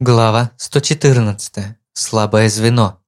Глава 114. Слабое звено.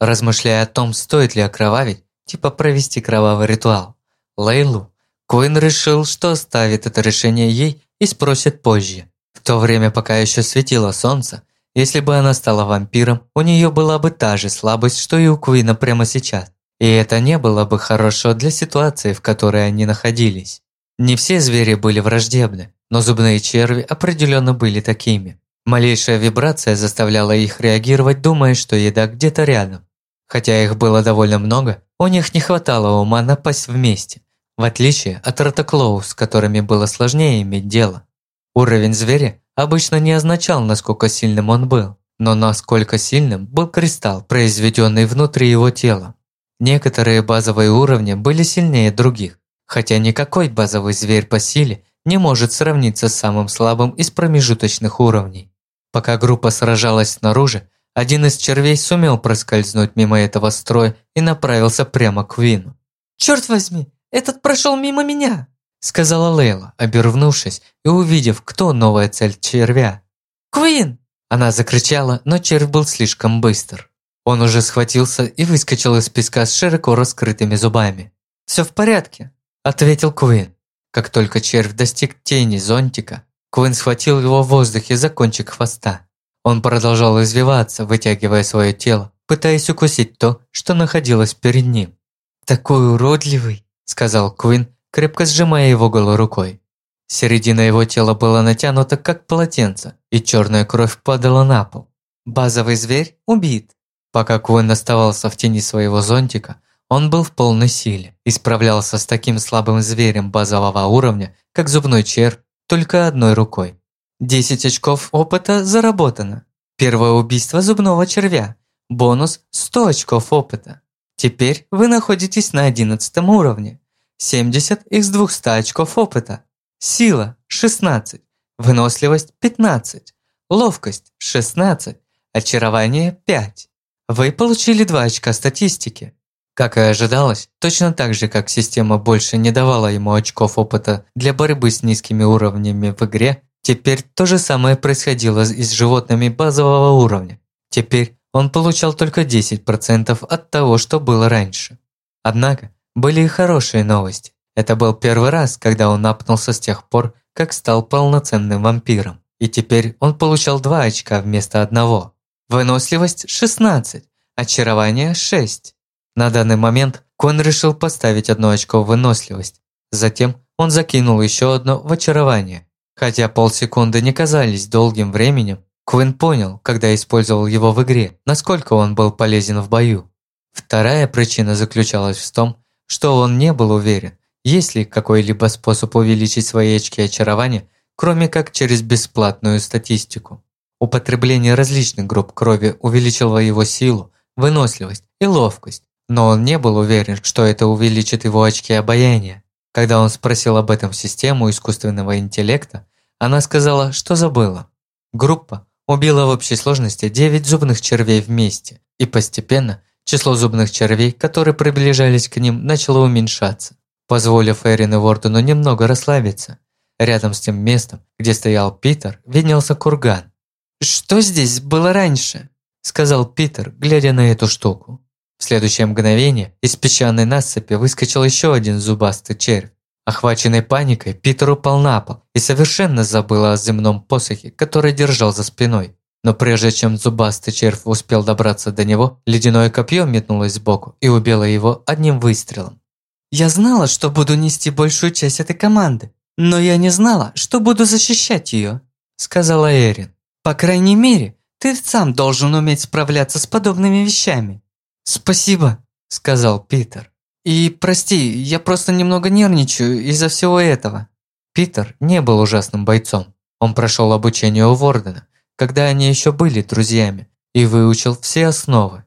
Размышляя о том, стоит ли окровавить, типа провести кровавый ритуал, Лейлу, Куин решил, что оставит это решение ей и спросит позже. В то время, пока еще светило солнце, если бы она стала вампиром, у нее была бы та же слабость, что и у Куина прямо сейчас. И это не было бы хорошо для ситуации, в которой они находились. Не все звери были враждебны, но зубные черви определенно были такими. Малейшая вибрация заставляла их реагировать, думая, что еда где-то рядом. Хотя их было довольно много, у них не хватало ума напасть вместе, в отличие от ротоклоу, с которыми было сложнее иметь дело. Уровень зверя обычно не означал, насколько сильным он был, но насколько сильным был кристалл, произведенный внутри его тела. Некоторые базовые уровни были сильнее других, хотя никакой базовый зверь по силе не может сравниться с самым слабым из промежуточных уровней. Пока группа сражалась снаружи, один из червей сумел проскользнуть мимо этого строя и направился прямо к Вину. «Черт возьми, этот прошел мимо меня!» сказала Лейла, обернувшись и увидев, кто новая цель червя. «Куин!» Она закричала, но червь был слишком быстр. Он уже схватился и выскочил из песка с широко раскрытыми зубами. «Все в порядке», – ответил Куин. Как только червь достиг тени зонтика, Куин схватил его в воздухе за кончик хвоста. Он продолжал извиваться, вытягивая свое тело, пытаясь укусить то, что находилось перед ним. «Такой уродливый», – сказал Куин, крепко сжимая его голой рукой. Середина его тела была натянута, как полотенце, и черная кровь падала на пол. Базовый зверь убит. Пока Куин оставался в тени своего зонтика, он был в полной силе и справлялся с таким слабым зверем базового уровня, как зубной червь только одной рукой. 10 очков опыта заработано. Первое убийство зубного червя. Бонус 100 очков опыта. Теперь вы находитесь на 11 уровне. 70 из 200 очков опыта. Сила 16. Выносливость 15. Ловкость 16. Очарование 5. Вы получили 2 очка статистики. Как и ожидалось, точно так же, как система больше не давала ему очков опыта для борьбы с низкими уровнями в игре, теперь то же самое происходило и с животными базового уровня. Теперь он получал только 10% от того, что было раньше. Однако, были и хорошие новости. Это был первый раз, когда он апнулся с тех пор, как стал полноценным вампиром. И теперь он получал 2 очка вместо одного. Выносливость 16, очарование 6. На данный момент Кон решил поставить одно очко в выносливость. Затем он закинул еще одно в очарование. Хотя полсекунды не казались долгим временем, Квин понял, когда использовал его в игре, насколько он был полезен в бою. Вторая причина заключалась в том, что он не был уверен, есть ли какой-либо способ увеличить свои очки очарования, кроме как через бесплатную статистику. Употребление различных групп крови увеличило его силу, выносливость и ловкость, но он не был уверен, что это увеличит его очки обаяния. Когда он спросил об этом систему искусственного интеллекта, она сказала, что забыла. Группа убила в общей сложности 9 зубных червей вместе, и постепенно число зубных червей, которые приближались к ним, начало уменьшаться, позволив Эрин и Вордену немного расслабиться. Рядом с тем местом, где стоял Питер, виднелся курган. «Что здесь было раньше?» – сказал Питер, глядя на эту штуку. В следующее мгновение из песчаной насыпи выскочил еще один зубастый червь. Охваченный паникой, Питер упал на пол и совершенно забыл о земном посохе, который держал за спиной. Но прежде чем зубастый червь успел добраться до него, ледяное копье метнулось сбоку и убило его одним выстрелом. «Я знала, что буду нести большую часть этой команды, но я не знала, что буду защищать ее», сказала Эрин. «По крайней мере, ты сам должен уметь справляться с подобными вещами». «Спасибо», – сказал Питер. «И прости, я просто немного нервничаю из-за всего этого». Питер не был ужасным бойцом. Он прошел обучение у Вордена, когда они еще были друзьями, и выучил все основы.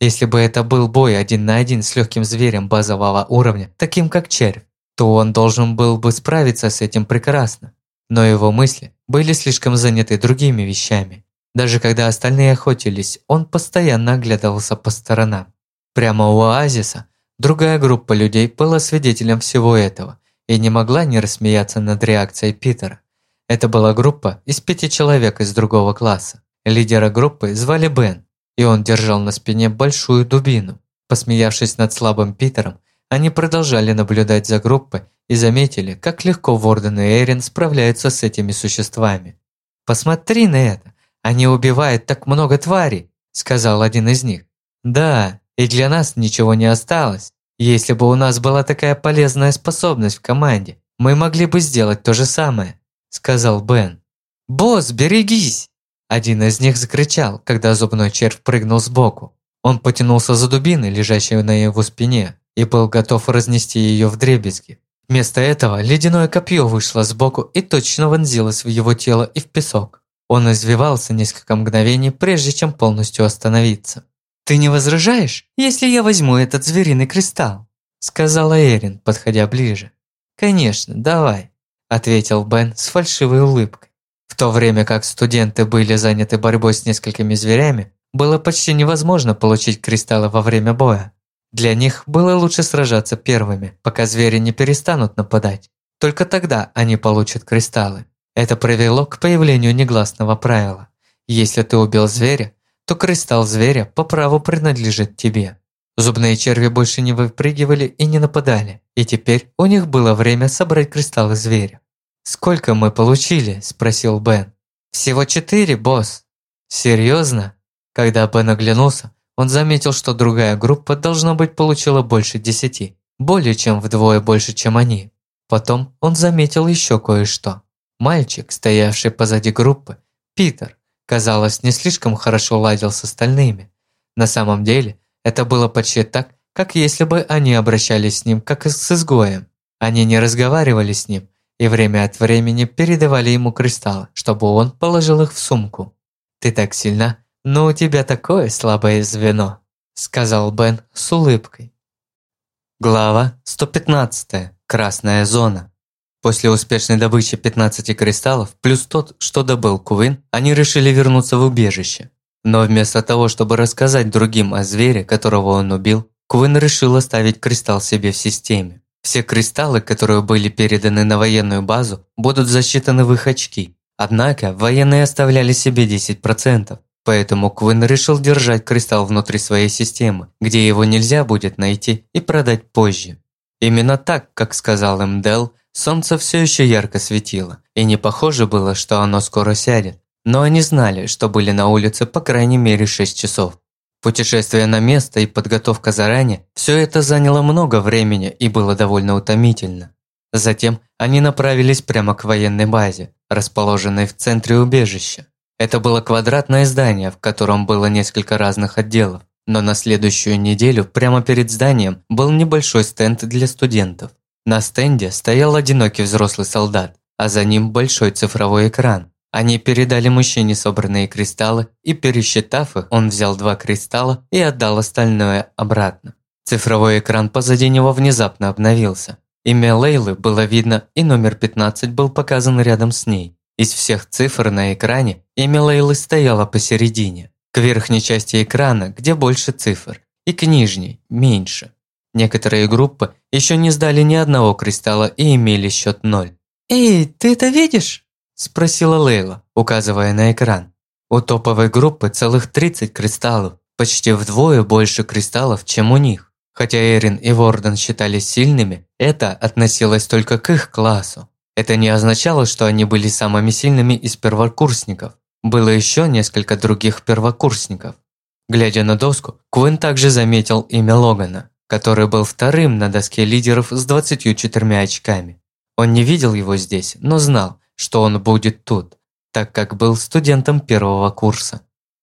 Если бы это был бой один на один с легким зверем базового уровня, таким как червь, то он должен был бы справиться с этим прекрасно. Но его мысли были слишком заняты другими вещами. Даже когда остальные охотились, он постоянно оглядывался по сторонам. Прямо у оазиса другая группа людей была свидетелем всего этого и не могла не рассмеяться над реакцией Питера. Это была группа из пяти человек из другого класса. Лидера группы звали Бен, и он держал на спине большую дубину. Посмеявшись над слабым Питером, они продолжали наблюдать за группой и заметили, как легко Ворден и Эрин справляются с этими существами. «Посмотри на это! Они убивают так много тварей!» – сказал один из них. «Да, и для нас ничего не осталось. Если бы у нас была такая полезная способность в команде, мы могли бы сделать то же самое», – сказал Бен. «Босс, берегись!» Один из них закричал, когда зубной червь прыгнул сбоку. Он потянулся за дубиной, лежащей на его спине, и был готов разнести ее в дребезги. Вместо этого ледяное копье вышло сбоку и точно вонзилось в его тело и в песок. Он извивался несколько мгновений, прежде чем полностью остановиться. «Ты не возражаешь, если я возьму этот звериный кристалл?» Сказала Эрин, подходя ближе. «Конечно, давай», ответил Бен с фальшивой улыбкой. В то время как студенты были заняты борьбой с несколькими зверями, было почти невозможно получить кристаллы во время боя. Для них было лучше сражаться первыми, пока звери не перестанут нападать. Только тогда они получат кристаллы. Это привело к появлению негласного правила. Если ты убил зверя, то кристалл зверя по праву принадлежит тебе. Зубные черви больше не выпрыгивали и не нападали, и теперь у них было время собрать кристаллы зверя. «Сколько мы получили?» – спросил Бен. «Всего четыре, босс». «Серьезно?» Когда Бен оглянулся, он заметил, что другая группа, должно быть, получила больше десяти, более чем вдвое больше, чем они. Потом он заметил еще кое-что. Мальчик, стоявший позади группы, Питер, казалось, не слишком хорошо ладил с остальными. На самом деле, это было почти так, как если бы они обращались с ним как с изгоем. Они не разговаривали с ним и время от времени передавали ему кристаллы, чтобы он положил их в сумку. «Ты так сильна, «Но у тебя такое слабое звено», – сказал Бен с улыбкой. Глава 115. Красная зона. После успешной добычи 15 кристаллов, плюс тот, что добыл Куин, они решили вернуться в убежище. Но вместо того, чтобы рассказать другим о звере, которого он убил, Куин решил оставить кристалл себе в системе. Все кристаллы, которые были переданы на военную базу, будут засчитаны в их очки. Однако военные оставляли себе 10%. Поэтому Квин решил держать кристалл внутри своей системы, где его нельзя будет найти и продать позже. Именно так, как сказал им Дел, солнце все еще ярко светило, и не похоже было, что оно скоро сядет. Но они знали, что были на улице по крайней мере 6 часов. Путешествие на место и подготовка заранее – все это заняло много времени и было довольно утомительно. Затем они направились прямо к военной базе, расположенной в центре убежища. Это было квадратное здание, в котором было несколько разных отделов. Но на следующую неделю прямо перед зданием был небольшой стенд для студентов. На стенде стоял одинокий взрослый солдат, а за ним большой цифровой экран. Они передали мужчине собранные кристаллы, и пересчитав их, он взял два кристалла и отдал остальное обратно. Цифровой экран позади него внезапно обновился. Имя Лейлы было видно, и номер 15 был показан рядом с ней. Из всех цифр на экране имя Лейлы стояло посередине, к верхней части экрана, где больше цифр, и к нижней, меньше. Некоторые группы еще не сдали ни одного кристалла и имели счет ноль. «Эй, ты это видишь?» – спросила Лейла, указывая на экран. У топовой группы целых 30 кристаллов, почти вдвое больше кристаллов, чем у них. Хотя Эрин и Ворден считались сильными, это относилось только к их классу. Это не означало, что они были самыми сильными из первокурсников. Было еще несколько других первокурсников. Глядя на доску, Куин также заметил имя Логана, который был вторым на доске лидеров с 24 очками. Он не видел его здесь, но знал, что он будет тут, так как был студентом первого курса.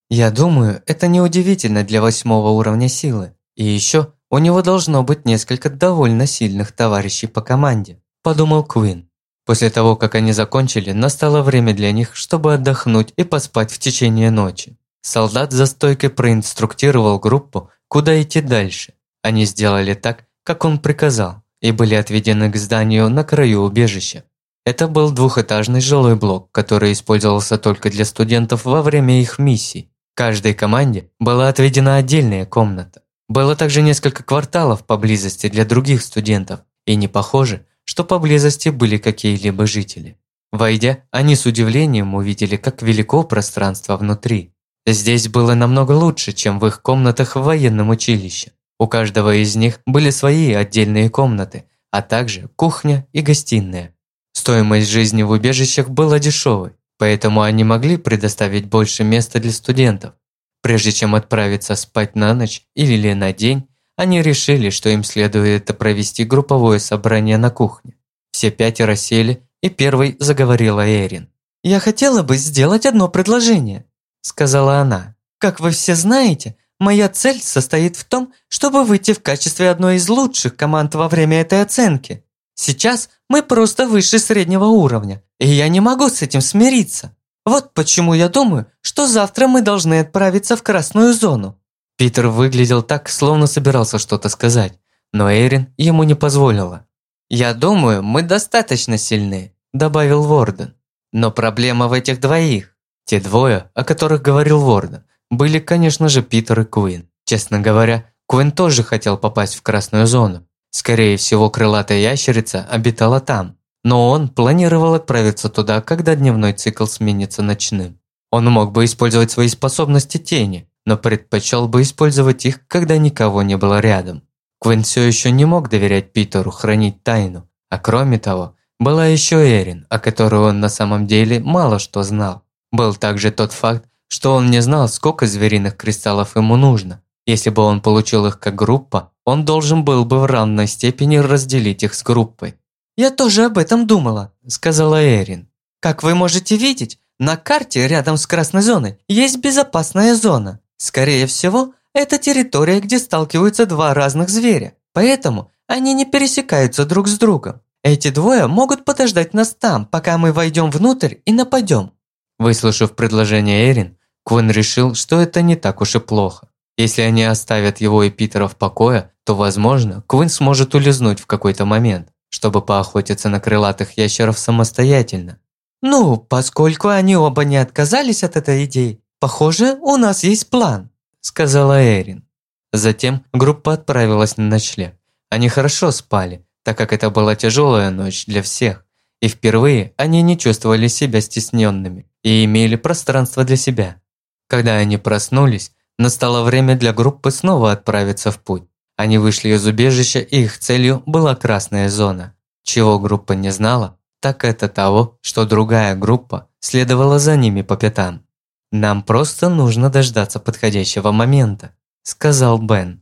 Я думаю, это неудивительно для восьмого уровня силы. И еще у него должно быть несколько довольно сильных товарищей по команде, подумал Куин. После того, как они закончили, настало время для них, чтобы отдохнуть и поспать в течение ночи. Солдат за стойкой проинструктировал группу, куда идти дальше. Они сделали так, как он приказал, и были отведены к зданию на краю убежища. Это был двухэтажный жилой блок, который использовался только для студентов во время их миссий. Каждой команде была отведена отдельная комната. Было также несколько кварталов поблизости для других студентов, и не похоже, что поблизости были какие-либо жители. Войдя, они с удивлением увидели, как велико пространство внутри. Здесь было намного лучше, чем в их комнатах в военном училище. У каждого из них были свои отдельные комнаты, а также кухня и гостиная. Стоимость жизни в убежищах была дешевой, поэтому они могли предоставить больше места для студентов. Прежде чем отправиться спать на ночь или на день, они решили, что им следует провести групповое собрание на кухне. Все пятеро сели, и первой заговорила Эрин. «Я хотела бы сделать одно предложение», – сказала она. «Как вы все знаете, моя цель состоит в том, чтобы выйти в качестве одной из лучших команд во время этой оценки. Сейчас мы просто выше среднего уровня, и я не могу с этим смириться. Вот почему я думаю, что завтра мы должны отправиться в красную зону. Питер выглядел так, словно собирался что-то сказать, но Эрин ему не позволила. «Я думаю, мы достаточно сильны», – добавил Ворден. «Но проблема в этих двоих. Те двое, о которых говорил Ворден, были, конечно же, Питер и Куин. Честно говоря, Куин тоже хотел попасть в красную зону. Скорее всего, крылатая ящерица обитала там, но он планировал отправиться туда, когда дневной цикл сменится ночным. Он мог бы использовать свои способности тени, но предпочел бы использовать их, когда никого не было рядом. Квин все еще не мог доверять Питеру хранить тайну, а кроме того, была еще Эрин, о которой он на самом деле мало что знал. Был также тот факт, что он не знал, сколько звериных кристаллов ему нужно. Если бы он получил их как группа, он должен был бы в равной степени разделить их с группой. «Я тоже об этом думала», – сказала Эрин. «Как вы можете видеть, на карте рядом с красной зоной есть безопасная зона. Скорее всего, это территория, где сталкиваются два разных зверя, поэтому они не пересекаются друг с другом. Эти двое могут подождать нас там, пока мы войдем внутрь и нападем. Выслушав предложение Эрин, Квин решил, что это не так уж и плохо. Если они оставят его и Питера в покое, то, возможно, Квин сможет улизнуть в какой-то момент, чтобы поохотиться на крылатых ящеров самостоятельно. Ну, поскольку они оба не отказались от этой идеи, «Похоже, у нас есть план», – сказала Эрин. Затем группа отправилась на ночлег. Они хорошо спали, так как это была тяжелая ночь для всех, и впервые они не чувствовали себя стесненными и имели пространство для себя. Когда они проснулись, настало время для группы снова отправиться в путь. Они вышли из убежища, и их целью была красная зона. Чего группа не знала, так это того, что другая группа следовала за ними по пятам. «Нам просто нужно дождаться подходящего момента», – сказал Бен.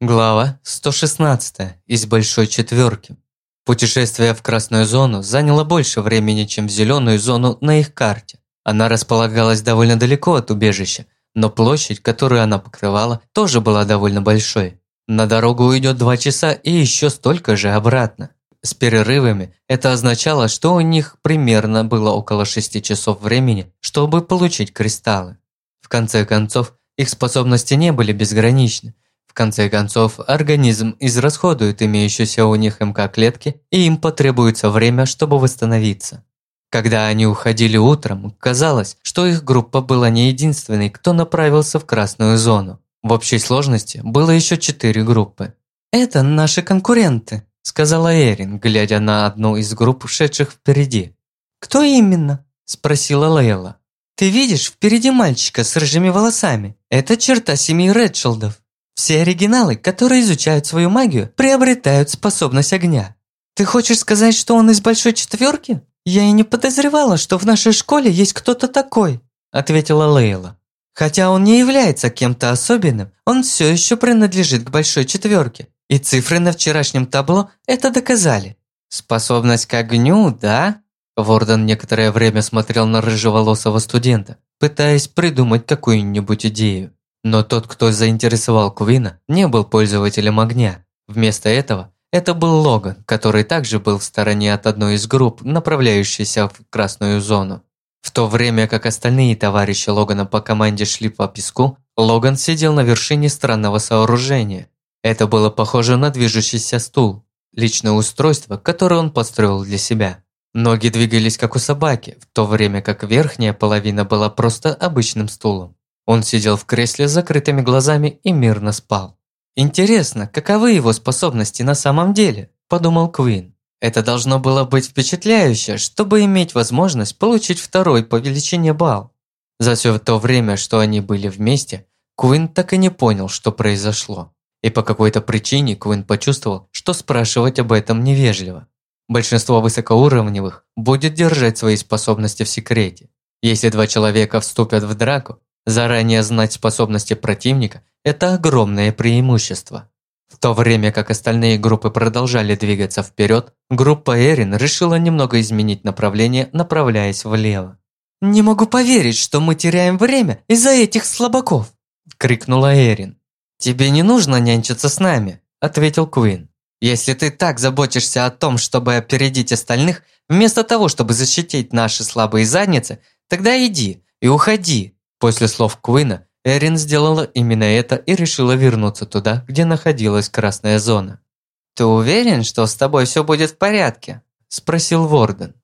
Глава 116 из Большой Четверки. Путешествие в Красную Зону заняло больше времени, чем в Зеленую Зону на их карте. Она располагалась довольно далеко от убежища, но площадь, которую она покрывала, тоже была довольно большой. На дорогу уйдет два часа и еще столько же обратно. С перерывами это означало, что у них примерно было около 6 часов времени, чтобы получить кристаллы. В конце концов, их способности не были безграничны. Конце концов, организм израсходует имеющиеся у них МК-клетки, и им потребуется время, чтобы восстановиться. Когда они уходили утром, казалось, что их группа была не единственной, кто направился в красную зону. В общей сложности было еще четыре группы. «Это наши конкуренты», сказала Эрин, глядя на одну из групп, шедших впереди. «Кто именно?» – спросила Лейла. «Ты видишь впереди мальчика с рыжими волосами? Это черта семьи Редшилдов. Все оригиналы, которые изучают свою магию, приобретают способность огня. Ты хочешь сказать, что он из Большой Четверки? Я и не подозревала, что в нашей школе есть кто-то такой», – ответила Лейла. «Хотя он не является кем-то особенным, он все еще принадлежит к Большой Четверке и цифры на вчерашнем табло это доказали. Способность к огню, да? Ворден некоторое время смотрел на рыжеволосого студента, пытаясь придумать какую-нибудь идею. Но тот, кто заинтересовал Квина, не был пользователем огня. Вместо этого это был Логан, который также был в стороне от одной из групп, направляющейся в красную зону. В то время как остальные товарищи Логана по команде шли по песку, Логан сидел на вершине странного сооружения, это было похоже на движущийся стул, личное устройство, которое он построил для себя. Ноги двигались как у собаки, в то время как верхняя половина была просто обычным стулом. Он сидел в кресле с закрытыми глазами и мирно спал. «Интересно, каковы его способности на самом деле?» – подумал Квин. Это должно было быть впечатляюще, чтобы иметь возможность получить второй по величине балл. За все то время, что они были вместе, Куин так и не понял, что произошло. И по какой-то причине Куин почувствовал, что спрашивать об этом невежливо. Большинство высокоуровневых будет держать свои способности в секрете. Если два человека вступят в драку, заранее знать способности противника – это огромное преимущество. В то время как остальные группы продолжали двигаться вперед, группа Эрин решила немного изменить направление, направляясь влево. «Не могу поверить, что мы теряем время из-за этих слабаков!» – крикнула Эрин. «Тебе не нужно нянчиться с нами», – ответил Куин. «Если ты так заботишься о том, чтобы опередить остальных, вместо того, чтобы защитить наши слабые задницы, тогда иди и уходи». После слов Куина Эрин сделала именно это и решила вернуться туда, где находилась красная зона. «Ты уверен, что с тобой все будет в порядке?» – спросил Ворден.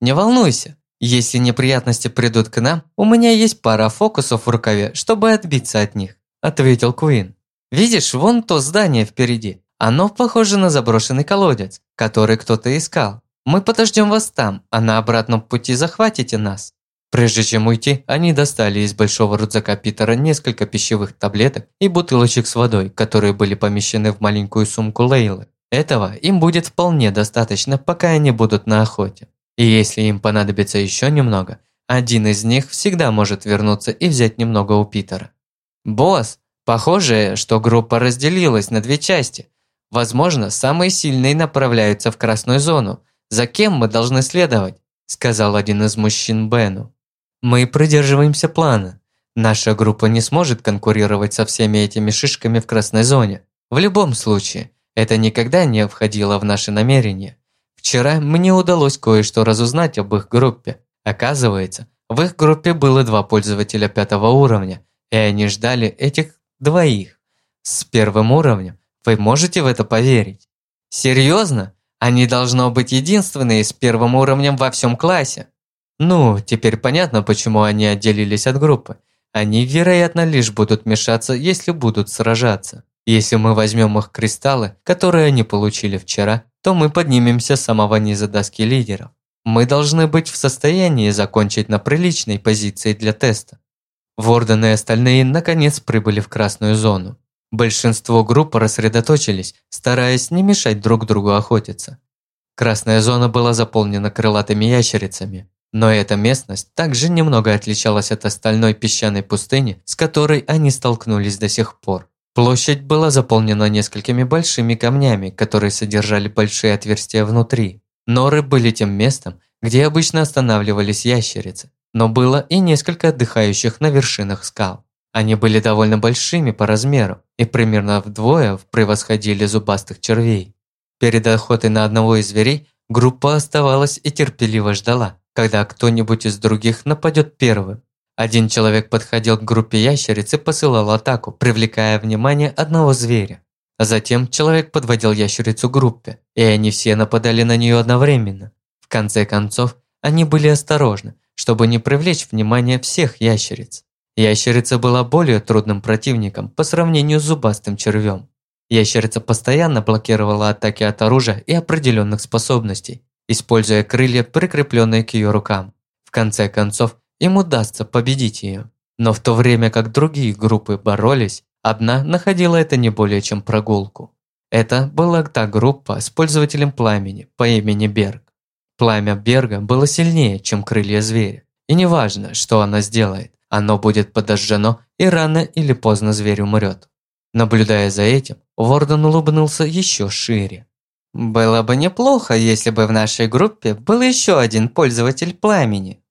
«Не волнуйся, если неприятности придут к нам, у меня есть пара фокусов в рукаве, чтобы отбиться от них», – ответил Куин. Видишь, вон то здание впереди. Оно похоже на заброшенный колодец, который кто-то искал. Мы подождем вас там, а на обратном пути захватите нас». Прежде чем уйти, они достали из большого рюкзака Питера несколько пищевых таблеток и бутылочек с водой, которые были помещены в маленькую сумку Лейлы. Этого им будет вполне достаточно, пока они будут на охоте. И если им понадобится еще немного, один из них всегда может вернуться и взять немного у Питера. «Босс, Похоже, что группа разделилась на две части. Возможно, самые сильные направляются в красную зону. За кем мы должны следовать? Сказал один из мужчин Бену. Мы придерживаемся плана. Наша группа не сможет конкурировать со всеми этими шишками в красной зоне. В любом случае, это никогда не входило в наши намерения. Вчера мне удалось кое-что разузнать об их группе. Оказывается, в их группе было два пользователя пятого уровня, и они ждали этих Двоих. С первым уровнем. Вы можете в это поверить? Серьезно? Они должно быть единственные с первым уровнем во всем классе. Ну, теперь понятно, почему они отделились от группы. Они, вероятно, лишь будут мешаться, если будут сражаться. Если мы возьмем их кристаллы, которые они получили вчера, то мы поднимемся с самого низа доски лидеров. Мы должны быть в состоянии закончить на приличной позиции для теста. Ворден и остальные наконец прибыли в красную зону. Большинство групп рассредоточились, стараясь не мешать друг другу охотиться. Красная зона была заполнена крылатыми ящерицами, но эта местность также немного отличалась от остальной песчаной пустыни, с которой они столкнулись до сих пор. Площадь была заполнена несколькими большими камнями, которые содержали большие отверстия внутри. Норы были тем местом, где обычно останавливались ящерицы, но было и несколько отдыхающих на вершинах скал. Они были довольно большими по размеру и примерно вдвое превосходили зубастых червей. Перед охотой на одного из зверей группа оставалась и терпеливо ждала, когда кто-нибудь из других нападет первым. Один человек подходил к группе ящериц и посылал атаку, привлекая внимание одного зверя. Затем человек подводил ящерицу группе, и они все нападали на нее одновременно. В конце концов, они были осторожны, чтобы не привлечь внимание всех ящериц. Ящерица была более трудным противником по сравнению с зубастым червем. Ящерица постоянно блокировала атаки от оружия и определенных способностей, используя крылья, прикрепленные к ее рукам. В конце концов, им удастся победить ее. Но в то время как другие группы боролись, одна находила это не более чем прогулку. Это была та группа с пользователем пламени по имени Берг. Пламя Берга было сильнее, чем крылья зверя. И неважно, что она сделает, оно будет подожжено, и рано или поздно зверь умрет. Наблюдая за этим, Ворден улыбнулся еще шире. «Было бы неплохо, если бы в нашей группе был еще один пользователь пламени».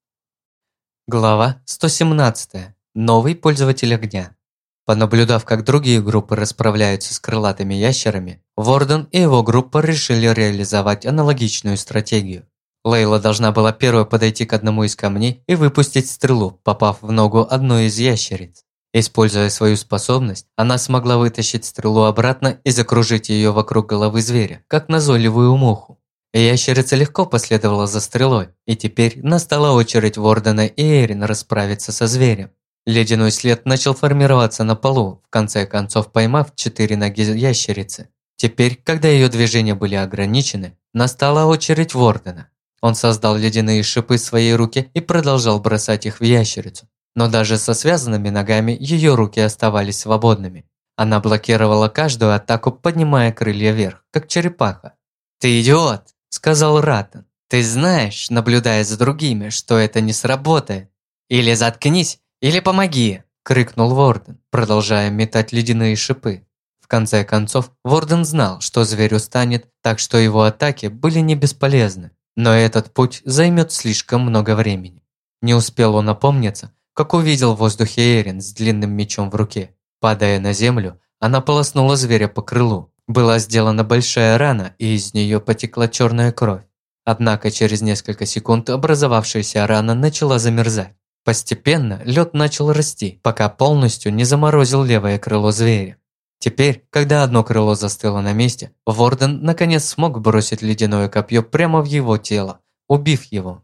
Глава 117. Новый пользователь огня. Понаблюдав, как другие группы расправляются с крылатыми ящерами, Ворден и его группа решили реализовать аналогичную стратегию. Лейла должна была первой подойти к одному из камней и выпустить стрелу, попав в ногу одной из ящериц. Используя свою способность, она смогла вытащить стрелу обратно и закружить ее вокруг головы зверя, как назойливую муху. Ящерица легко последовала за стрелой, и теперь настала очередь Вордена и Эрин расправиться со зверем. Ледяной след начал формироваться на полу, в конце концов поймав четыре ноги ящерицы. Теперь, когда ее движения были ограничены, настала очередь Вордена. Он создал ледяные шипы своей руке и продолжал бросать их в ящерицу. Но даже со связанными ногами ее руки оставались свободными. Она блокировала каждую атаку, поднимая крылья вверх, как черепаха. «Ты идиот!» – сказал Ратан. «Ты знаешь, наблюдая за другими, что это не сработает. Или заткнись, или помоги!» – крикнул Ворден, продолжая метать ледяные шипы. В конце концов, Ворден знал, что зверь устанет, так что его атаки были не бесполезны. Но этот путь займет слишком много времени. Не успел он опомниться, как увидел в воздухе Эрин с длинным мечом в руке. Падая на землю, она полоснула зверя по крылу. Была сделана большая рана, и из нее потекла черная кровь. Однако через несколько секунд образовавшаяся рана начала замерзать. Постепенно лед начал расти, пока полностью не заморозил левое крыло зверя. Теперь, когда одно крыло застыло на месте, Ворден наконец смог бросить ледяное копье прямо в его тело, убив его.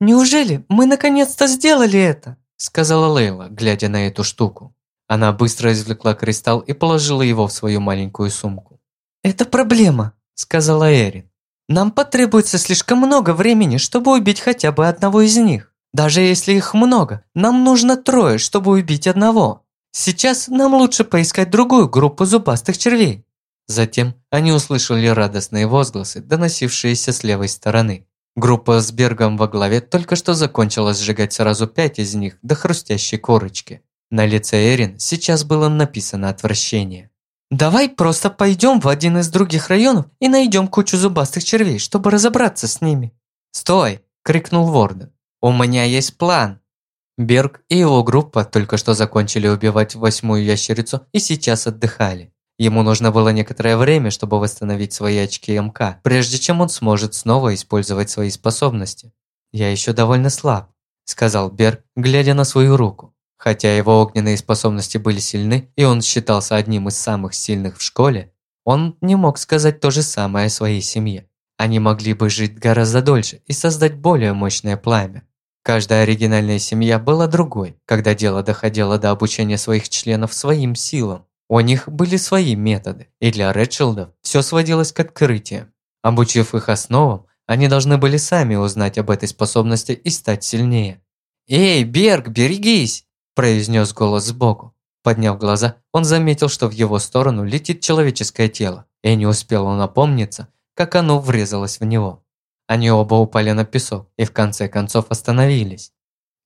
«Неужели мы наконец-то сделали это?» Сказала Лейла, глядя на эту штуку. Она быстро извлекла кристалл и положила его в свою маленькую сумку. «Это проблема», – сказала Эрин. «Нам потребуется слишком много времени, чтобы убить хотя бы одного из них. Даже если их много, нам нужно трое, чтобы убить одного. Сейчас нам лучше поискать другую группу зубастых червей». Затем они услышали радостные возгласы, доносившиеся с левой стороны. Группа с Бергом во главе только что закончила сжигать сразу пять из них до хрустящей корочки. На лице Эрин сейчас было написано отвращение. «Давай просто пойдем в один из других районов и найдем кучу зубастых червей, чтобы разобраться с ними». «Стой!» – крикнул Ворден. «У меня есть план!» Берг и его группа только что закончили убивать восьмую ящерицу и сейчас отдыхали. Ему нужно было некоторое время, чтобы восстановить свои очки МК, прежде чем он сможет снова использовать свои способности. «Я еще довольно слаб», – сказал Берг, глядя на свою руку. Хотя его огненные способности были сильны, и он считался одним из самых сильных в школе, он не мог сказать то же самое о своей семье. Они могли бы жить гораздо дольше и создать более мощное пламя. Каждая оригинальная семья была другой, когда дело доходило до обучения своих членов своим силам. У них были свои методы, и для Редшилдов все сводилось к открытию. Обучив их основам, они должны были сами узнать об этой способности и стать сильнее. «Эй, Берг, берегись!» – произнес голос сбоку. Подняв глаза, он заметил, что в его сторону летит человеческое тело, и не успел он опомниться, как оно врезалось в него. Они оба упали на песок и в конце концов остановились.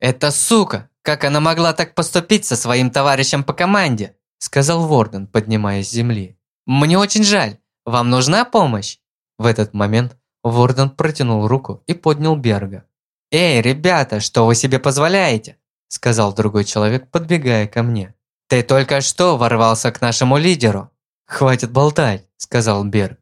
«Это сука! Как она могла так поступить со своим товарищем по команде?» Сказал Ворден, поднимаясь с земли. «Мне очень жаль. Вам нужна помощь?» В этот момент Ворден протянул руку и поднял Берга. «Эй, ребята, что вы себе позволяете?» Сказал другой человек, подбегая ко мне. «Ты только что ворвался к нашему лидеру!» «Хватит болтать», – сказал Берг.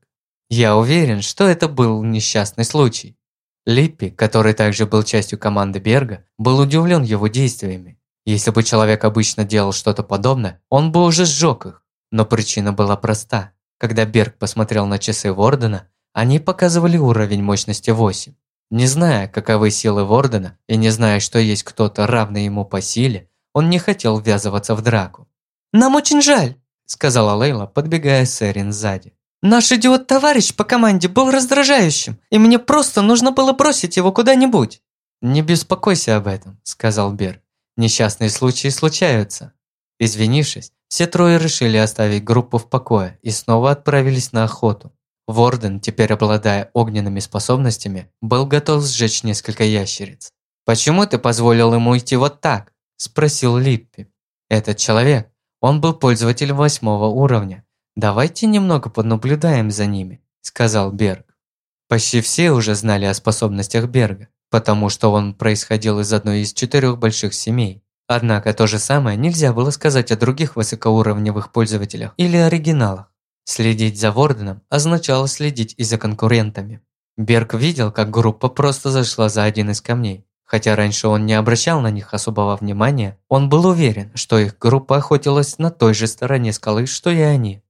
Я уверен, что это был несчастный случай. Липпи, который также был частью команды Берга, был удивлен его действиями. Если бы человек обычно делал что-то подобное, он бы уже сжег их. Но причина была проста. Когда Берг посмотрел на часы Вордена, они показывали уровень мощности 8. Не зная, каковы силы Вордена, и не зная, что есть кто-то равный ему по силе, он не хотел ввязываться в драку. «Нам очень жаль», – сказала Лейла, подбегая с Эрин сзади. Наш идиот-товарищ по команде был раздражающим, и мне просто нужно было бросить его куда-нибудь». «Не беспокойся об этом», – сказал Бер. «Несчастные случаи случаются». Извинившись, все трое решили оставить группу в покое и снова отправились на охоту. Ворден, теперь обладая огненными способностями, был готов сжечь несколько ящериц. «Почему ты позволил ему идти вот так?» – спросил Липпи. «Этот человек, он был пользователем восьмого уровня, «Давайте немного понаблюдаем за ними», – сказал Берг. Почти все уже знали о способностях Берга, потому что он происходил из одной из четырех больших семей. Однако то же самое нельзя было сказать о других высокоуровневых пользователях или оригиналах. Следить за Ворденом означало следить и за конкурентами. Берг видел, как группа просто зашла за один из камней. Хотя раньше он не обращал на них особого внимания, он был уверен, что их группа охотилась на той же стороне скалы, что и они.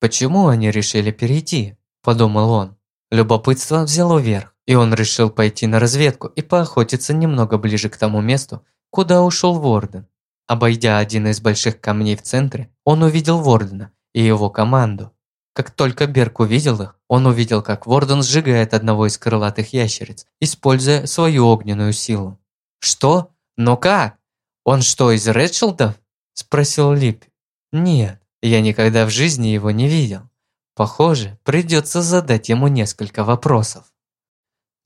Почему они решили перейти? Подумал он. Любопытство взяло верх, и он решил пойти на разведку и поохотиться немного ближе к тому месту, куда ушел Ворден. Обойдя один из больших камней в центре, он увидел Вордена и его команду. Как только Берг увидел их, он увидел, как Ворден сжигает одного из крылатых ящериц, используя свою огненную силу. Что? Но как? «Он что, из Редшилдов?» – спросил Липпи. «Нет, я никогда в жизни его не видел. Похоже, придется задать ему несколько вопросов».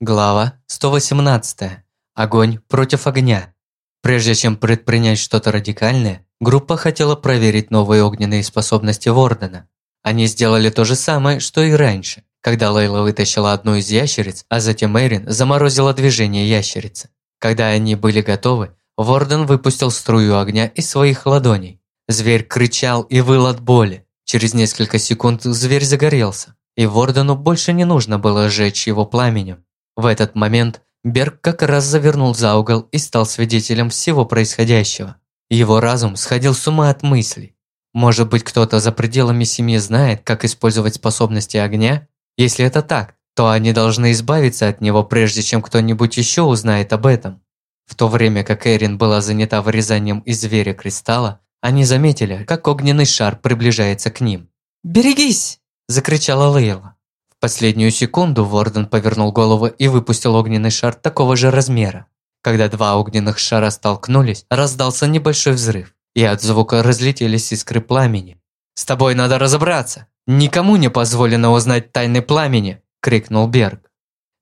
Глава 118. Огонь против огня. Прежде чем предпринять что-то радикальное, группа хотела проверить новые огненные способности Вордена. Они сделали то же самое, что и раньше, когда Лейла вытащила одну из ящериц, а затем Эрин заморозила движение ящерицы. Когда они были готовы, Ворден выпустил струю огня из своих ладоней. Зверь кричал и выл от боли. Через несколько секунд зверь загорелся, и Вордену больше не нужно было сжечь его пламенем. В этот момент Берг как раз завернул за угол и стал свидетелем всего происходящего. Его разум сходил с ума от мыслей. Может быть, кто-то за пределами семьи знает, как использовать способности огня? Если это так, то они должны избавиться от него, прежде чем кто-нибудь еще узнает об этом. В то время как Эрин была занята вырезанием из зверя кристалла, они заметили, как огненный шар приближается к ним. «Берегись!» – закричала Лейла. Последнюю секунду Ворден повернул голову и выпустил огненный шар такого же размера. Когда два огненных шара столкнулись, раздался небольшой взрыв, и от звука разлетелись искры пламени. «С тобой надо разобраться! Никому не позволено узнать тайны пламени!» – крикнул Берг.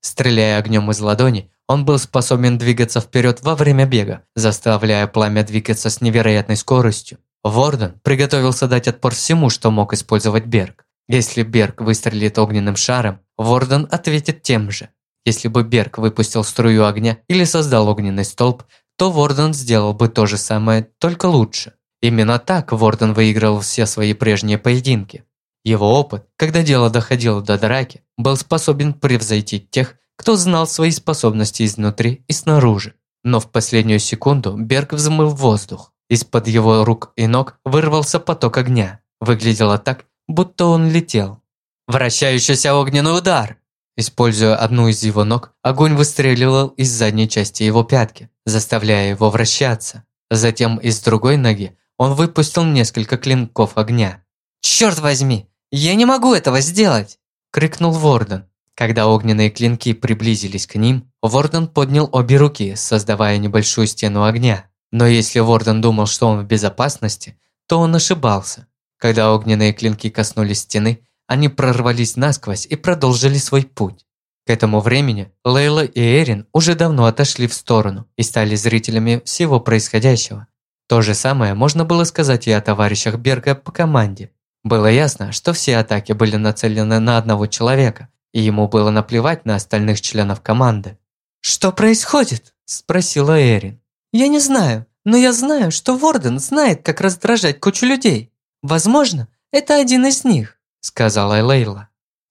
Стреляя огнем из ладони, он был способен двигаться вперед во время бега, заставляя пламя двигаться с невероятной скоростью. Ворден приготовился дать отпор всему, что мог использовать Берг. Если Берг выстрелит огненным шаром, Ворден ответит тем же. Если бы Берг выпустил струю огня или создал огненный столб, то Ворден сделал бы то же самое, только лучше. Именно так Ворден выиграл все свои прежние поединки. Его опыт, когда дело доходило до драки, был способен превзойти тех, кто знал свои способности изнутри и снаружи. Но в последнюю секунду Берг взмыл воздух. Из-под его рук и ног вырвался поток огня. Выглядело так, будто он летел. Вращающийся огненный удар! Используя одну из его ног, огонь выстреливал из задней части его пятки, заставляя его вращаться. Затем из другой ноги он выпустил несколько клинков огня. «Черт возьми! Я не могу этого сделать!» – крикнул Ворден. Когда огненные клинки приблизились к ним, Ворден поднял обе руки, создавая небольшую стену огня. Но если Ворден думал, что он в безопасности, то он ошибался. Когда огненные клинки коснулись стены, они прорвались насквозь и продолжили свой путь. К этому времени Лейла и Эрин уже давно отошли в сторону и стали зрителями всего происходящего. То же самое можно было сказать и о товарищах Берга по команде. Было ясно, что все атаки были нацелены на одного человека, и ему было наплевать на остальных членов команды. «Что происходит?» – спросила Эрин. «Я не знаю, но я знаю, что Ворден знает, как раздражать кучу людей. Возможно, это один из них», – сказала Лейла.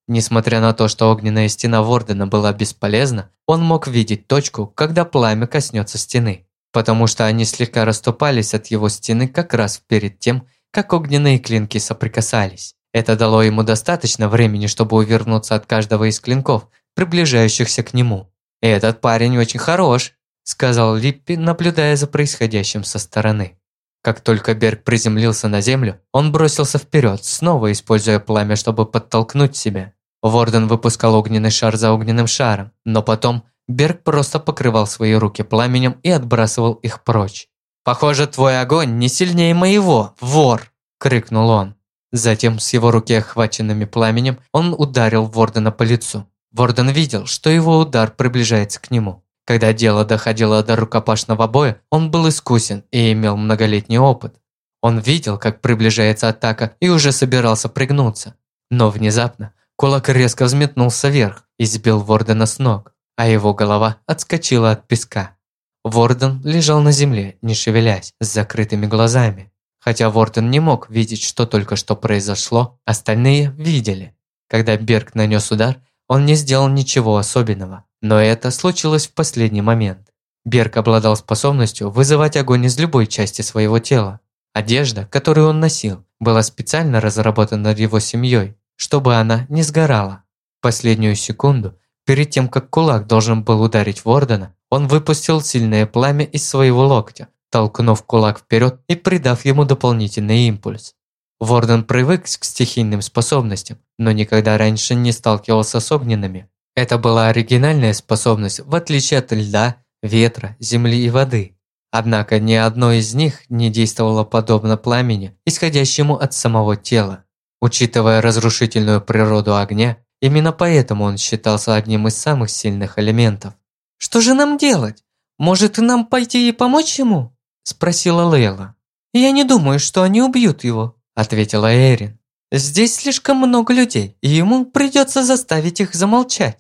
Несмотря на то, что огненная стена Вордена была бесполезна, он мог видеть точку, когда пламя коснется стены, потому что они слегка расступались от его стены как раз перед тем, как огненные клинки соприкасались. Это дало ему достаточно времени, чтобы увернуться от каждого из клинков, приближающихся к нему. «Этот парень очень хорош», – сказал Липпи, наблюдая за происходящим со стороны. Как только Берг приземлился на землю, он бросился вперед, снова используя пламя, чтобы подтолкнуть себя. Ворден выпускал огненный шар за огненным шаром, но потом Берг просто покрывал свои руки пламенем и отбрасывал их прочь. «Похоже, твой огонь не сильнее моего, вор!» – крикнул он. Затем с его руки, охваченными пламенем, он ударил Вордена по лицу. Ворден видел, что его удар приближается к нему. Когда дело доходило до рукопашного боя, он был искусен и имел многолетний опыт. Он видел, как приближается атака и уже собирался пригнуться. Но внезапно кулак резко взметнулся вверх и сбил Вордена с ног, а его голова отскочила от песка. Ворден лежал на земле, не шевелясь, с закрытыми глазами. Хотя Вортон не мог видеть, что только что произошло, остальные видели. Когда Берг нанес удар, он не сделал ничего особенного, но это случилось в последний момент. Берг обладал способностью вызывать огонь из любой части своего тела. Одежда, которую он носил, была специально разработана его семьей, чтобы она не сгорала. Последнюю секунду, перед тем как кулак должен был ударить Вордена, он выпустил сильное пламя из своего локтя, толкнув кулак вперед и придав ему дополнительный импульс. Ворден привык к стихийным способностям, но никогда раньше не сталкивался с огненными. Это была оригинальная способность, в отличие от льда, ветра, земли и воды. Однако ни одно из них не действовало подобно пламени, исходящему от самого тела. Учитывая разрушительную природу огня, именно поэтому он считался одним из самых сильных элементов. «Что же нам делать? Может, нам пойти и помочь ему?» – спросила Лейла. «Я не думаю, что они убьют его», – ответила Эрин. «Здесь слишком много людей, и ему придется заставить их замолчать.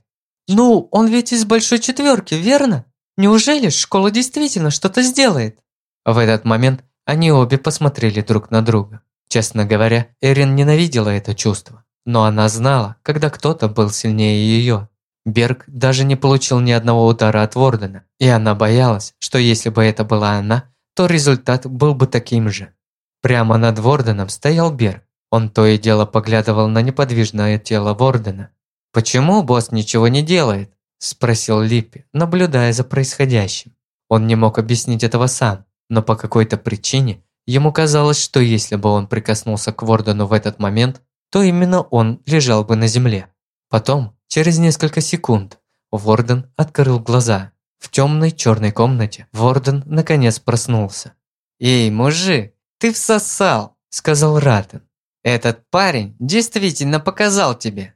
Ну, он ведь из большой четверки, верно? Неужели школа действительно что-то сделает?» В этот момент они обе посмотрели друг на друга. Честно говоря, Эрин ненавидела это чувство, но она знала, когда кто-то был сильнее ее. Берг даже не получил ни одного удара от Вордена, и она боялась, что если бы это была она, то результат был бы таким же. Прямо над Ворденом стоял Берг. Он то и дело поглядывал на неподвижное тело Вордена. «Почему босс ничего не делает?» – спросил Липпи, наблюдая за происходящим. Он не мог объяснить этого сам, но по какой-то причине ему казалось, что если бы он прикоснулся к Вордену в этот момент, то именно он лежал бы на земле. Потом Через несколько секунд Ворден открыл глаза. В темной черной комнате Ворден наконец проснулся. «Эй, мужик, ты всосал!» – сказал Ратен. «Этот парень действительно показал тебе».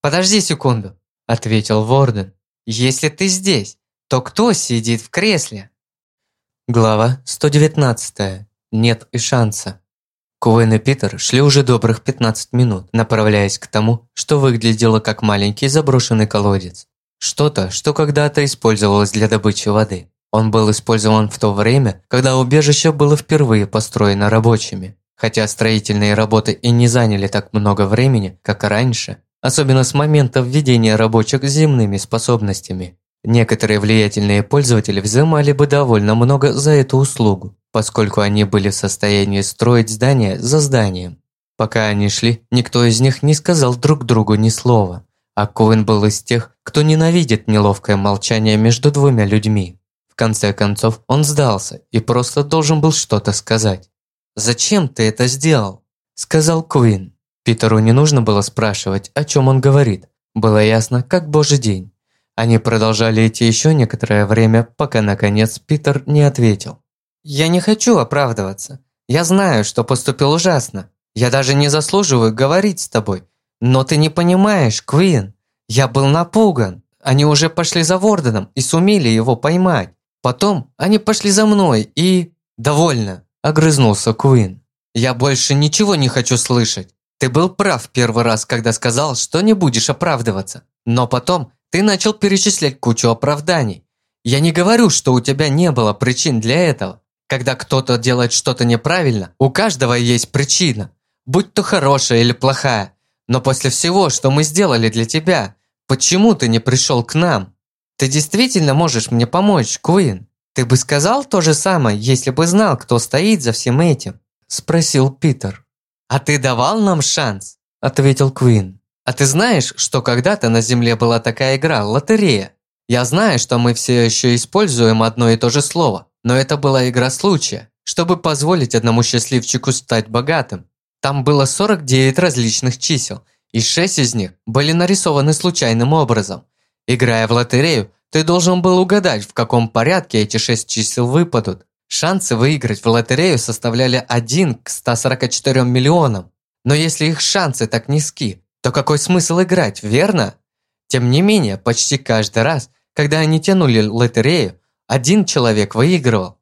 «Подожди секунду», – ответил Ворден. «Если ты здесь, то кто сидит в кресле?» Глава 119. Нет и шанса. Куэн и Питер шли уже добрых 15 минут, направляясь к тому, что выглядело как маленький заброшенный колодец. Что-то, что когда-то использовалось для добычи воды. Он был использован в то время, когда убежище было впервые построено рабочими. Хотя строительные работы и не заняли так много времени, как раньше, особенно с момента введения рабочих с земными способностями. Некоторые влиятельные пользователи взимали бы довольно много за эту услугу, поскольку они были в состоянии строить здание за зданием. Пока они шли, никто из них не сказал друг другу ни слова, а Ковен был из тех, кто ненавидит неловкое молчание между двумя людьми. Конце концов, он сдался и просто должен был что-то сказать. «Зачем ты это сделал?» – сказал Куин. Питеру не нужно было спрашивать, о чем он говорит. Было ясно, как божий день. Они продолжали идти еще некоторое время, пока наконец Питер не ответил. «Я не хочу оправдываться. Я знаю, что поступил ужасно. Я даже не заслуживаю говорить с тобой. Но ты не понимаешь, Квин. Я был напуган. Они уже пошли за Ворденом и сумели его поймать. Потом они пошли за мной и... Довольно, огрызнулся Квин. Я больше ничего не хочу слышать. Ты был прав первый раз, когда сказал, что не будешь оправдываться. Но потом ты начал перечислять кучу оправданий. Я не говорю, что у тебя не было причин для этого. Когда кто-то делает что-то неправильно, у каждого есть причина, будь то хорошая или плохая. Но после всего, что мы сделали для тебя, почему ты не пришел к нам? Ты действительно можешь мне помочь, Куин? Ты бы сказал то же самое, если бы знал, кто стоит за всем этим?» – спросил Питер. «А ты давал нам шанс?» – ответил Куин. «А ты знаешь, что когда-то на Земле была такая игра – лотерея? Я знаю, что мы все еще используем одно и то же слово, но это была игра случая, чтобы позволить одному счастливчику стать богатым. Там было 49 различных чисел, и 6 из них были нарисованы случайным образом. Играя в лотерею, ты должен был угадать, в каком порядке эти 6 чисел выпадут. Шансы выиграть в лотерею составляли 1 к 144 миллионам. Но если их шансы так низки, то какой смысл играть, верно? Тем не менее, почти каждый раз, когда они тянули лотерею, один человек выигрывал.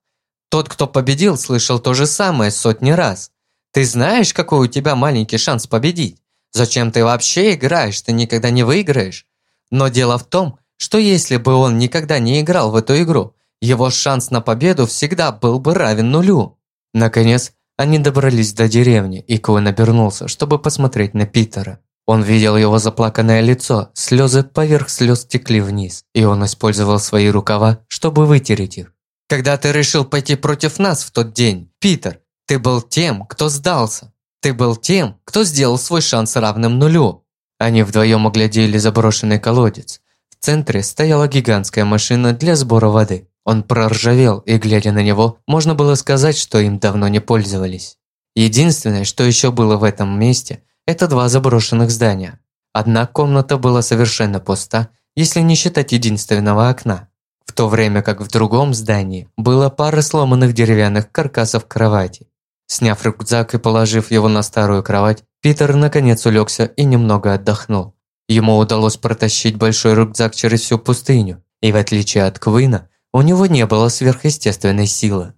Тот, кто победил, слышал то же самое сотни раз. Ты знаешь, какой у тебя маленький шанс победить? Зачем ты вообще играешь? Ты никогда не выиграешь. Но дело в том, что если бы он никогда не играл в эту игру, его шанс на победу всегда был бы равен нулю. Наконец, они добрались до деревни, и Коэн обернулся, чтобы посмотреть на Питера. Он видел его заплаканное лицо, слезы поверх слез текли вниз, и он использовал свои рукава, чтобы вытереть их. «Когда ты решил пойти против нас в тот день, Питер, ты был тем, кто сдался. Ты был тем, кто сделал свой шанс равным нулю». Они вдвоем оглядели заброшенный колодец. В центре стояла гигантская машина для сбора воды. Он проржавел, и глядя на него, можно было сказать, что им давно не пользовались. Единственное, что еще было в этом месте – это два заброшенных здания. Одна комната была совершенно пуста, если не считать единственного окна. в то время как в другом здании было пара сломанных деревянных каркасов кровати. Сняв рюкзак и положив его на старую кровать, Питер наконец улегся и немного отдохнул. Ему удалось протащить большой рюкзак через всю пустыню, и в отличие от Квина, у него не было сверхъестественной силы.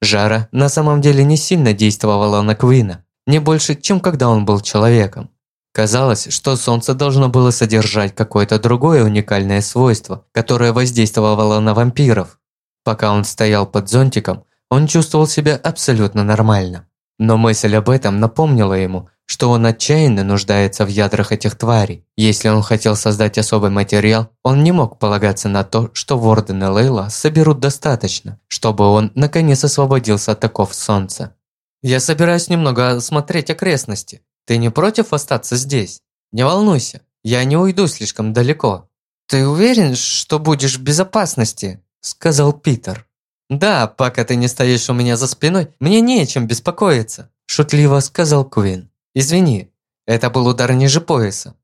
Жара на самом деле не сильно действовала на Квина, не больше, чем когда он был человеком. Казалось, что солнце должно было содержать какое-то другое уникальное свойство, которое воздействовало на вампиров. Пока он стоял под зонтиком, он чувствовал себя абсолютно нормально. Но мысль об этом напомнила ему, что он отчаянно нуждается в ядрах этих тварей. Если он хотел создать особый материал, он не мог полагаться на то, что Ворден и Лейла соберут достаточно, чтобы он наконец освободился от таков солнца. «Я собираюсь немного осмотреть окрестности», ты не против остаться здесь? Не волнуйся, я не уйду слишком далеко. Ты уверен, что будешь в безопасности? Сказал Питер. Да, пока ты не стоишь у меня за спиной, мне не чем беспокоиться. Шутливо сказал Куин. Извини, это был удар ниже пояса.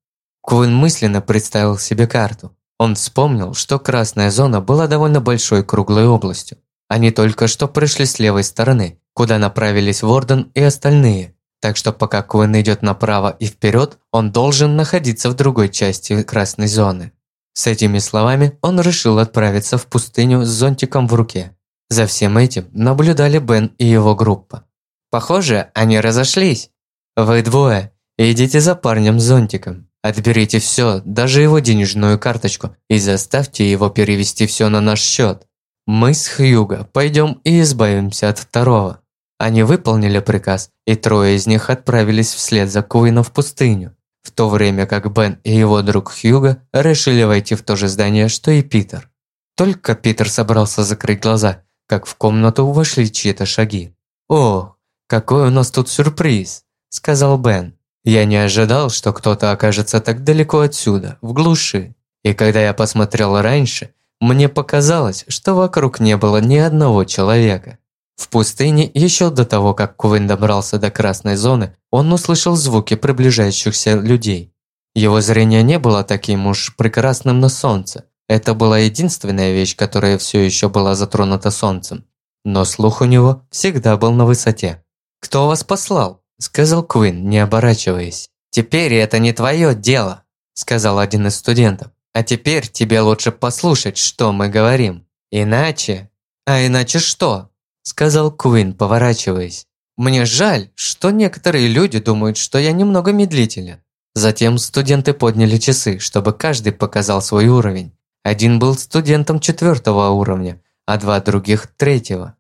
Куин мысленно представил себе карту. Он вспомнил, что красная зона была довольно большой круглой областью. Они только что пришли с левой стороны, куда направились Ворден и остальные. Так что пока Куин идет направо и вперед, он должен находиться в другой части красной зоны. С этими словами он решил отправиться в пустыню с зонтиком в руке. За всем этим наблюдали Бен и его группа. Похоже, они разошлись. Вы двое, идите за парнем с зонтиком. Отберите все, даже его денежную карточку, и заставьте его перевести все на наш счет. Мы с Хьюго пойдем и избавимся от второго. Они выполнили приказ, и трое из них отправились вслед за Куином в пустыню, в то время как Бен и его друг Хьюго решили войти в то же здание, что и Питер. Только Питер собрался закрыть глаза, как в комнату вошли чьи-то шаги. «О, какой у нас тут сюрприз!» – сказал Бен. «Я не ожидал, что кто-то окажется так далеко отсюда, в глуши. И когда я посмотрел раньше, мне показалось, что вокруг не было ни одного человека. В пустыне, еще до того, как Куин добрался до красной зоны, он услышал звуки приближающихся людей. Его зрение не было таким уж прекрасным на солнце. Это была единственная вещь, которая все еще была затронута солнцем. Но слух у него всегда был на высоте. «Кто вас послал?» – сказал Куин, не оборачиваясь. «Теперь это не твое дело», – сказал один из студентов. «А теперь тебе лучше послушать, что мы говорим. Иначе...» «А иначе что?» сказал Куин, поворачиваясь. «Мне жаль, что некоторые люди думают, что я немного медлителен». Затем студенты подняли часы, чтобы каждый показал свой уровень. Один был студентом четвертого уровня, а два других – третьего.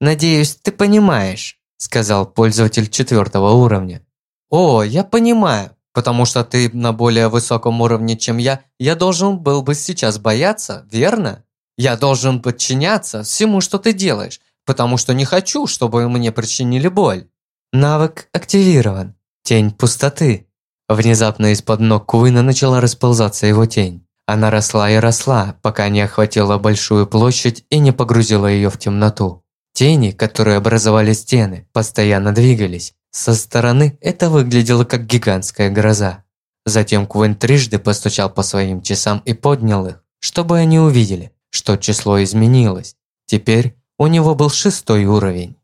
«Надеюсь, ты понимаешь», – сказал пользователь четвертого уровня. «О, я понимаю, потому что ты на более высоком уровне, чем я, я должен был бы сейчас бояться, верно? Я должен подчиняться всему, что ты делаешь, потому что не хочу, чтобы мне причинили боль. Навык активирован. Тень пустоты. Внезапно из-под ног Куина начала расползаться его тень. Она росла и росла, пока не охватила большую площадь и не погрузила ее в темноту. Тени, которые образовали стены, постоянно двигались. Со стороны это выглядело как гигантская гроза. Затем Куин трижды постучал по своим часам и поднял их, чтобы они увидели, что число изменилось. Теперь у него был шестой уровень.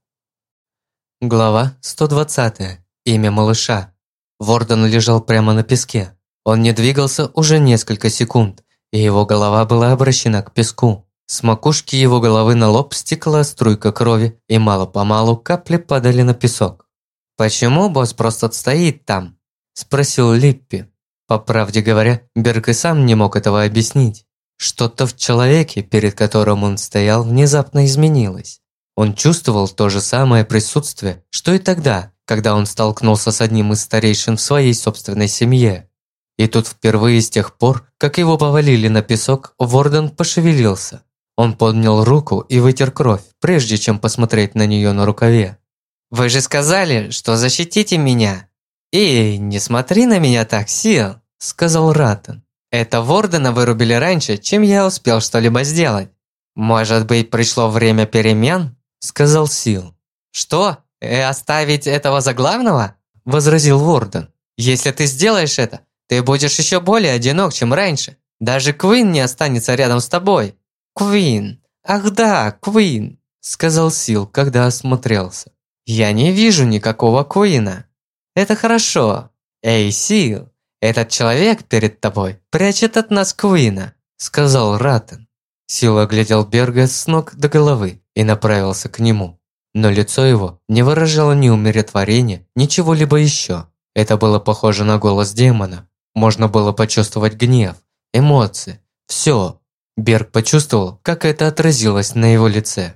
Глава 120. Имя малыша. Ворден лежал прямо на песке. Он не двигался уже несколько секунд, и его голова была обращена к песку. С макушки его головы на лоб стекла струйка крови, и мало-помалу капли падали на песок. «Почему босс просто стоит там?» – спросил Липпи. По правде говоря, Берг и сам не мог этого объяснить. Что-то в человеке, перед которым он стоял, внезапно изменилось. Он чувствовал то же самое присутствие, что и тогда, когда он столкнулся с одним из старейшин в своей собственной семье. И тут впервые с тех пор, как его повалили на песок, Ворден пошевелился. Он поднял руку и вытер кровь, прежде чем посмотреть на нее на рукаве. «Вы же сказали, что защитите меня!» «Эй, не смотри на меня так, Сил!» – сказал Раттон. Это Вордена вырубили раньше, чем я успел что-либо сделать. Может быть, пришло время перемен? Сказал Сил. Что? И э, оставить этого за главного? Возразил Ворден. Если ты сделаешь это, ты будешь еще более одинок, чем раньше. Даже Квин не останется рядом с тобой. Квин! Ах да, Квин!» Сказал Сил, когда осмотрелся. «Я не вижу никакого Куина. Это хорошо. Эй, Сил, этот человек перед тобой прячет от нас Куина», сказал Ратен. Сил оглядел Берга с ног до головы и направился к нему. Но лицо его не выражало ни умиротворения, ни чего-либо еще. Это было похоже на голос демона. Можно было почувствовать гнев, эмоции, все. Берг почувствовал, как это отразилось на его лице.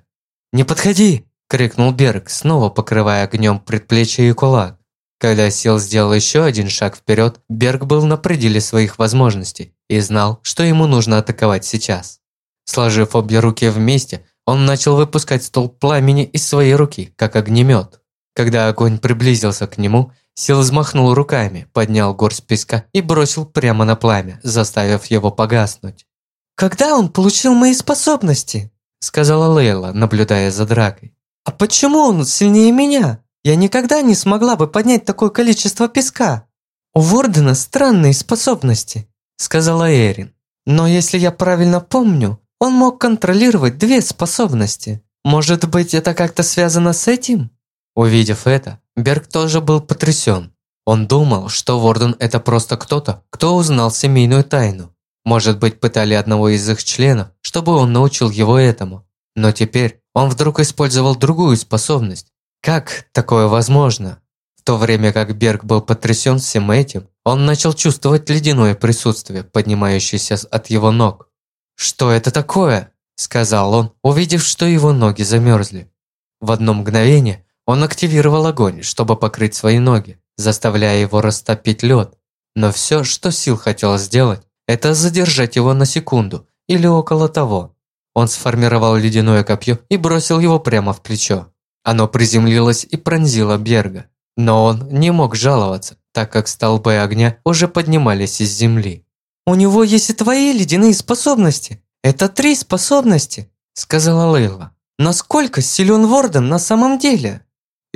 «Не подходи!» – крикнул Берг, снова покрывая огнем предплечье и кулак. Когда Сил сделал еще один шаг вперед, Берг был на пределе своих возможностей и знал, что ему нужно атаковать сейчас. Сложив обе руки вместе, он начал выпускать столб пламени из своей руки, как огнемет. Когда огонь приблизился к нему, Сил взмахнул руками, поднял горсть песка и бросил прямо на пламя, заставив его погаснуть. «Когда он получил мои способности?» сказала Лейла, наблюдая за дракой. «А почему он сильнее меня? Я никогда не смогла бы поднять такое количество песка. У Вордена странные способности», сказала Эрин. «Но если я правильно помню, он мог контролировать две способности. Может быть, это как-то связано с этим?» Увидев это, Берг тоже был потрясен. Он думал, что Ворден – это просто кто-то, кто узнал семейную тайну. Может быть, пытали одного из их членов, чтобы он научил его этому. Но теперь он вдруг использовал другую способность. Как такое возможно? В то время как Берг был потрясен всем этим, он начал чувствовать ледяное присутствие, поднимающееся от его ног. «Что это такое?» – сказал он, увидев, что его ноги замерзли. В одно мгновение он активировал огонь, чтобы покрыть свои ноги, заставляя его растопить лед. Но все, что Сил хотел сделать, это задержать его на секунду или около того. Он сформировал ледяное копье и бросил его прямо в плечо. Оно приземлилось и пронзило Берга. Но он не мог жаловаться, так как столбы огня уже поднимались из земли. «У него есть и твои ледяные способности. Это три способности», – сказала Лейла. «Насколько силен Ворден на самом деле?»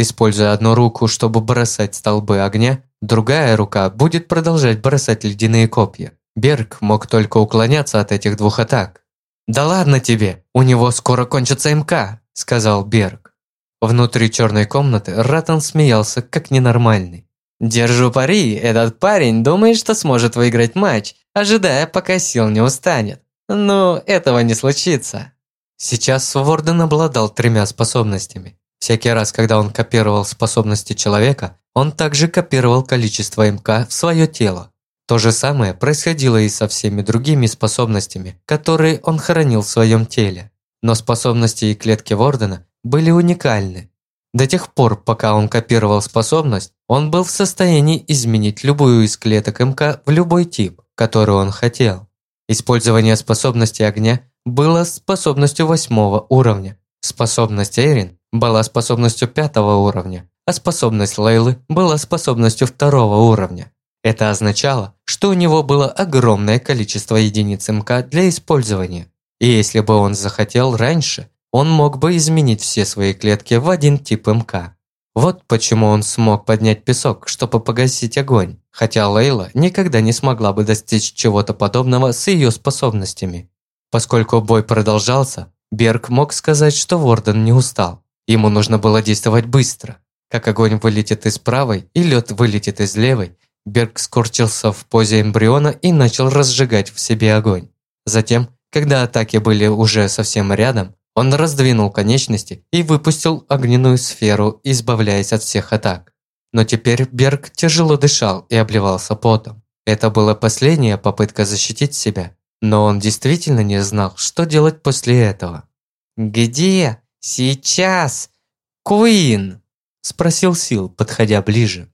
Используя одну руку, чтобы бросать столбы огня, другая рука будет продолжать бросать ледяные копья. Берг мог только уклоняться от этих двух атак. «Да ладно тебе, у него скоро кончится МК», – сказал Берг. Внутри черной комнаты Ратан смеялся как ненормальный. Держу пари, этот парень думает, что сможет выиграть матч, ожидая, пока сил не устанет. Но этого не случится. Сейчас Ворден обладал тремя способностями. Всякий раз, когда он копировал способности человека, он также копировал количество МК в свое тело. То же самое происходило и со всеми другими способностями, которые он хранил в своем теле. Но способности и клетки Вордена были уникальны. До тех пор, пока он копировал способность, он был в состоянии изменить любую из клеток МК в любой тип, который он хотел. Использование способности огня было способностью восьмого уровня. Способность Эрин была способностью пятого уровня, а способность Лейлы была способностью второго уровня. Это означало, что у него было огромное количество единиц МК для использования. И если бы он захотел раньше, он мог бы изменить все свои клетки в один тип МК. Вот почему он смог поднять песок, чтобы погасить огонь, хотя Лейла никогда не смогла бы достичь чего-то подобного с ее способностями. Поскольку бой продолжался, Берг мог сказать, что Ворден не устал. Ему нужно было действовать быстро. Как огонь вылетит из правой и лед вылетит из левой, Берг скорчился в позе эмбриона и начал разжигать в себе огонь. Затем, когда атаки были уже совсем рядом, он раздвинул конечности и выпустил огненную сферу, избавляясь от всех атак. Но теперь Берг тяжело дышал и обливался потом. Это была последняя попытка защитить себя, но он действительно не знал, что делать после этого. «Где? Сейчас? Куин?» – спросил Сил, подходя ближе.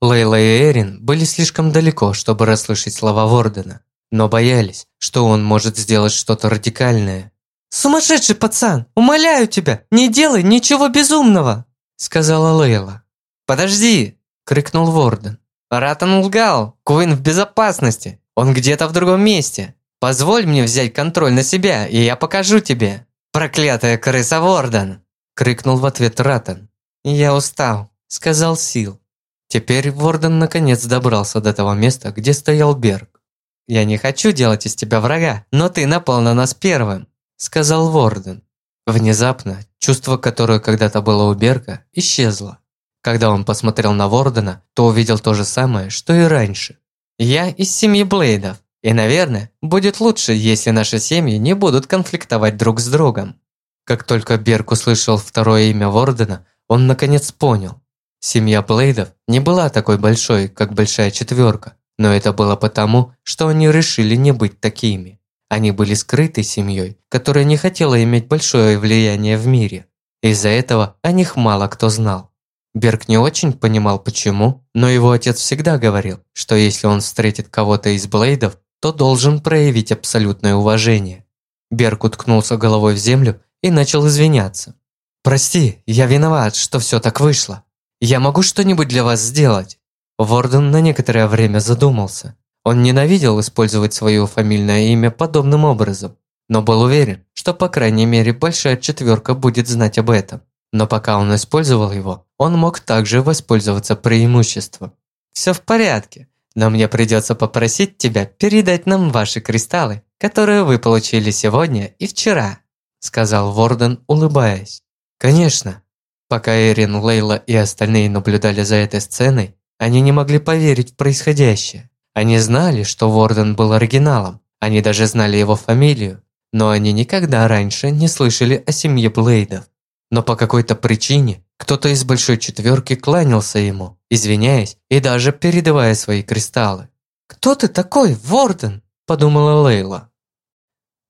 Лейла и Эрин были слишком далеко, чтобы расслышать слова Вордена, но боялись, что он может сделать что-то радикальное. «Сумасшедший пацан! Умоляю тебя, не делай ничего безумного!» сказала Лейла. «Подожди!» – крикнул Ворден. «Ратан лгал! Куин в безопасности! Он где-то в другом месте! Позволь мне взять контроль на себя, и я покажу тебе! Проклятая крыса Ворден!» – крикнул в ответ Ратан. «Я устал», – сказал Сил. Теперь Ворден наконец добрался до того места, где стоял Берг. «Я не хочу делать из тебя врага, но ты напал на нас первым. сказал Ворден. Внезапно чувство, которое когда-то было у Берка, исчезло. Когда он посмотрел на Вордена, то увидел то же самое, что и раньше. «Я из семьи Блейдов, и, наверное, будет лучше, если наши семьи не будут конфликтовать друг с другом». Как только Берк услышал второе имя Вордена, он наконец понял. Семья Блейдов не была такой большой, как Большая Четверка, но это было потому, что они решили не быть такими. Они были скрытой семьей, которая не хотела иметь большое влияние в мире. Из-за этого о них мало кто знал. Берг не очень понимал почему, но его отец всегда говорил, что если он встретит кого-то из Блейдов, то должен проявить абсолютное уважение. Берг уткнулся головой в землю и начал извиняться. «Прости, я виноват, что все так вышло. Я могу что-нибудь для вас сделать?» Ворден на некоторое время задумался. Он ненавидел использовать свое фамильное имя подобным образом, но был уверен, что по крайней мере большая четверка будет знать об этом. Но пока он использовал его, он мог также воспользоваться преимуществом. «Все в порядке, но мне придется попросить тебя передать нам ваши кристаллы, которые вы получили сегодня и вчера», сказал Ворден, улыбаясь. «Конечно». Пока Эрин, Лейла и остальные наблюдали за этой сценой, они не могли поверить в происходящее. Они знали, что Ворден был оригиналом, они даже знали его фамилию, но они никогда раньше не слышали о семье Блейдов. Но по какой-то причине кто-то из большой четверки кланялся ему, извиняясь и даже передавая свои кристаллы. «Кто ты такой, Ворден?» – подумала Лейла.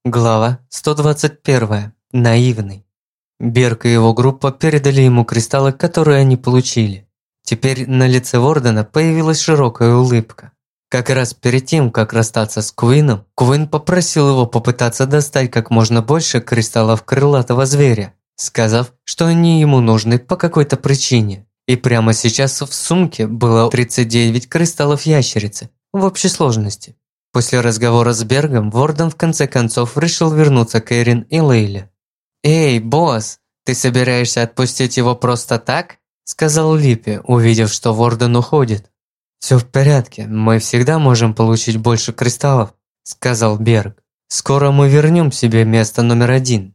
Глава 121. Наивный. Берг и его группа передали ему кристаллы, которые они получили. Теперь на лице Вордена появилась широкая улыбка. Как раз перед тем, как расстаться с Куином, Куин попросил его попытаться достать как можно больше кристаллов крылатого зверя сказав, что они ему нужны по какой-то причине. И прямо сейчас в сумке было 39 кристаллов ящерицы в общей сложности. После разговора с Бергом Ворден в конце концов решил вернуться к Эрин и Лейле. «Эй, босс, ты собираешься отпустить его просто так?» Сказал Липпи, увидев, что Ворден уходит. «Все в порядке, мы всегда можем получить больше кристаллов», сказал Берг. «Скоро мы вернем себе место номер один».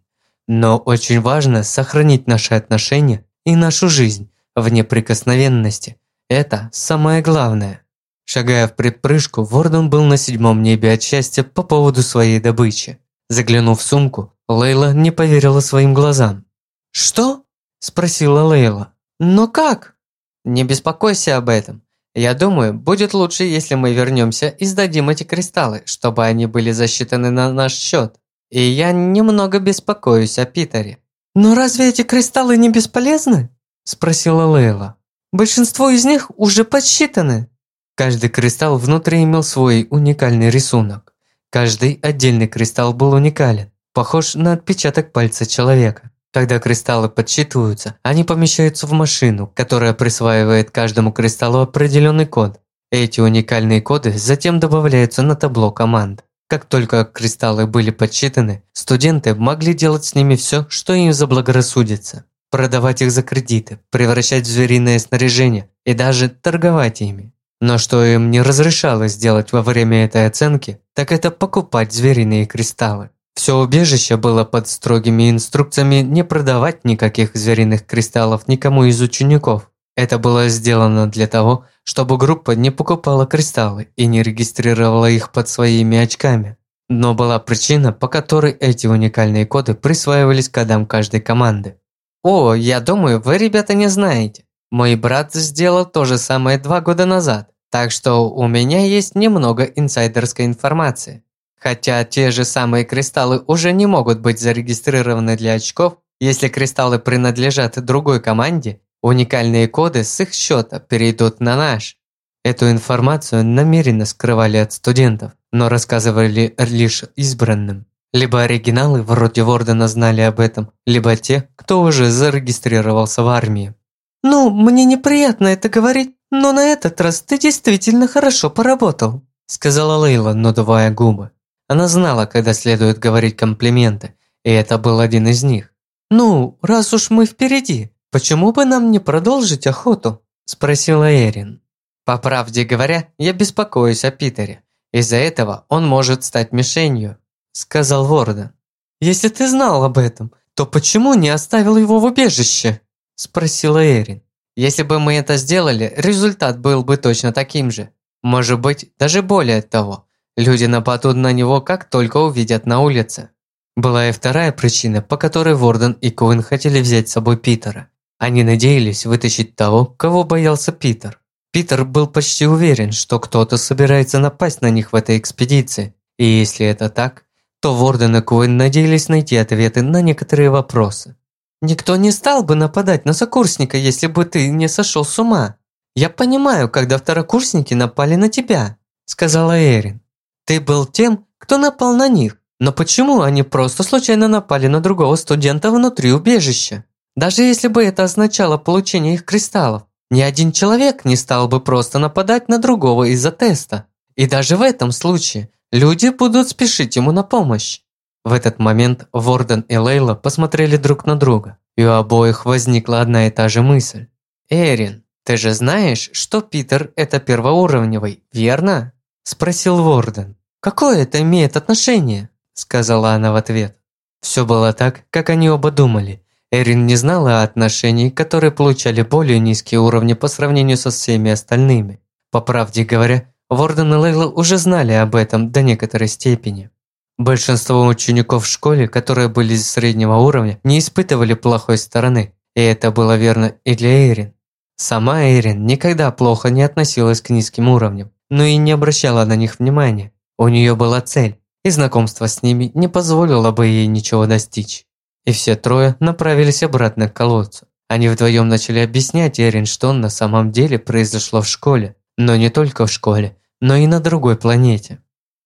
Но очень важно сохранить наши отношения и нашу жизнь в неприкосновенности. Это самое главное. Шагая в предпрыжку, Вордон был на седьмом небе от счастья по поводу своей добычи. Заглянув в сумку, Лейла не поверила своим глазам. «Что?» – спросила Лейла. «Но как?» «Не беспокойся об этом. Я думаю, будет лучше, если мы вернемся и сдадим эти кристаллы, чтобы они были засчитаны на наш счет. И я немного беспокоюсь о Питере. «Но разве эти кристаллы не бесполезны?» – спросила Лейла. «Большинство из них уже подсчитаны». Каждый кристалл внутри имел свой уникальный рисунок. Каждый отдельный кристалл был уникален, похож на отпечаток пальца человека. Когда кристаллы подсчитываются, они помещаются в машину, которая присваивает каждому кристаллу определенный код. Эти уникальные коды затем добавляются на табло команд. Как только кристаллы были подсчитаны, студенты могли делать с ними все, что им заблагорассудится. Продавать их за кредиты, превращать в звериное снаряжение и даже торговать ими. Но что им не разрешалось делать во время этой оценки, так это покупать звериные кристаллы. Все убежище было под строгими инструкциями не продавать никаких звериных кристаллов никому из учеников. Это было сделано для того, чтобы группа не покупала кристаллы и не регистрировала их под своими очками. Но была причина, по которой эти уникальные коды присваивались кодам каждой команды. О, я думаю, вы, ребята, не знаете. Мой брат сделал то же самое два года назад, так что у меня есть немного инсайдерской информации. Хотя те же самые кристаллы уже не могут быть зарегистрированы для очков, если кристаллы принадлежат другой команде, Уникальные коды с их счета перейдут на наш. Эту информацию намеренно скрывали от студентов, но рассказывали лишь избранным. Либо оригиналы вроде Вордена знали об этом, либо те, кто уже зарегистрировался в армии. «Ну, мне неприятно это говорить, но на этот раз ты действительно хорошо поработал», сказала Лейла, надувая губы. Она знала, когда следует говорить комплименты, и это был один из них. «Ну, раз уж мы впереди, «Почему бы нам не продолжить охоту?» – спросила Эрин. «По правде говоря, я беспокоюсь о Питере. Из-за этого он может стать мишенью», – сказал Ворден. Если ты знал об этом, то почему не оставил его в убежище?» – спросила Эрин. «Если бы мы это сделали, результат был бы точно таким же. Может быть, даже более того. Люди нападут на него, как только увидят на улице». Была и вторая причина, по которой Ворден и Куин хотели взять с собой Питера. Они надеялись вытащить того, кого боялся Питер. Питер был почти уверен, что кто-то собирается напасть на них в этой экспедиции, и если это так, то Ворден и Куин надеялись найти ответы на некоторые вопросы. «Никто не стал бы нападать на сокурсника, если бы ты не сошел с ума. Я понимаю, когда второкурсники напали на тебя», – сказала Эрин. «Ты был тем, кто напал на них, но почему они просто случайно напали на другого студента внутри убежища? Даже если бы это означало получение их кристаллов, ни один человек не стал бы просто нападать на другого из-за теста. И даже в этом случае люди будут спешить ему на помощь. В этот момент Ворден и Лейла посмотрели друг на друга, и у обоих возникла одна и та же мысль. «Эрин, ты же знаешь, что Питер – это первоуровневый, верно?» – спросил Ворден. «Какое это имеет отношение?» – сказала она в ответ. Все было так, как они оба думали. Эрин не знала о отношении, которые получали более низкие уровни по сравнению со всеми остальными. По правде говоря, Ворден и Лейла уже знали об этом до некоторой степени. Большинство учеников в школе, которые были среднего уровня, не испытывали плохой стороны, и это было верно и для Эрин. Сама Эрин никогда плохо не относилась к низким уровням, но и не обращала на них внимания. У нее была цель, и знакомство с ними не позволило бы ей ничего достичь. И все трое направились обратно к колодцу. Они вдвоем начали объяснять Эрин, что на самом деле произошло в школе, но не только в школе, но и на другой планете.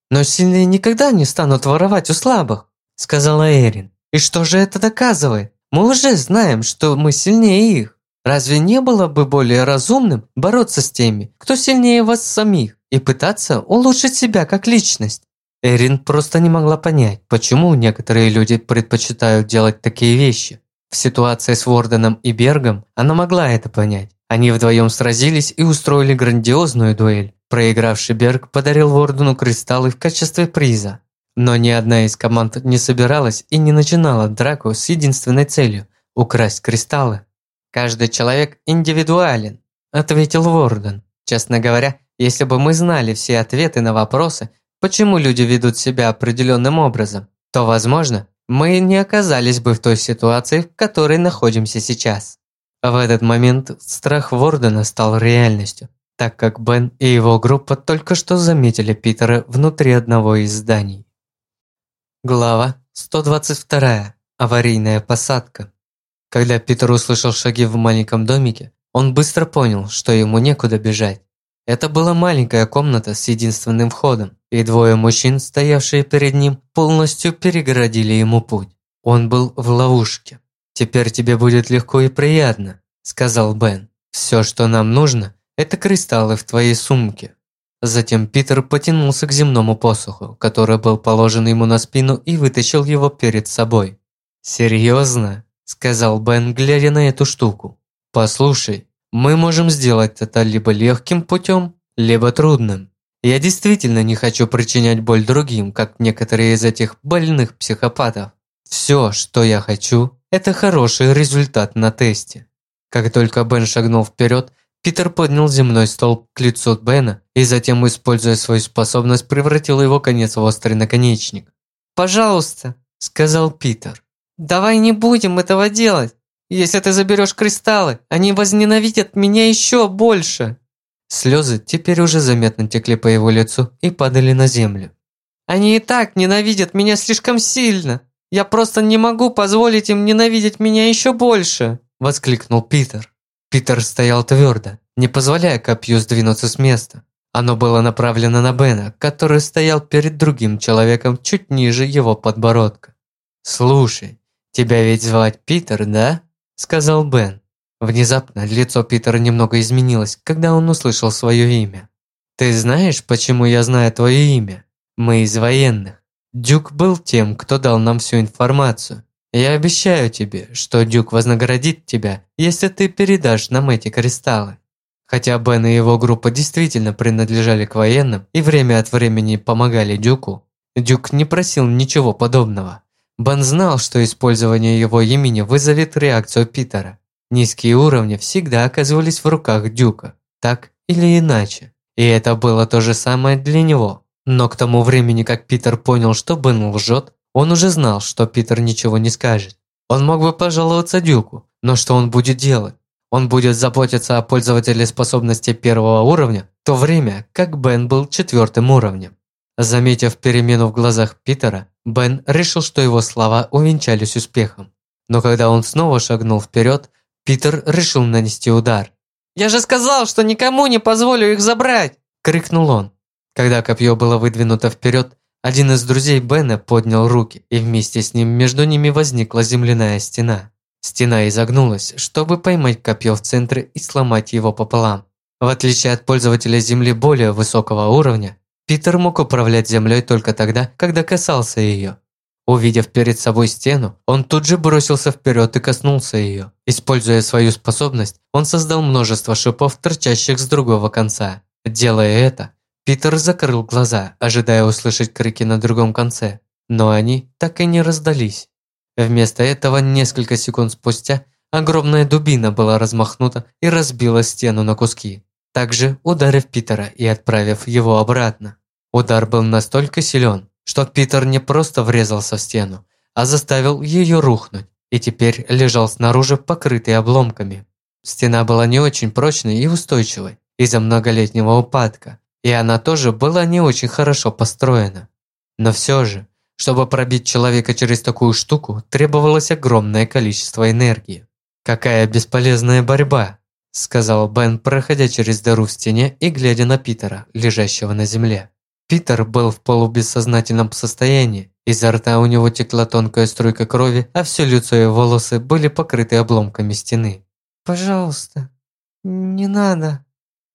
«Но сильные никогда не станут воровать у слабых», – сказала Эрин. «И что же это доказывает? Мы уже знаем, что мы сильнее их. Разве не было бы более разумным бороться с теми, кто сильнее вас самих, и пытаться улучшить себя как личность?» Эрин просто не могла понять, почему некоторые люди предпочитают делать такие вещи. В ситуации с Ворденом и Бергом она могла это понять. Они вдвоем сразились и устроили грандиозную дуэль. Проигравший Берг подарил Вордену кристаллы в качестве приза. Но ни одна из команд не собиралась и не начинала драку с единственной целью – украсть кристаллы. «Каждый человек индивидуален», – ответил Ворден. «Честно говоря, если бы мы знали все ответы на вопросы, почему люди ведут себя определенным образом, то, возможно, мы не оказались бы в той ситуации, в которой находимся сейчас». В этот момент страх Вордена стал реальностью так как Бен и его группа только что заметили Питера внутри одного из зданий. Глава 122. Аварийная посадка. Когда Питер услышал шаги в маленьком домике, он быстро понял, что ему некуда бежать. Это была маленькая комната с единственным входом, и двое мужчин, стоявшие перед ним, полностью перегородили ему путь. Он был в ловушке. «Теперь тебе будет легко и приятно», – сказал Бен. «Все, что нам нужно, это кристаллы в твоей сумке. Затем Питер потянулся к земному посоху, который был положен ему на спину и вытащил его перед собой. «Серьезно?» – сказал Бен, глядя на эту штуку. «Послушай, мы можем сделать это либо легким путем, либо трудным. Я действительно не хочу причинять боль другим, как некоторые из этих больных психопатов. Все, что я хочу, это хороший результат на тесте». Как только Бен шагнул вперед, Питер поднял земной столб к лицу Бена и затем, используя свою способность, превратил его конец в острый наконечник. «Пожалуйста», – сказал Питер, – «давай не будем этого делать. Если ты заберешь кристаллы, они возненавидят меня еще больше». Слезы теперь уже заметно текли по его лицу и падали на землю. «Они и так ненавидят меня слишком сильно. Я просто не могу позволить им ненавидеть меня еще больше», – воскликнул Питер. Питер стоял твердо, не позволяя копью сдвинуться с места. Оно было направлено на Бена, который стоял перед другим человеком чуть ниже его подбородка. «Слушай, тебя ведь звать Питер, да?» – сказал Бен. Внезапно лицо Питера немного изменилось, когда он услышал свое имя. «Ты знаешь, почему я знаю твое имя? Мы из военных. Дюк был тем, кто дал нам всю информацию. Я обещаю тебе, что Дюк вознаградит тебя, если ты передашь нам эти кристаллы. Хотя Бен и его группа действительно принадлежали к военным и время от времени помогали Дюку, Дюк не просил ничего подобного. Бен знал, что использование его имени вызовет реакцию Питера. Низкие уровни всегда оказывались в руках Дюка, так или иначе. И это было то же самое для него. Но к тому времени, как Питер понял, что Бен лжет, он уже знал, что Питер ничего не скажет. Он мог бы пожаловаться Дюку, но что он будет делать? Он будет заботиться о пользователе способности первого уровня, в то время как Бен был четвертым уровнем. Заметив перемену в глазах Питера, Бен решил, что его слова увенчались успехом. Но когда он снова шагнул вперед, Питер решил нанести удар. «Я же сказал, что никому не позволю их забрать!» – крикнул он. Когда копье было выдвинуто вперед, один из друзей Бена поднял руки, и вместе с ним между ними возникла земляная стена. Стена изогнулась, чтобы поймать копье в центре и сломать его пополам. В отличие от пользователя Земли более высокого уровня, Питер мог управлять Землей только тогда, когда касался ее. Увидев перед собой стену, он тут же бросился вперед и коснулся ее. Используя свою способность, он создал множество шипов, торчащих с другого конца. Делая это, Питер закрыл глаза, ожидая услышать крики на другом конце, но они так и не раздались. Вместо этого, несколько секунд спустя, огромная дубина была размахнута и разбила стену на куски, также ударив Питера и отправив его обратно. Удар был настолько силен, что Питер не просто врезался в стену, а заставил ее рухнуть, и теперь лежал снаружи, покрытый обломками. Стена была не очень прочной и устойчивой из-за многолетнего упадка, и она тоже была не очень хорошо построена. Но все же, чтобы пробить человека через такую штуку, требовалось огромное количество энергии. «Какая бесполезная борьба!» – сказал Бен, проходя через дыру в стене и глядя на Питера, лежащего на земле. Питер был в полубессознательном состоянии, изо рта у него текла тонкая струйка крови, а все лицо и волосы были покрыты обломками стены. «Пожалуйста, не надо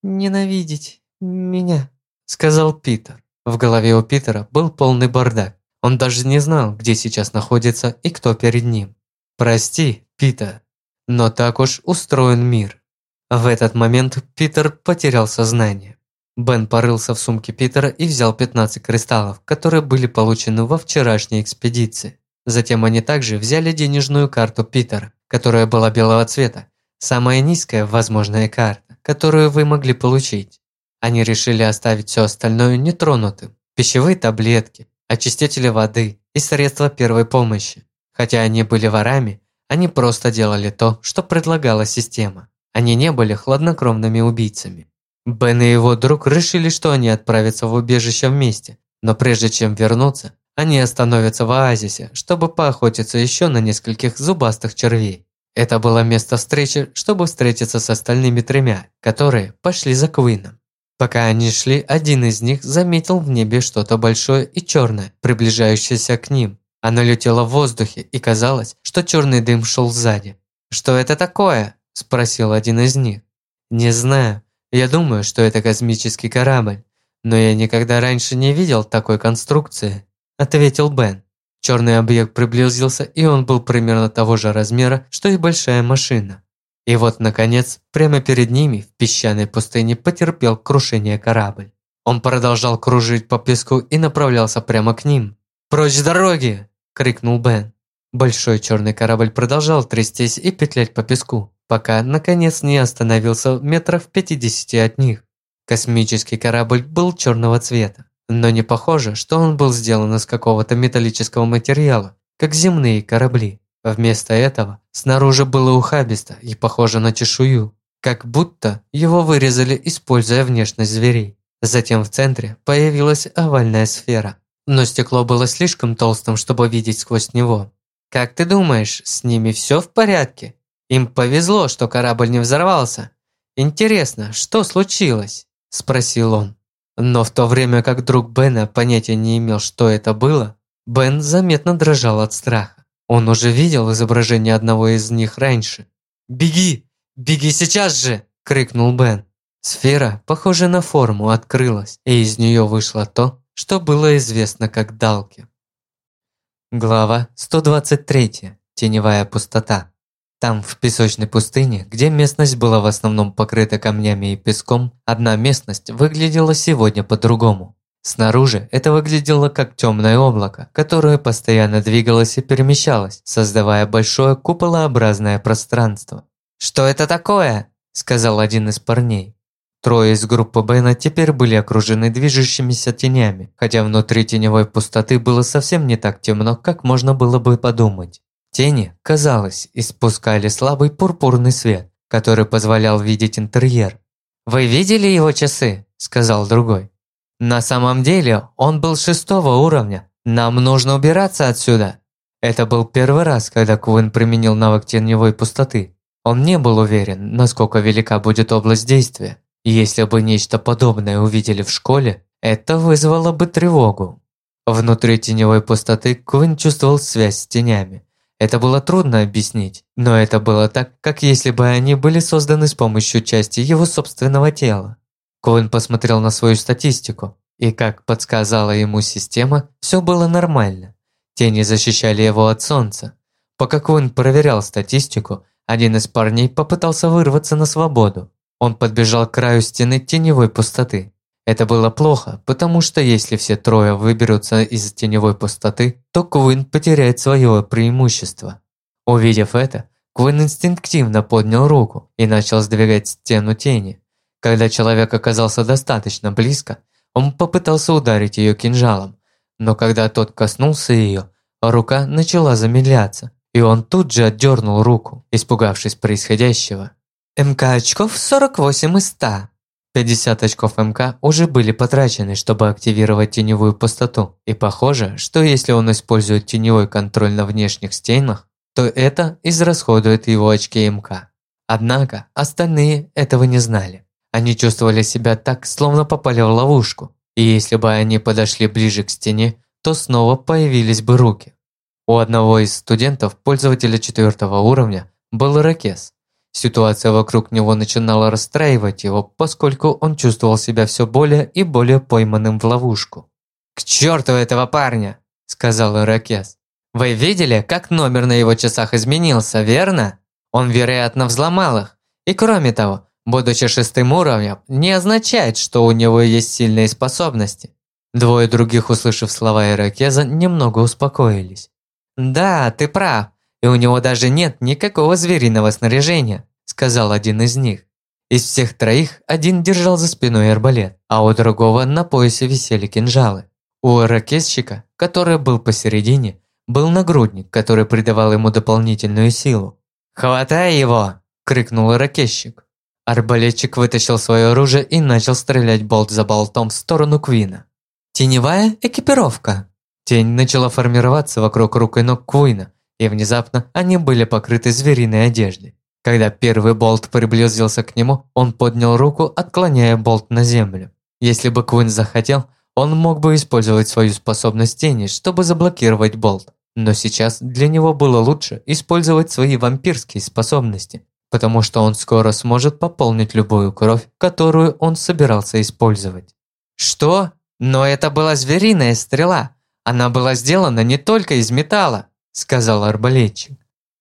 ненавидеть меня», – сказал Питер. В голове у Питера был полный бардак. Он даже не знал, где сейчас находится и кто перед ним. «Прости, Питер, но так уж устроен мир». В этот момент Питер потерял сознание. Бен порылся в сумке Питера и взял 15 кристаллов, которые были получены во вчерашней экспедиции. Затем они также взяли денежную карту Питера, которая была белого цвета, самая низкая возможная карта, которую вы могли получить. Они решили оставить все остальное нетронутым. Пищевые таблетки, очистители воды и средства первой помощи. Хотя они были ворами, они просто делали то, что предлагала система. Они не были хладнокровными убийцами. Бен и его друг решили, что они отправятся в убежище вместе, но прежде чем вернуться, они остановятся в оазисе, чтобы поохотиться еще на нескольких зубастых червей. Это было место встречи, чтобы встретиться с остальными тремя, которые пошли за Квином. Пока они шли, один из них заметил в небе что-то большое и черное, приближающееся к ним. Оно летело в воздухе, и казалось, что черный дым шел сзади. «Что это такое?» – спросил один из них. «Не знаю. Я думаю, что это космический корабль. Но я никогда раньше не видел такой конструкции», – ответил Бен. Черный объект приблизился, и он был примерно того же размера, что и большая машина. И вот, наконец, прямо перед ними в песчаной пустыне потерпел крушение корабль. Он продолжал кружить по песку и направлялся прямо к ним. «Прочь дороги!» – крикнул Бен. Большой черный корабль продолжал трястись и петлять по песку, пока, наконец, не остановился в метрах в 50 от них. Космический корабль был черного цвета, но не похоже, что он был сделан из какого-то металлического материала, как земные корабли. Вместо этого снаружи было ухабисто и похоже на чешую, как будто его вырезали, используя внешность зверей. Затем в центре появилась овальная сфера, но стекло было слишком толстым, чтобы видеть сквозь него. «Как ты думаешь, с ними все в порядке? Им повезло, что корабль не взорвался. Интересно, что случилось?» – спросил он. Но в то время как друг Бена понятия не имел, что это было, Бен заметно дрожал от страха. Он уже видел изображение одного из них раньше. «Беги! Беги сейчас же!» – крикнул Бен. Сфера, похожая на форму, открылась, и из нее вышло то, что было известно как Далки. Глава 123. Теневая пустота. Там, в песочной пустыне, где местность была в основном покрыта камнями и песком, одна местность выглядела сегодня по-другому. Снаружи это выглядело как темное облако, которое постоянно двигалось и перемещалось, создавая большое куполообразное пространство. «Что это такое?» – сказал один из парней. Трое из группы Бена теперь были окружены движущимися тенями, хотя внутри теневой пустоты было совсем не так темно, как можно было бы подумать. Тени, казалось, испускали слабый пурпурный свет, который позволял видеть интерьер. «Вы видели его часы?» – сказал другой. «На самом деле он был шестого уровня. Нам нужно убираться отсюда». Это был первый раз, когда Куин применил навык теневой пустоты. Он не был уверен, насколько велика будет область действия. Если бы нечто подобное увидели в школе, это вызвало бы тревогу. Внутри теневой пустоты Куин чувствовал связь с тенями. Это было трудно объяснить, но это было так, как если бы они были созданы с помощью части его собственного тела. Куин посмотрел на свою статистику, и как подсказала ему система, все было нормально. Тени защищали его от солнца. Пока Куин проверял статистику, один из парней попытался вырваться на свободу. Он подбежал к краю стены теневой пустоты. Это было плохо, потому что если все трое выберутся из теневой пустоты, то Куин потеряет свое преимущество. Увидев это, Куин инстинктивно поднял руку и начал сдвигать стену тени. Когда человек оказался достаточно близко, он попытался ударить ее кинжалом, но когда тот коснулся ее, рука начала замедляться, и он тут же отдернул руку, испугавшись происходящего. МК очков 48 из 100. 50 очков МК уже были потрачены, чтобы активировать теневую пустоту. И похоже, что если он использует теневой контроль на внешних стенах, то это израсходует его очки МК. Однако остальные этого не знали. Они чувствовали себя так, словно попали в ловушку. И если бы они подошли ближе к стене, то снова появились бы руки. У одного из студентов, пользователя четвертого уровня, был ракес. Ситуация вокруг него начинала расстраивать его, поскольку он чувствовал себя все более и более пойманным в ловушку. «К черту этого парня!» – сказал Иракес. «Вы видели, как номер на его часах изменился, верно? Он, вероятно, взломал их. И кроме того, будучи шестым уровнем, не означает, что у него есть сильные способности». Двое других, услышав слова Иракеза, немного успокоились. «Да, ты прав, и у него даже нет никакого звериного снаряжения сказал один из них. Из всех троих один держал за спиной арбалет, а у другого на поясе висели кинжалы. У ракетчика, который был посередине, был нагрудник, который придавал ему дополнительную силу. «Хватай его!» – крикнул ракетчик. Арбалетчик вытащил свое оружие и начал стрелять болт за болтом в сторону Квина. Теневая экипировка. Тень начала формироваться вокруг рук и ног Куина, и внезапно они были покрыты звериной одеждой. Когда первый болт приблизился к нему, он поднял руку, отклоняя болт на землю. Если бы Куин захотел, он мог бы использовать свою способность тени, чтобы заблокировать болт. Но сейчас для него было лучше использовать свои вампирские способности, потому что он скоро сможет пополнить любую кровь, которую он собирался использовать. «Что? Но это была звериная стрела. Она была сделана не только из металла», – сказал арбалетчик.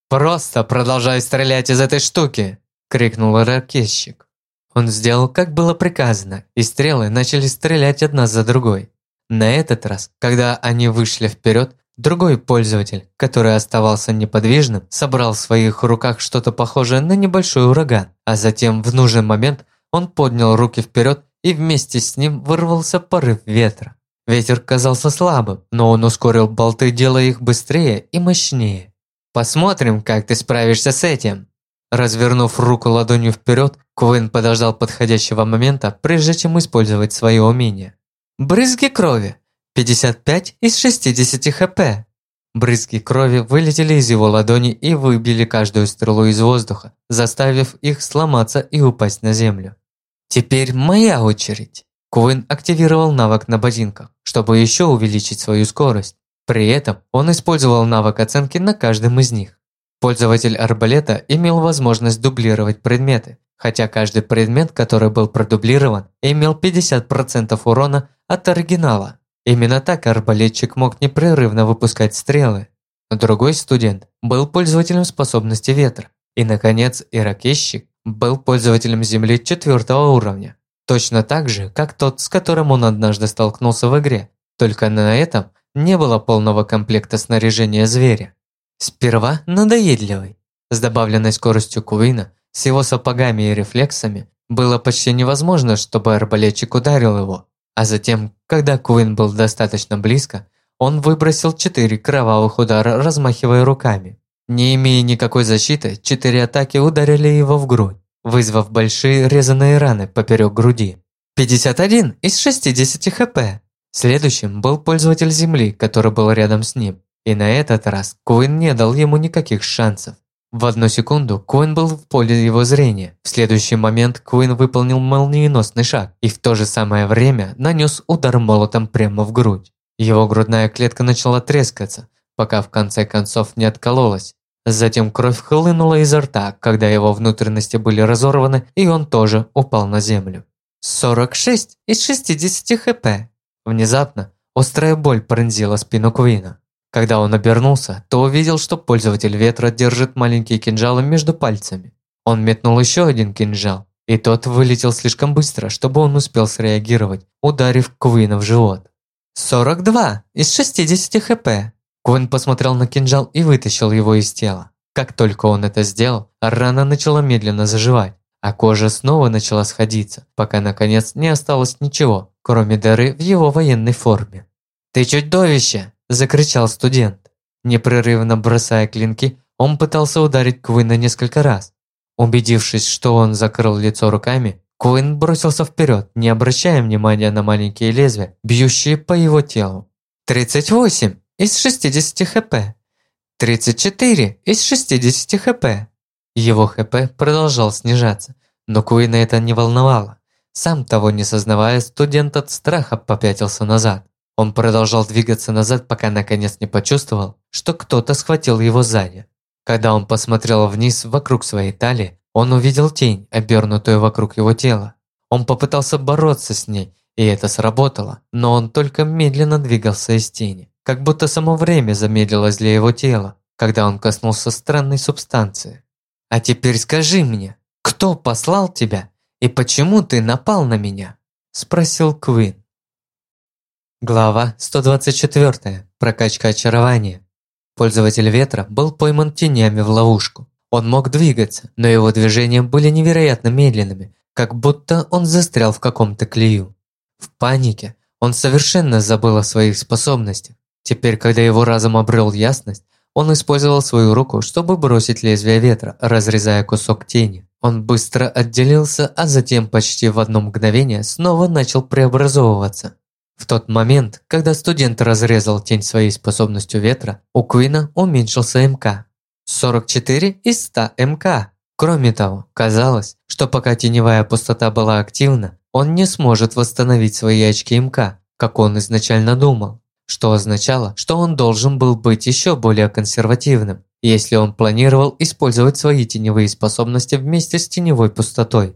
«Просто продолжай стрелять из этой штуки!» – крикнул ракетчик. Он сделал, как было приказано, и стрелы начали стрелять одна за другой. На этот раз, когда они вышли вперед, другой пользователь, который оставался неподвижным, собрал в своих руках что-то похожее на небольшой ураган, а затем в нужный момент он поднял руки вперед и вместе с ним вырвался порыв ветра. Ветер казался слабым, но он ускорил болты, делая их быстрее и мощнее. Посмотрим, как ты справишься с этим. Развернув руку ладонью вперед, Куин подождал подходящего момента, прежде чем использовать свое умение. Брызги крови. 55 из 60 хп. Брызги крови вылетели из его ладони и выбили каждую стрелу из воздуха, заставив их сломаться и упасть на землю. Теперь моя очередь. Куин активировал навык на ботинках, чтобы еще увеличить свою скорость. При этом он использовал навык оценки на каждом из них. Пользователь арбалета имел возможность дублировать предметы, хотя каждый предмет, который был продублирован, имел 50% урона от оригинала. Именно так арбалетчик мог непрерывно выпускать стрелы. Другой студент был пользователем способности ветра. И, наконец, иракещик был пользователем земли четвертого уровня. Точно так же, как тот, с которым он однажды столкнулся в игре, только на этом не было полного комплекта снаряжения зверя. Сперва надоедливый, с добавленной скоростью Куина, с его сапогами и рефлексами, было почти невозможно, чтобы арбалетчик ударил его. А затем, когда Куин был достаточно близко, он выбросил четыре кровавых удара, размахивая руками. Не имея никакой защиты, четыре атаки ударили его в грудь, вызвав большие резаные раны поперек груди. 51 из 60 хп. Следующим был пользователь земли, который был рядом с ним. И на этот раз Куин не дал ему никаких шансов. В одну секунду Куин был в поле его зрения. В следующий момент Куин выполнил молниеносный шаг и в то же самое время нанес удар молотом прямо в грудь. Его грудная клетка начала трескаться, пока в конце концов не откололась. Затем кровь хлынула изо рта, когда его внутренности были разорваны, и он тоже упал на землю. 46 из 60 хп. Внезапно острая боль пронзила спину Куина. Когда он обернулся, то увидел, что пользователь ветра держит маленькие кинжалы между пальцами. Он метнул еще один кинжал, и тот вылетел слишком быстро, чтобы он успел среагировать, ударив Куина в живот. 42 из 60 хп. Куин посмотрел на кинжал и вытащил его из тела. Как только он это сделал, рана начала медленно заживать, а кожа снова начала сходиться, пока наконец не осталось ничего, кроме дыры в его военной форме. «Ты чудовище!» – закричал студент. Непрерывно бросая клинки, он пытался ударить Куина несколько раз. Убедившись, что он закрыл лицо руками, Куин бросился вперед, не обращая внимания на маленькие лезвия, бьющие по его телу. 38 из 60 хп. 34 из 60 хп. Его хп продолжал снижаться, но Куина это не волновало. Сам того не сознавая, студент от страха попятился назад. Он продолжал двигаться назад, пока наконец не почувствовал, что кто-то схватил его сзади. Когда он посмотрел вниз вокруг своей талии, он увидел тень, обернутую вокруг его тела. Он попытался бороться с ней, и это сработало, но он только медленно двигался из тени, как будто само время замедлилось для его тела, когда он коснулся странной субстанции. «А теперь скажи мне, кто послал тебя и почему ты напал на меня?» – спросил Квин. Глава 124. Прокачка очарования. Пользователь ветра был пойман тенями в ловушку. Он мог двигаться, но его движения были невероятно медленными, как будто он застрял в каком-то клею. В панике он совершенно забыл о своих способностях. Теперь, когда его разум обрел ясность, он использовал свою руку, чтобы бросить лезвие ветра, разрезая кусок тени. Он быстро отделился, а затем почти в одно мгновение снова начал преобразовываться. В тот момент, когда студент разрезал тень своей способностью ветра, у Куина уменьшился МК. 44 из 100 МК. Кроме того, казалось, что пока теневая пустота была активна, он не сможет восстановить свои очки МК, как он изначально думал, что означало, что он должен был быть еще более консервативным, если он планировал использовать свои теневые способности вместе с теневой пустотой.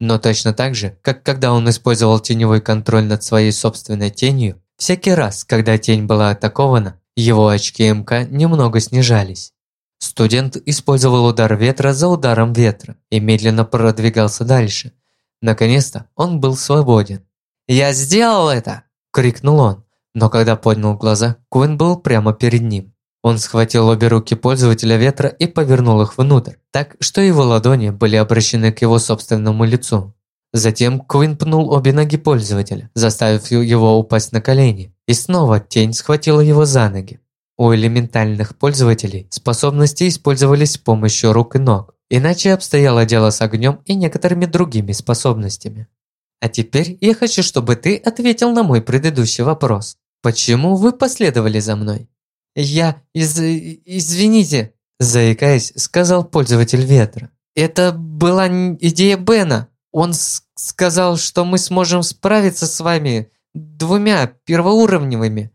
Но точно так же, как когда он использовал теневой контроль над своей собственной тенью, всякий раз, когда тень была атакована, его очки МК немного снижались. Студент использовал удар ветра за ударом ветра и медленно продвигался дальше. Наконец-то он был свободен. «Я сделал это!» – крикнул он. Но когда поднял глаза, Куин был прямо перед ним. Он схватил обе руки пользователя ветра и повернул их внутрь, так что его ладони были обращены к его собственному лицу. Затем Квин пнул обе ноги пользователя, заставив его упасть на колени, и снова тень схватила его за ноги. У элементальных пользователей способности использовались с помощью рук и ног, иначе обстояло дело с огнем и некоторыми другими способностями. А теперь я хочу, чтобы ты ответил на мой предыдущий вопрос. Почему вы последовали за мной? «Я из... извините», – заикаясь, сказал пользователь ветра. «Это была идея Бена. Он сказал, что мы сможем справиться с вами двумя первоуровневыми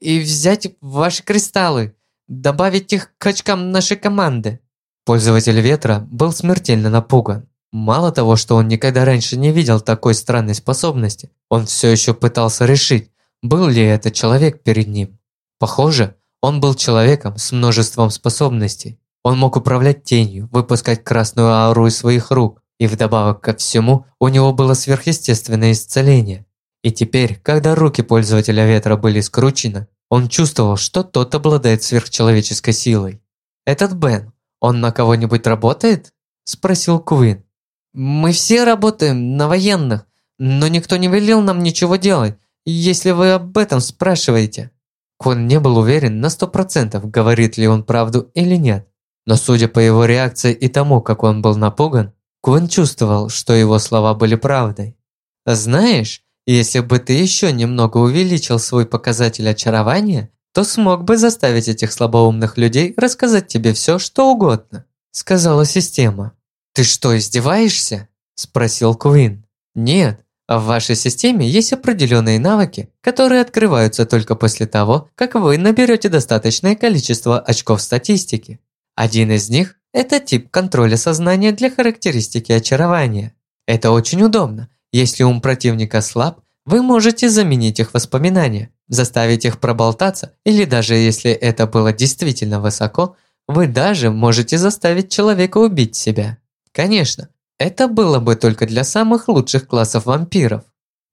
и взять ваши кристаллы, добавить их к очкам нашей команды». Пользователь ветра был смертельно напуган. Мало того, что он никогда раньше не видел такой странной способности, он все еще пытался решить, был ли это человек перед ним. Похоже, он был человеком с множеством способностей. Он мог управлять тенью, выпускать красную ауру из своих рук И вдобавок ко всему, у него было сверхъестественное исцеление. И теперь, когда руки пользователя ветра были скручены, он чувствовал, что тот обладает сверхчеловеческой силой. «Этот Бен, он на кого-нибудь работает?» – спросил Куин. «Мы все работаем на военных, но никто не велел нам ничего делать, если вы об этом спрашиваете». Куин не был уверен на сто процентов, говорит ли он правду или нет. Но судя по его реакции и тому, как он был напуган, Куин чувствовал, что его слова были правдой. «Знаешь, если бы ты еще немного увеличил свой показатель очарования, то смог бы заставить этих слабоумных людей рассказать тебе все, что угодно», сказала система. «Ты что, издеваешься?» спросил Куин. «Нет, в вашей системе есть определенные навыки, которые открываются только после того, как вы наберете достаточное количество очков статистики. Один из них – это тип контроля сознания для характеристики очарования. Это очень удобно. Если ум противника слаб, вы можете заменить их воспоминания, заставить их проболтаться, или даже если это было действительно высоко, вы даже можете заставить человека убить себя. Конечно, это было бы только для самых лучших классов вампиров.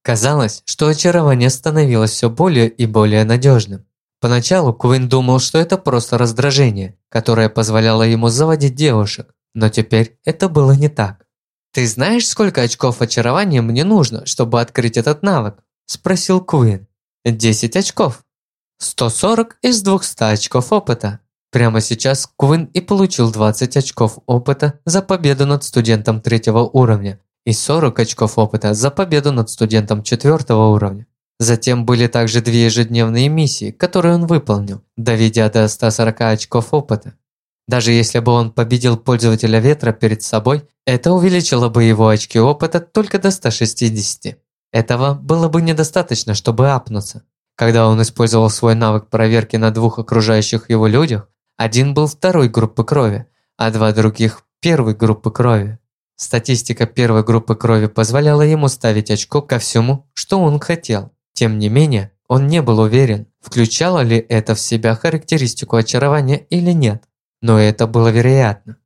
Казалось, что очарование становилось все более и более надежным. Поначалу Куин думал, что это просто раздражение, которое позволяло ему заводить девушек, но теперь это было не так. «Ты знаешь, сколько очков очарования мне нужно, чтобы открыть этот навык?» – спросил Куин. «10 очков. 140 из 200 очков опыта». Прямо сейчас Куин и получил 20 очков опыта за победу над студентом третьего уровня и 40 очков опыта за победу над студентом четвертого уровня. Затем были также две ежедневные миссии, которые он выполнил, доведя до 140 очков опыта. Даже если бы он победил пользователя ветра перед собой, это увеличило бы его очки опыта только до 160. Этого было бы недостаточно, чтобы апнуться. Когда он использовал свой навык проверки на двух окружающих его людях, один был второй группы крови, а два других – первой группы крови. Статистика первой группы крови позволяла ему ставить очко ко всему, что он хотел. Тем не менее, он не был уверен, включало ли это в себя характеристику очарования или нет, но это было вероятно.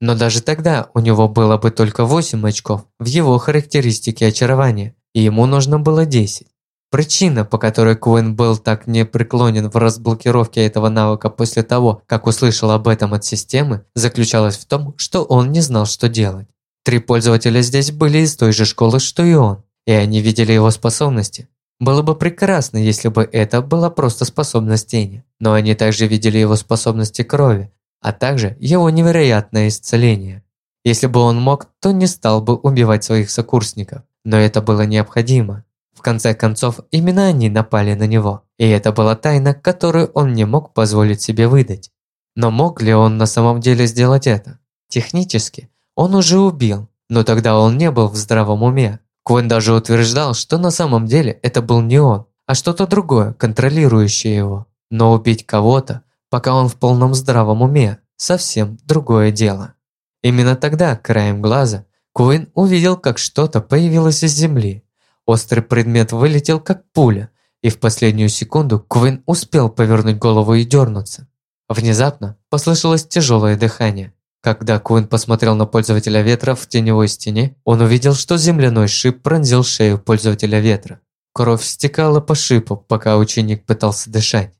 Но даже тогда у него было бы только 8 очков в его характеристике очарования, и ему нужно было 10. Причина, по которой Куин был так непреклонен в разблокировке этого навыка после того, как услышал об этом от системы, заключалась в том, что он не знал, что делать. Три пользователя здесь были из той же школы, что и он, и они видели его способности. Было бы прекрасно, если бы это была просто способность тени, но они также видели его способности крови, а также его невероятное исцеление. Если бы он мог, то не стал бы убивать своих сокурсников, но это было необходимо. В конце концов, именно они напали на него, и это была тайна, которую он не мог позволить себе выдать. Но мог ли он на самом деле сделать это? Технически, он уже убил, но тогда он не был в здравом уме. Квен даже утверждал, что на самом деле это был не он, а что-то другое, контролирующее его. Но убить кого-то, пока он в полном здравом уме, совсем другое дело. Именно тогда, краем глаза, Куин увидел, как что-то появилось из земли. Острый предмет вылетел, как пуля, и в последнюю секунду Куин успел повернуть голову и дернуться. Внезапно послышалось тяжелое дыхание. Когда Куин посмотрел на пользователя ветра в теневой стене, он увидел, что земляной шип пронзил шею пользователя ветра. Кровь стекала по шипу, пока ученик пытался дышать.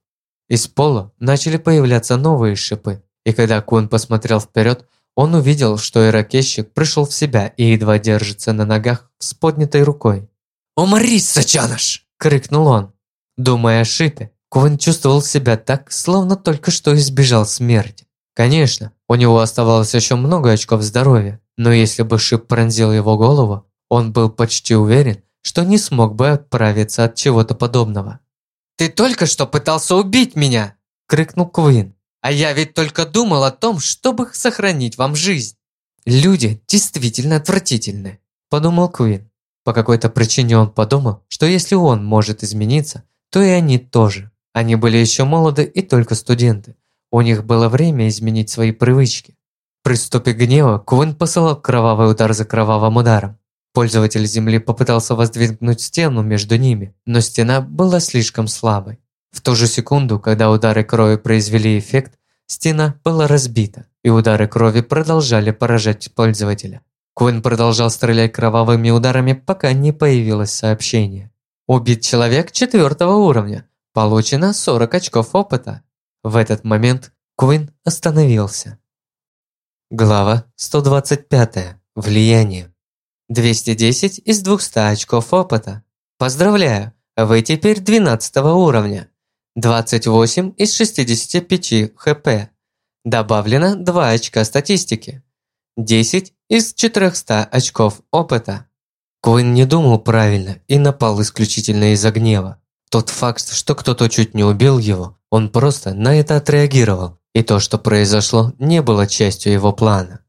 Из пола начали появляться новые шипы, и когда Куин посмотрел вперед, он увидел, что ирокесчик пришел в себя и едва держится на ногах с поднятой рукой. «Умрись, сачаныш!» – крикнул он. Думая о шипе, Куин чувствовал себя так, словно только что избежал смерти. Конечно, у него оставалось еще много очков здоровья, но если бы шип пронзил его голову, он был почти уверен, что не смог бы отправиться от чего-то подобного. «Ты только что пытался убить меня!» – крикнул Куин. «А я ведь только думал о том, чтобы сохранить вам жизнь!» «Люди действительно отвратительны», – подумал Куин. По какой-то причине он подумал, что если он может измениться, то и они тоже. Они были еще молоды и только студенты, у них было время изменить свои привычки. В приступе гнева Куин посылал кровавый удар за кровавым ударом. Пользователь Земли попытался воздвигнуть стену между ними, но стена была слишком слабой. В ту же секунду, когда удары крови произвели эффект, стена была разбита, и удары крови продолжали поражать пользователя. Куин продолжал стрелять кровавыми ударами, пока не появилось сообщение. Убит человек четвертого уровня. Получено 40 очков опыта. В этот момент Куин остановился. Глава 125. Влияние. 210 из 200 очков опыта. Поздравляю, вы теперь 12 уровня. 28 из 65 хп. Добавлено 2 очка статистики. 10 из 400 очков опыта. Куин не думал правильно и напал исключительно из-за гнева. Тот факт, что кто-то чуть не убил его, он просто на это отреагировал, и то, что произошло, не было частью его плана.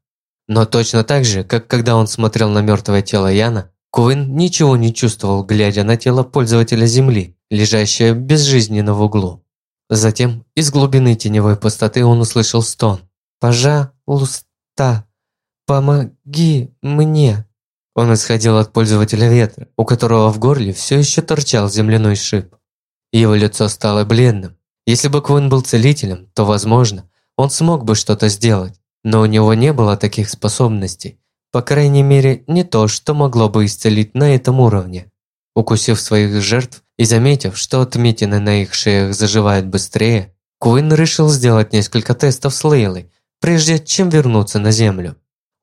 Но точно так же, как когда он смотрел на мертвое тело Яна, Куин ничего не чувствовал, глядя на тело пользователя Земли, лежащее безжизненно в углу. Затем из глубины теневой пустоты он услышал стон. «Пожалуйста, помоги мне!» Он исходил от пользователя ветра, у которого в горле все еще торчал земляной шип. Его лицо стало бледным. Если бы Куин был целителем, то, возможно, он смог бы что-то сделать. Но у него не было таких способностей. По крайней мере, не то, что могло бы исцелить на этом уровне. Укусив своих жертв и заметив, что отметины на их шеях заживают быстрее, Куин решил сделать несколько тестов с Лейлой, прежде чем вернуться на Землю.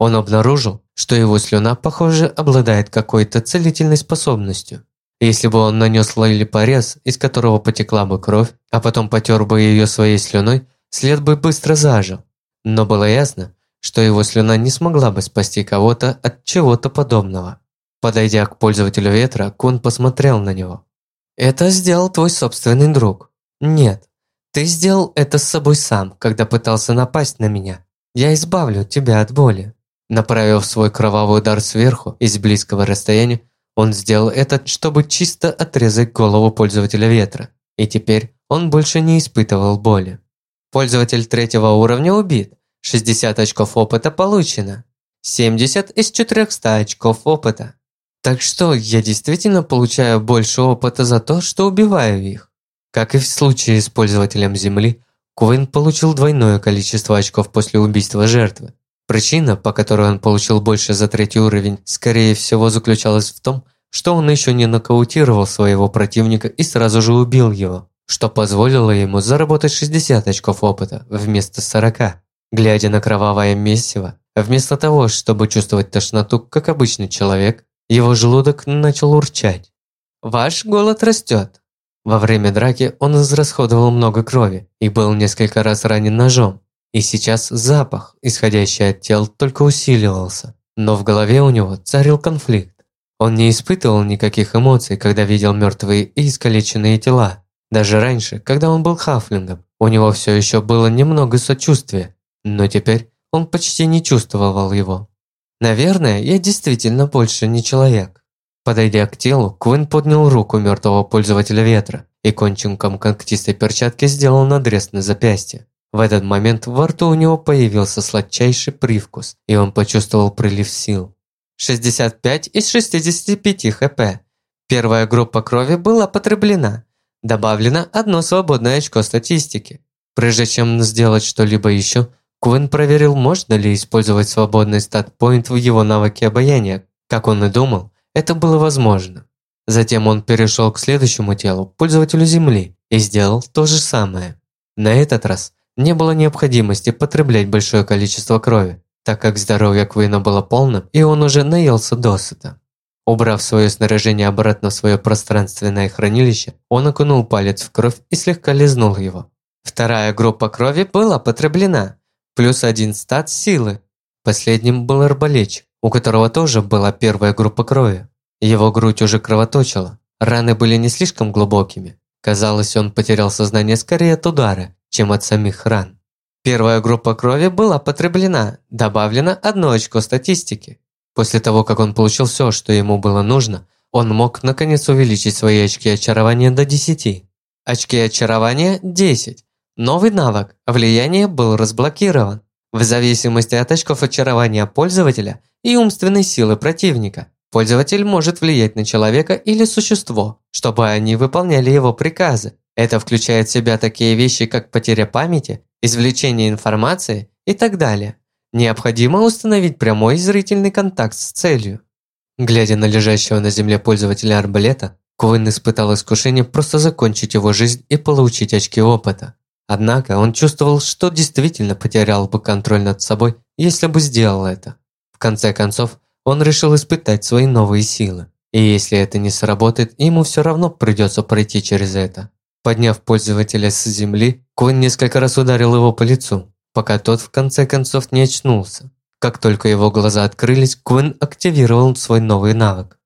Он обнаружил, что его слюна, похоже, обладает какой-то целительной способностью. Если бы он нанес Лейле порез, из которого потекла бы кровь, а потом потер бы ее своей слюной, след бы быстро зажил. Но было ясно, что его слюна не смогла бы спасти кого-то от чего-то подобного. Подойдя к пользователю ветра, Кун посмотрел на него. «Это сделал твой собственный друг. Нет, ты сделал это с собой сам, когда пытался напасть на меня. Я избавлю тебя от боли». Направив свой кровавый удар сверху из близкого расстояния, он сделал это, чтобы чисто отрезать голову пользователя ветра. И теперь он больше не испытывал боли. Пользователь третьего уровня убит. 60 очков опыта получено. 70 из 400 очков опыта. Так что я действительно получаю больше опыта за то, что убиваю их. Как и в случае с пользователем Земли, Куин получил двойное количество очков после убийства жертвы. Причина, по которой он получил больше за третий уровень, скорее всего заключалась в том, что он еще не нокаутировал своего противника и сразу же убил его что позволило ему заработать 60 очков опыта вместо 40. Глядя на кровавое месиво, вместо того, чтобы чувствовать тошноту, как обычный человек, его желудок начал урчать. «Ваш голод растет». Во время драки он израсходовал много крови и был несколько раз ранен ножом. И сейчас запах, исходящий от тел, только усиливался. Но в голове у него царил конфликт. Он не испытывал никаких эмоций, когда видел мертвые и искалеченные тела. Даже раньше, когда он был хафлингом, у него все еще было немного сочувствия, но теперь он почти не чувствовал его. Наверное, я действительно больше не человек. Подойдя к телу, Квин поднял руку мертвого пользователя ветра и кончиком когтистой перчатки сделал надрез на запястье. В этот момент во рту у него появился сладчайший привкус, и он почувствовал прилив сил. 65 из 65 хп. Первая группа крови была потреблена, Добавлено одно свободное очко статистики. Прежде чем сделать что-либо еще, Куин проверил, можно ли использовать свободный стат-поинт в его навыке обаяния. Как он и думал, это было возможно. Затем он перешел к следующему телу, пользователю Земли, и сделал то же самое. На этот раз не было необходимости потреблять большое количество крови, так как здоровье Куина было полным, и он уже наелся досыта. Убрав свое снаряжение обратно в свое пространственное хранилище, он окунул палец в кровь и слегка лизнул его. Вторая группа крови была потреблена, плюс один стат силы. Последним был арбалетчик, у которого тоже была первая группа крови. Его грудь уже кровоточила, раны были не слишком глубокими. Казалось, он потерял сознание скорее от удара, чем от самих ран. Первая группа крови была потреблена, добавлено одно очко статистики. После того, как он получил все, что ему было нужно, он мог наконец увеличить свои очки очарования до 10. Очки очарования – 10. Новый навык «Влияние» был разблокирован. В зависимости от очков очарования пользователя и умственной силы противника, пользователь может влиять на человека или существо, чтобы они выполняли его приказы. Это включает в себя такие вещи, как потеря памяти, извлечение информации и так далее. Необходимо установить прямой зрительный контакт с целью. Глядя на лежащего на земле пользователя арбалета, Куин испытал искушение просто закончить его жизнь и получить очки опыта. Однако он чувствовал, что действительно потерял бы контроль над собой, если бы сделал это. В конце концов, он решил испытать свои новые силы. И если это не сработает, ему все равно придется пройти через это. Подняв пользователя с земли, Куин несколько раз ударил его по лицу, пока тот в конце концов не очнулся. Как только его глаза открылись, Куин активировал свой новый навык.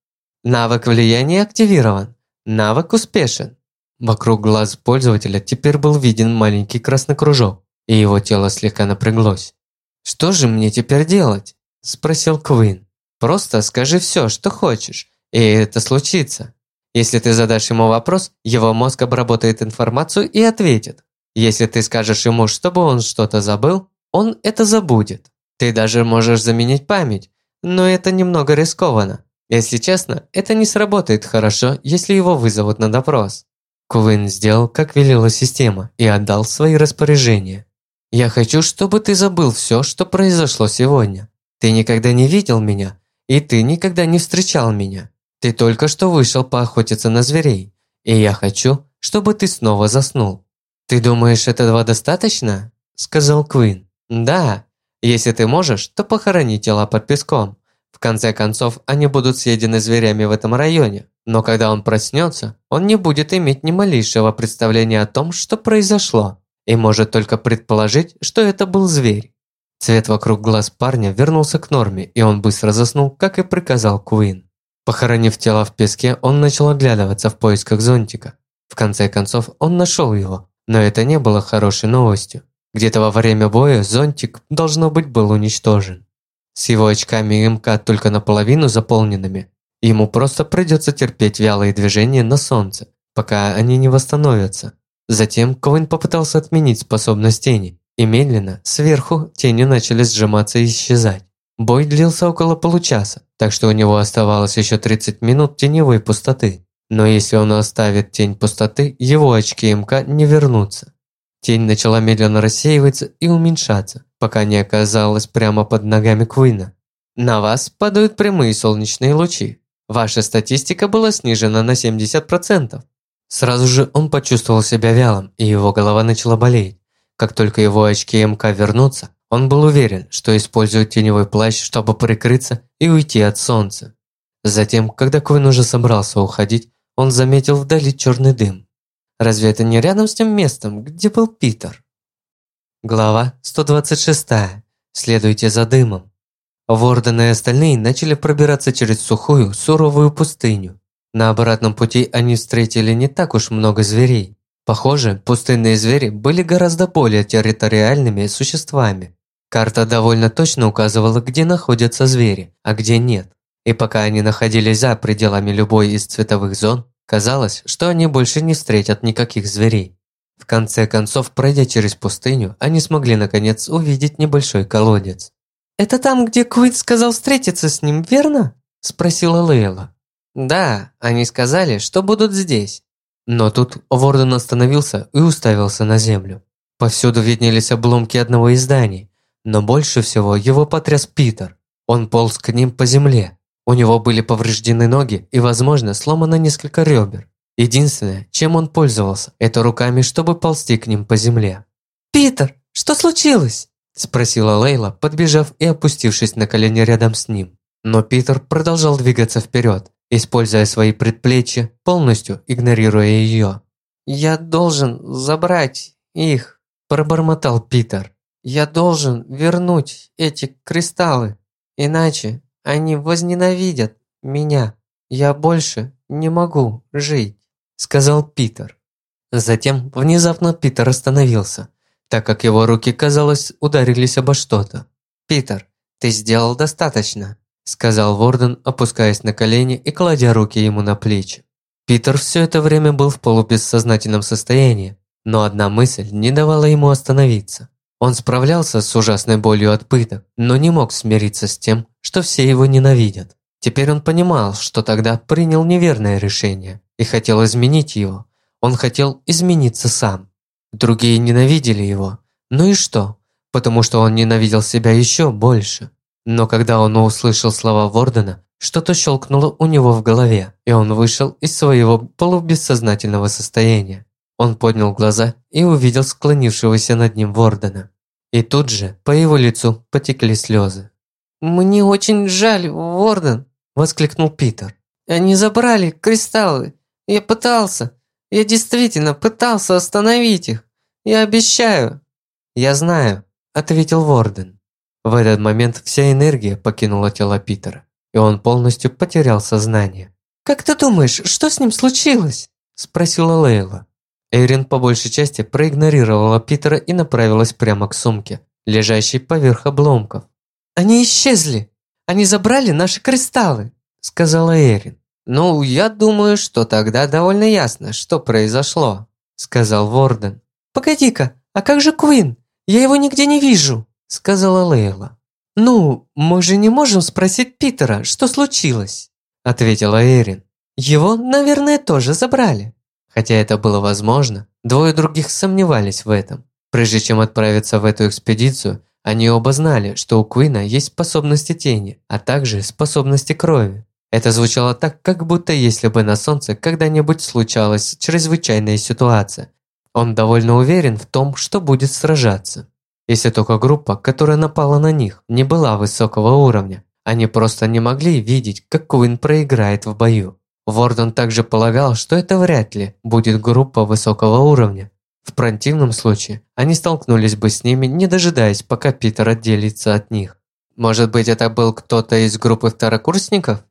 Навык влияния активирован. Навык успешен. Вокруг глаз пользователя теперь был виден маленький красный кружок, и его тело слегка напряглось. «Что же мне теперь делать?» – спросил Квин. «Просто скажи все, что хочешь, и это случится. Если ты задашь ему вопрос, его мозг обработает информацию и ответит. Если ты скажешь ему, чтобы он что-то забыл, он это забудет. Ты даже можешь заменить память, но это немного рискованно. Если честно, это не сработает хорошо, если его вызовут на допрос. Куин сделал, как велела система, и отдал свои распоряжения. «Я хочу, чтобы ты забыл все, что произошло сегодня. Ты никогда не видел меня, и ты никогда не встречал меня. Ты только что вышел поохотиться на зверей, и я хочу, чтобы ты снова заснул». «Ты думаешь, этого достаточно?» – сказал Куин. «Да. Если ты можешь, то похорони тела под песком. В конце концов, они будут съедены зверями в этом районе. Но когда он проснется, он не будет иметь ни малейшего представления о том, что произошло, и может только предположить, что это был зверь. Цвет вокруг глаз парня вернулся к норме, и он быстро заснул, как и приказал Куин. Похоронив тело в песке, он начал оглядываться в поисках зонтика. В конце концов, он нашел его, но это не было хорошей новостью. Где-то во время боя зонтик, должно быть, был уничтожен. С его очками МК только наполовину заполненными, Ему просто придется терпеть вялые движения на солнце, пока они не восстановятся. Затем Ковен попытался отменить способность тени, и медленно, сверху, тени начали сжиматься и исчезать. Бой длился около получаса, так что у него оставалось еще 30 минут теневой пустоты. Но если он оставит тень пустоты, его очки МК не вернутся. Тень начала медленно рассеиваться и уменьшаться, пока не оказалась прямо под ногами Куина. На вас падают прямые солнечные лучи. Ваша статистика была снижена на 70%. Сразу же он почувствовал себя вялым, и его голова начала болеть. Как только его очки МК вернутся, он был уверен, что использует теневой плащ, чтобы прикрыться и уйти от солнца. Затем, когда Куин уже собрался уходить, он заметил вдали черный дым. Разве это не рядом с тем местом, где был Питер? Глава 126. Следуйте за дымом. Ворден и остальные начали пробираться через сухую, суровую пустыню. На обратном пути они встретили не так уж много зверей. Похоже, пустынные звери были гораздо более территориальными существами. Карта довольно точно указывала, где находятся звери, а где нет. И пока они находились за пределами любой из цветовых зон, казалось, что они больше не встретят никаких зверей. В конце концов, пройдя через пустыню, они смогли наконец увидеть небольшой колодец. «Это там, где Куин сказал встретиться с ним, верно?» – спросила Лейла. «Да, они сказали, что будут здесь». Но тут Ворден остановился и уставился на землю. Повсюду виднелись обломки одного из зданий, но больше всего его потряс Питер. Он полз к ним по земле. У него были повреждены ноги и, возможно, сломано несколько ребер. Единственное, чем он пользовался, это руками, чтобы ползти к ним по земле. «Питер, что случилось?» Спросила Лейла, подбежав и опустившись на колени рядом с ним. Но Питер продолжал двигаться вперед, используя свои предплечья, полностью игнорируя ее. «Я должен забрать их», – пробормотал Питер. «Я должен вернуть эти кристаллы, иначе они возненавидят меня. Я больше не могу жить», – сказал Питер. Затем внезапно Питер остановился – так как его руки, казалось, ударились обо что-то. «Питер, ты сделал достаточно», – сказал Ворден, опускаясь на колени и кладя руки ему на плечи. Питер все это время был в полубессознательном состоянии, но одна мысль не давала ему остановиться. Он справлялся с ужасной болью от пыток, но не мог смириться с тем, что все его ненавидят. Теперь он понимал, что тогда принял неверное решение и хотел изменить его. Он хотел измениться сам. Другие ненавидели его. Ну и что? потому что он ненавидел себя еще больше. Но когда он услышал слова Вордена, что-то щелкнуло у него в голове, и он вышел из своего полубессознательного состояния. Он поднял глаза и увидел склонившегося над ним Вордена. И тут же по его лицу потекли слезы. «Мне очень жаль, Ворден!» – воскликнул Питер. «Они забрали кристаллы. Я пытался. Я действительно пытался остановить их. Я обещаю». «Я знаю», – ответил Ворден. В этот момент вся энергия покинула тело Питера, и он полностью потерял сознание. «Как ты думаешь, что с ним случилось?» – спросила Лейла. Эйрин по большей части проигнорировала Питера и направилась прямо к сумке, лежащей поверх обломков. «Они исчезли! Они забрали наши кристаллы!» – сказала Эйрин. «Ну, я думаю, что тогда довольно ясно, что произошло», – сказал Ворден. «Погоди-ка, а как же Куин? Я его нигде не вижу», – сказала Лейла. «Ну, мы же не можем спросить Питера, что случилось», – ответила Эрин. «Его, наверное, тоже забрали». Хотя это было возможно, двое других сомневались в этом. Прежде чем отправиться в эту экспедицию, они оба знали, что у Куина есть способности тени, а также способности крови. Это звучало так, как будто если бы на Солнце когда-нибудь случалась чрезвычайная ситуация. Он довольно уверен в том, что будет сражаться. Если только группа, которая напала на них, не была высокого уровня, они просто не могли видеть, как Куин проиграет в бою. Вордон также полагал, что это вряд ли будет группа высокого уровня. В противном случае они столкнулись бы с ними, не дожидаясь, пока Питер отделится от них. Может быть, это был кто-то из группы второкурсников?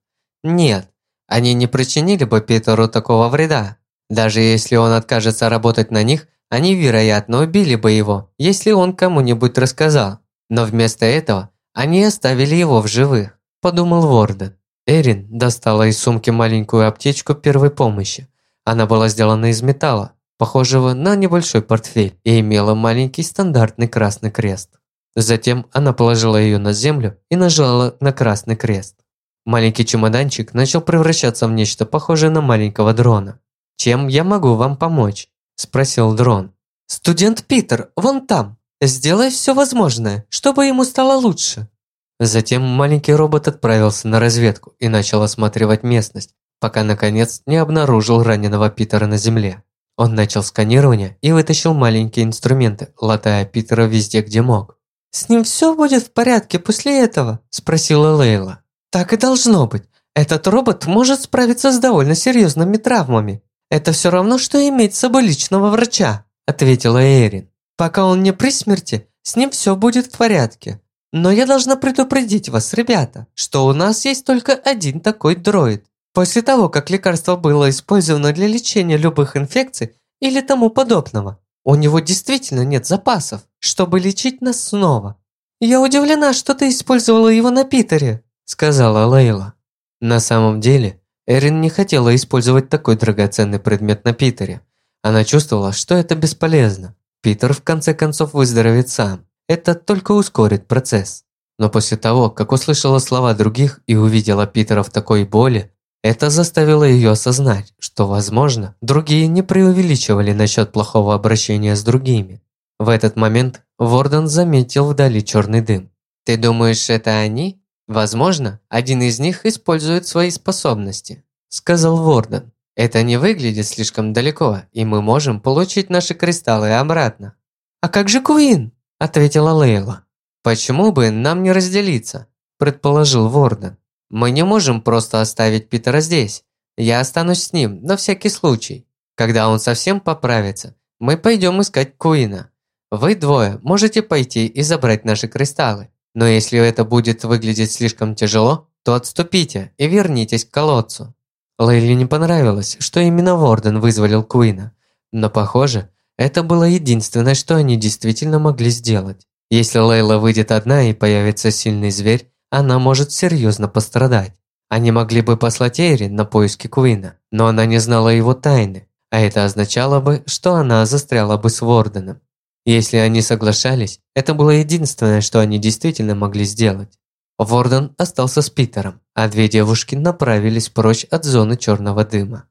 Нет, они не причинили бы Питеру такого вреда. Даже если он откажется работать на них, они, вероятно, убили бы его, если он кому-нибудь рассказал. Но вместо этого они оставили его в живых, подумал Ворден. Эрин достала из сумки маленькую аптечку первой помощи. Она была сделана из металла, похожего на небольшой портфель, и имела маленький стандартный красный крест. Затем она положила ее на землю и нажала на красный крест. Маленький чемоданчик начал превращаться в нечто похожее на маленького дрона. «Чем я могу вам помочь?» – спросил дрон. «Студент Питер, вон там. Сделай все возможное, чтобы ему стало лучше», Затем маленький робот отправился на разведку и начал осматривать местность, пока наконец не обнаружил раненого Питера на земле. Он начал сканирование и вытащил маленькие инструменты, латая Питера везде, где мог. «С ним все будет в порядке после этого?» – спросила Лейла. «Так и должно быть. Этот робот может справиться с довольно серьезными травмами. Это все равно, что иметь с собой личного врача», – ответила Эрин. «Пока он не при смерти, с ним все будет в порядке. Но я должна предупредить вас, ребята, что у нас есть только один такой дроид. После того, как лекарство было использовано для лечения любых инфекций или тому подобного, у него действительно нет запасов, чтобы лечить нас снова. Я удивлена, что ты использовала его на Питере, сказала Лейла. На самом деле, Эрин не хотела использовать такой драгоценный предмет на Питере. Она чувствовала, что это бесполезно. Питер в конце концов выздоровеет сам. Это только ускорит процесс. Но после того, как услышала слова других и увидела Питера в такой боли, это заставило ее осознать, что, возможно, другие не преувеличивали насчет плохого обращения с другими. В этот момент Ворден заметил вдали черный дым. «Ты думаешь, это они? Возможно, один из них использует свои способности», – сказал Ворден. «Это не выглядит слишком далеко, и мы можем получить наши кристаллы обратно». «А как же Куин?» – ответила Лейла. «Почему бы нам не разделиться?» – предположил Ворден. «Мы не можем просто оставить Питера здесь. Я останусь с ним на всякий случай. Когда он совсем поправится, мы пойдем искать Куина. Вы двое можете пойти и забрать наши кристаллы. Но если это будет выглядеть слишком тяжело, то отступите и вернитесь к колодцу». Лейли не понравилось, что именно Ворден вызволил Куина. Но похоже, это было единственное, что они действительно могли сделать. Если Лейла выйдет одна и появится сильный зверь, она может серьезно пострадать. Они могли бы послать Эйрин на поиски Куина, но она не знала его тайны, а это означало бы, что она застряла бы с Ворденом. Если они соглашались, это было единственное, что они действительно могли сделать. Ворден остался с Питером, а две девушки направились прочь от зоны черного дыма.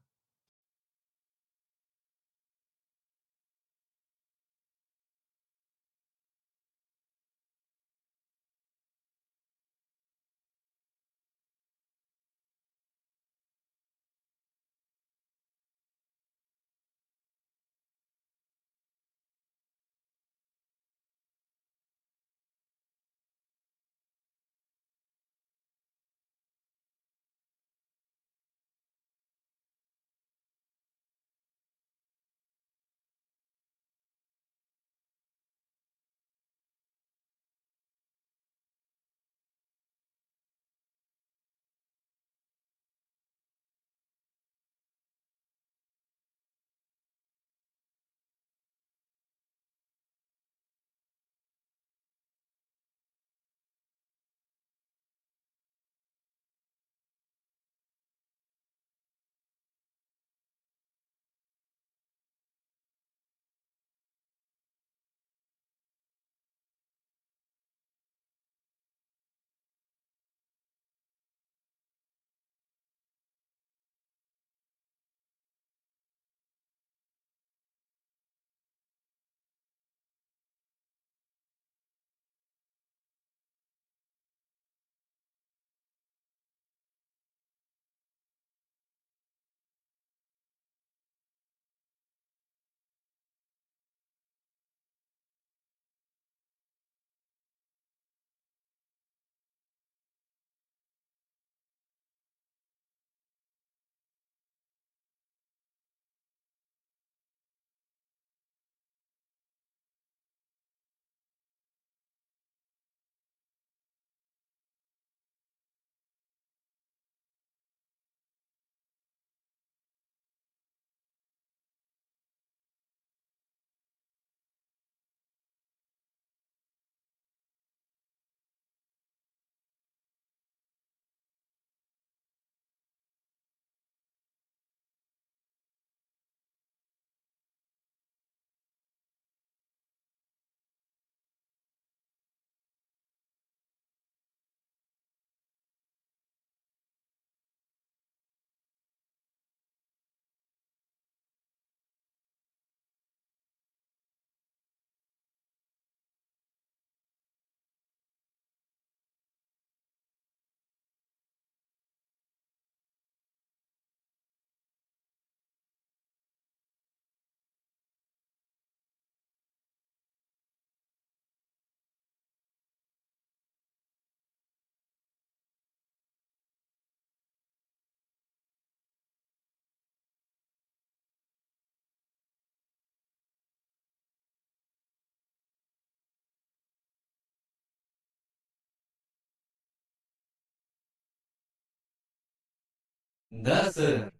Да, сэр.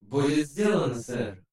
Будет сделано, сэр.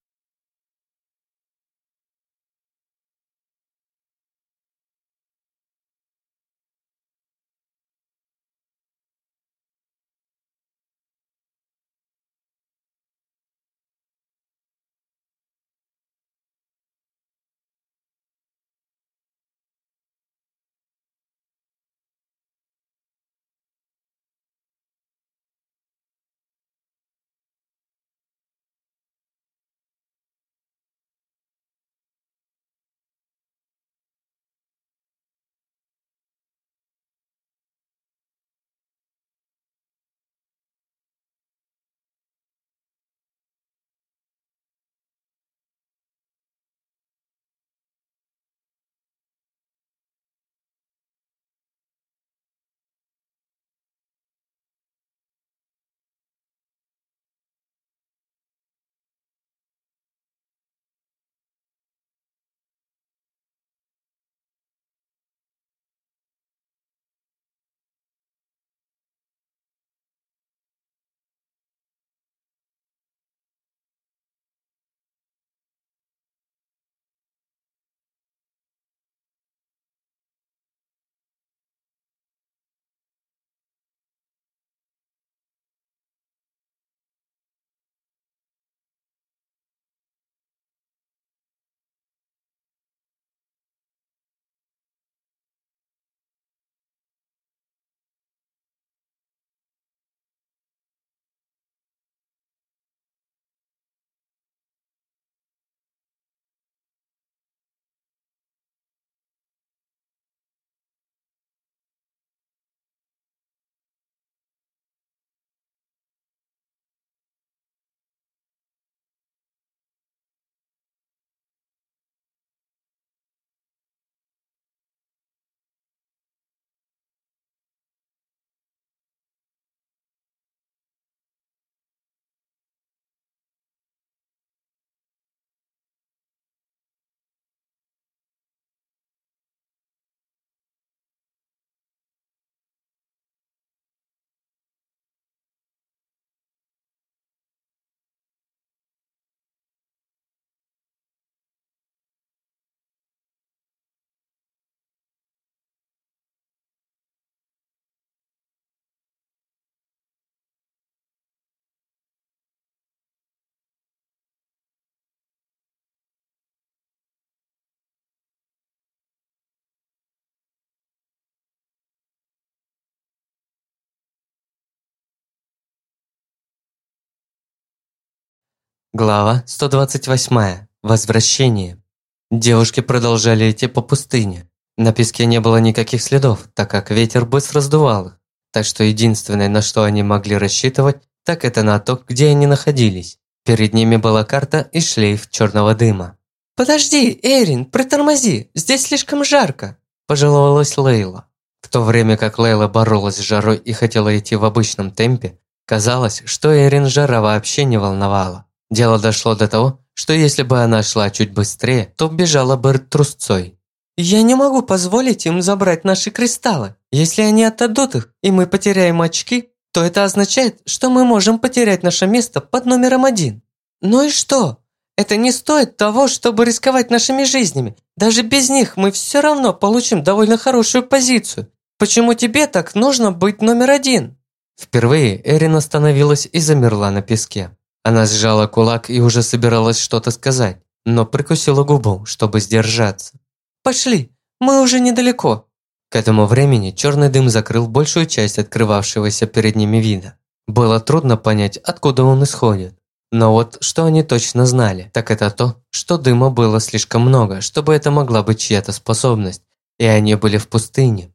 Глава 128. Возвращение. Девушки продолжали идти по пустыне. На песке не было никаких следов, так как ветер быстро сдувал их. Так что единственное, на что они могли рассчитывать, так это на то, где они находились. Перед ними была карта и шлейф черного дыма. «Подожди, Эрин, притормози, здесь слишком жарко», – пожаловалась Лейла. В то время как Лейла боролась с жарой и хотела идти в обычном темпе, казалось, что Эрин жара вообще не волновала. Дело дошло до того, что если бы она шла чуть быстрее, то бежала бы трусцой. «Я не могу позволить им забрать наши кристаллы. Если они отдадут их, и мы потеряем очки, то это означает, что мы можем потерять наше место под номером один. Ну и что? Это не стоит того, чтобы рисковать нашими жизнями. Даже без них мы все равно получим довольно хорошую позицию. Почему тебе так нужно быть номер один?» Впервые Эрин остановилась и замерла на песке. Она сжала кулак и уже собиралась что-то сказать, но прикусила губу, чтобы сдержаться. «Пошли, мы уже недалеко». К этому времени черный дым закрыл большую часть открывавшегося перед ними вида. Было трудно понять, откуда он исходит. Но вот что они точно знали, так это то, что дыма было слишком много, чтобы это могла быть чья-то способность, и они были в пустыне.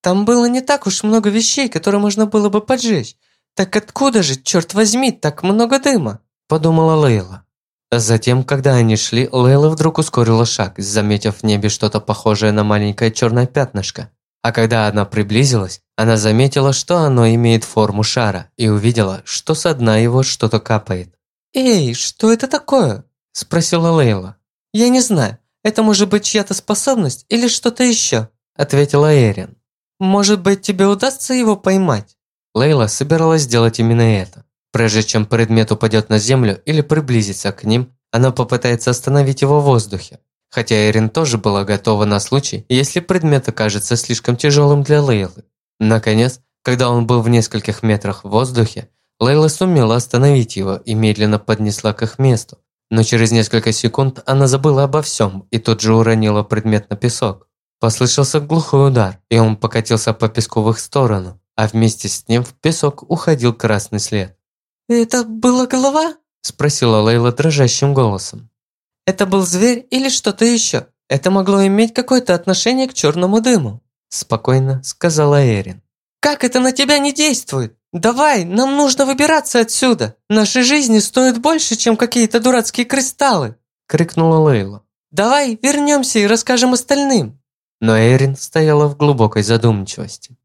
Там было не так уж много вещей, которые можно было бы поджечь, «Так откуда же, черт возьми, так много дыма?» – подумала Лейла. Затем, когда они шли, Лейла вдруг ускорила шаг, заметив в небе что-то похожее на маленькое черное пятнышко. А когда она приблизилась, она заметила, что оно имеет форму шара, и увидела, что со дна его что-то капает. «Эй, что это такое?» – спросила Лейла. «Я не знаю. Это может быть чья-то способность или что-то еще», – ответила Эрин. «Может быть, тебе удастся его поймать?» Лейла собиралась сделать именно это. Прежде чем предмет упадет на землю или приблизится к ним, она попытается остановить его в воздухе. Хотя Эрин тоже была готова на случай, если предмет окажется слишком тяжелым для Лейлы. Наконец, когда он был в нескольких метрах в воздухе, Лейла сумела остановить его и медленно поднесла к их месту. Но через несколько секунд она забыла обо всем и тут же уронила предмет на песок. Послышался глухой удар, и он покатился по песку в их сторону, а вместе с ним в песок уходил красный след. «Это была голова?» – спросила Лейла дрожащим голосом. «Это был зверь или что-то еще? Это могло иметь какое-то отношение к черному дыму?» – спокойно сказала Эрин. «Как это на тебя не действует? Давай, нам нужно выбираться отсюда. Наши жизни стоят больше, чем какие-то дурацкие кристаллы!» – крикнула Лейла. «Давай вернемся и расскажем остальным!» Но Эрин стояла в глубокой задумчивости.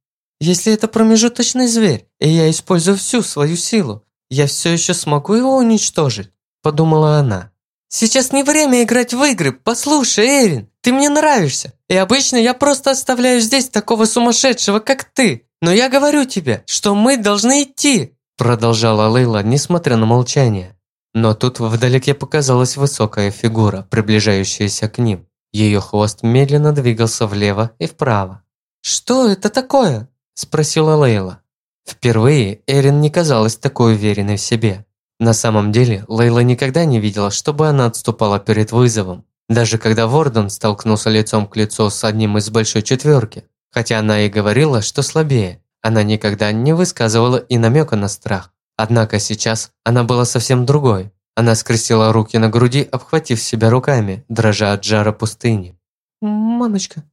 «Если это промежуточный зверь, и я использую всю свою силу, я все еще смогу его уничтожить?» – подумала она. «Сейчас не время играть в игры. Послушай, Эрин, ты мне нравишься. И обычно я просто оставляю здесь такого сумасшедшего, как ты. Но я говорю тебе, что мы должны идти!» Продолжала Лейла, несмотря на молчание. Но тут вдалеке показалась высокая фигура, приближающаяся к ним. Ее хвост медленно двигался влево и вправо. «Что это такое?» – спросила Лейла. Впервые Эрин не казалась такой уверенной в себе. На самом деле, Лейла никогда не видела, чтобы она отступала перед вызовом. Даже когда Ворден столкнулся лицом к лицу с одним из большой четверки, хотя она и говорила, что слабее, она никогда не высказывала и намека на страх. Однако сейчас она была совсем другой. Она скрестила руки на груди, обхватив себя руками, дрожа от жара пустыни. «Мамочка,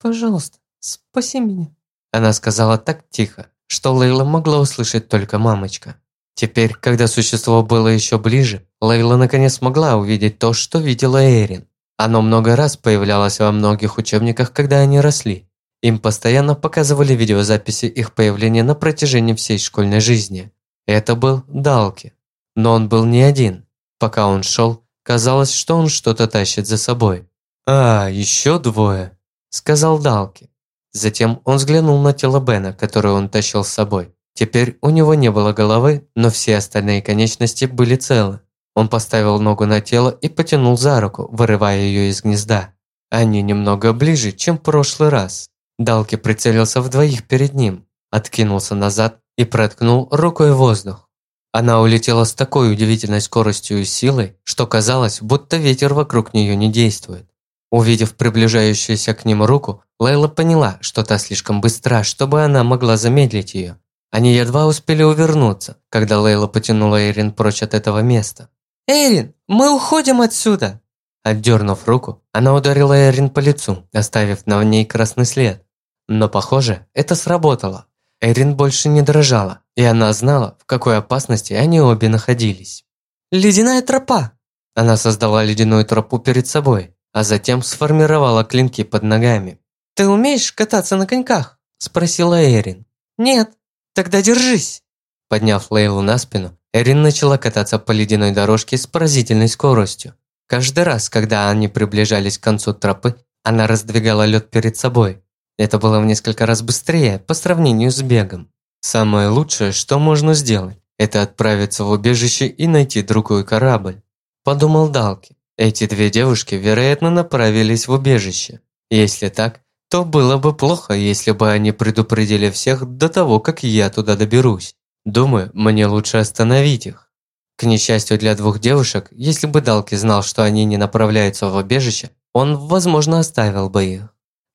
пожалуйста, спаси меня», она сказала так тихо, что Лейла могла услышать только мамочка. Теперь, когда существо было еще ближе, Лейла наконец смогла увидеть то, что видела Эрин. Оно много раз появлялось во многих учебниках, когда они росли. Им постоянно показывали видеозаписи их появления на протяжении всей школьной жизни. Это был Далки. Но он был не один. Пока он шел, казалось, что он что-то тащит за собой. «А, еще двое», – сказал Далки. Затем он взглянул на тело Бена, которое он тащил с собой. Теперь у него не было головы, но все остальные конечности были целы. Он поставил ногу на тело и потянул за руку, вырывая ее из гнезда. Они немного ближе, чем в прошлый раз. Далки прицелился в двоих перед ним, откинулся назад и проткнул рукой воздух. Она улетела с такой удивительной скоростью и силой, что казалось, будто ветер вокруг нее не действует. Увидев приближающуюся к ним руку, Лейла поняла, что та слишком быстра, чтобы она могла замедлить ее. Они едва успели увернуться, когда Лейла потянула Эрин прочь от этого места. «Эрин, мы уходим отсюда!» Отдернув руку, она ударила Эрин по лицу, оставив на ней красный след. Но, похоже, это сработало. Эрин больше не дрожала, и она знала, в какой опасности они обе находились. «Ледяная тропа!» Она создала ледяную тропу перед собой, а затем сформировала клинки под ногами. «Ты умеешь кататься на коньках?» – спросила Эрин. «Нет, тогда держись!» Подняв Лейлу на спину, Эрин начала кататься по ледяной дорожке с поразительной скоростью. Каждый раз, когда они приближались к концу тропы, она раздвигала лед перед собой. Это было в несколько раз быстрее по сравнению с бегом. Самое лучшее, что можно сделать, это отправиться в убежище и найти другой корабль. Подумал Далки. Эти две девушки, вероятно, направились в убежище. Если так, то было бы плохо, если бы они предупредили всех до того, как я туда доберусь. Думаю, мне лучше остановить их. К несчастью для двух девушек, если бы Далки знал, что они не направляются в убежище, он, возможно, оставил бы их.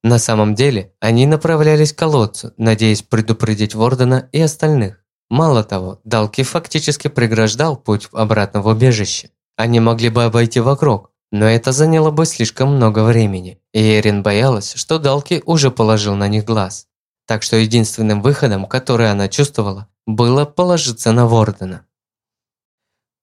На самом деле, они направлялись к колодцу, надеясь предупредить Вордена и остальных. Мало того, Далки фактически преграждал путь обратно в убежище. Они могли бы обойти вокруг, но это заняло бы слишком много времени, и Эрин боялась, что Далки уже положил на них глаз. Так что единственным выходом, который она чувствовала, было положиться на Вордена.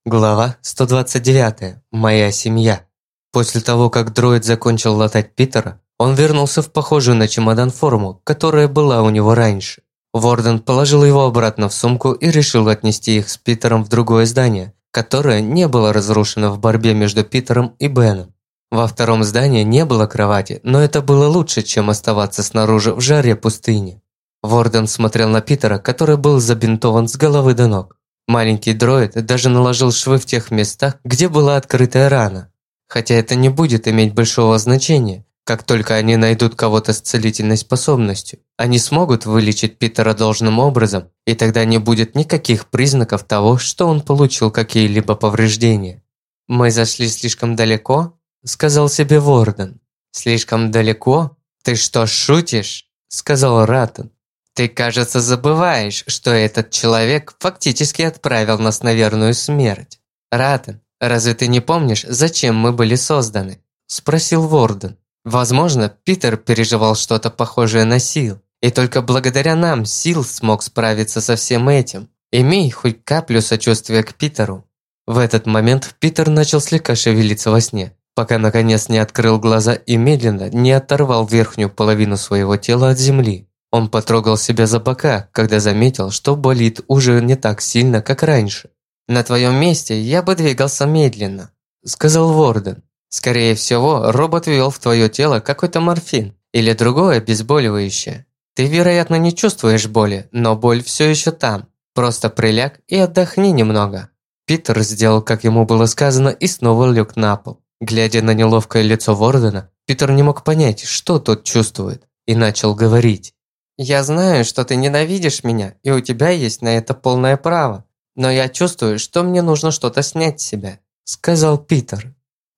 Глава 129. Моя семья. После того, как дроид закончил латать Питера, он вернулся в похожую на чемодан форму, которая была у него раньше. Ворден положил его обратно в сумку и решил отнести их с Питером в другое здание, которое не было разрушено в борьбе между Питером и Беном. Во втором здании не было кровати, но это было лучше, чем оставаться снаружи в жаре пустыни. Ворден смотрел на Питера, который был забинтован с головы до ног. Маленький дроид даже наложил швы в тех местах, где была открытая рана. Хотя это не будет иметь большого значения, как только они найдут кого-то с целительной способностью. Они смогут вылечить Питера должным образом, и тогда не будет никаких признаков того, что он получил какие-либо повреждения. «Мы зашли слишком далеко?» – сказал себе Ворден. «Слишком далеко? Ты что, шутишь?» – сказал Раттон. «Ты, кажется, забываешь, что этот человек фактически отправил нас на верную смерть. Раттон, разве ты не помнишь, зачем мы были созданы?» – спросил Ворден. Возможно, Питер переживал что-то похожее на Сил, и только благодаря нам Сил смог справиться со всем этим. Имей хоть каплю сочувствия к Питеру. В этот момент Питер начал слегка шевелиться во сне пока наконец не открыл глаза и медленно не оторвал верхнюю половину своего тела от земли. Он потрогал себя за бока, когда заметил, что болит уже не так сильно, как раньше. «На твоем месте я бы двигался медленно», – сказал Ворден. «Скорее всего, робот ввел в твое тело какой-то морфин или другое обезболивающее. Ты, вероятно, не чувствуешь боли, но боль все еще там. Просто приляг и отдохни немного». Питер сделал, как ему было сказано, и снова лег на пол. Глядя на неловкое лицо Вордена, Питер не мог понять, что тот чувствует, и начал говорить. «Я знаю, что ты ненавидишь меня, и у тебя есть на это полное право, но я чувствую, что мне нужно что-то снять с себя», – сказал Питер.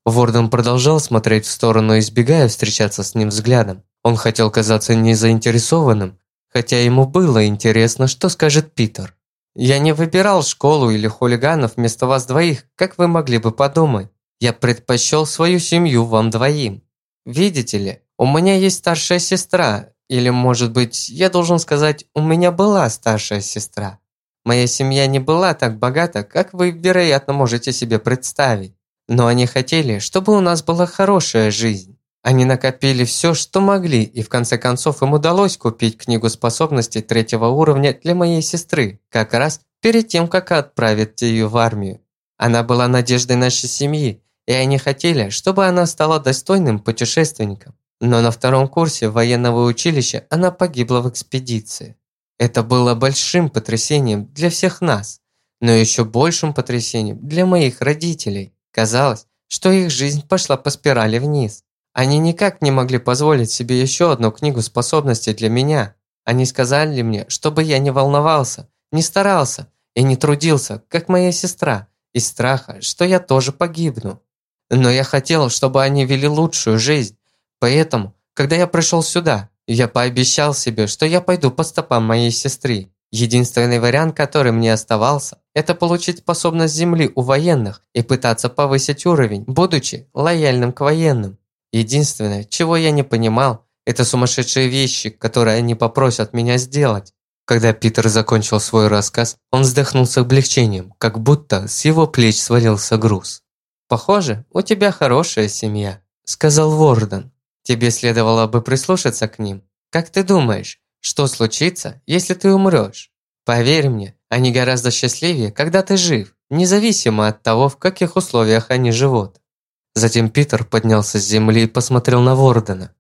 Ворден продолжал смотреть в сторону, избегая встречаться с ним взглядом. Он хотел казаться незаинтересованным, хотя ему было интересно, что скажет Питер. «Я не выбирал школу или хулиганов вместо вас двоих, как вы могли бы подумать. Я предпочел свою семью вам двоим. Видите ли, у меня есть старшая сестра, или, может быть, я должен сказать, у меня была старшая сестра. Моя семья не была так богата, как вы, вероятно, можете себе представить. Но они хотели, чтобы у нас была хорошая жизнь. Они накопили все, что могли, и в конце концов им удалось купить книгу способностей третьего уровня для моей сестры, как раз перед тем, как отправить ее в армию. Она была надеждой нашей семьи, и они хотели, чтобы она стала достойным путешественником. Но на втором курсе военного училища она погибла в экспедиции. Это было большим потрясением для всех нас, но еще большим потрясением для моих родителей. Казалось, что их жизнь пошла по спирали вниз. Они никак не могли позволить себе еще одну книгу способностей для меня. Они сказали мне, чтобы я не волновался, не старался и не трудился, как моя сестра, из страха, что я тоже погибну. Но я хотел, чтобы они вели лучшую жизнь. Поэтому, когда я пришел сюда, я пообещал себе, что я пойду по стопам моей сестры. Единственный вариант, который мне оставался, это получить способность земли у военных и пытаться повысить уровень, будучи лояльным к военным. Единственное, чего я не понимал, это сумасшедшие вещи, которые они попросят меня сделать. Когда Питер закончил свой рассказ, он вздохнул с облегчением, как будто с его плеч свалился груз. «Похоже, у тебя хорошая семья», – сказал Ворден. «Тебе следовало бы прислушаться к ним. Как ты думаешь, что случится, если ты умрешь? Поверь мне, они гораздо счастливее, когда ты жив, независимо от того, в каких условиях они живут». Затем Питер поднялся с земли и посмотрел на Вордена.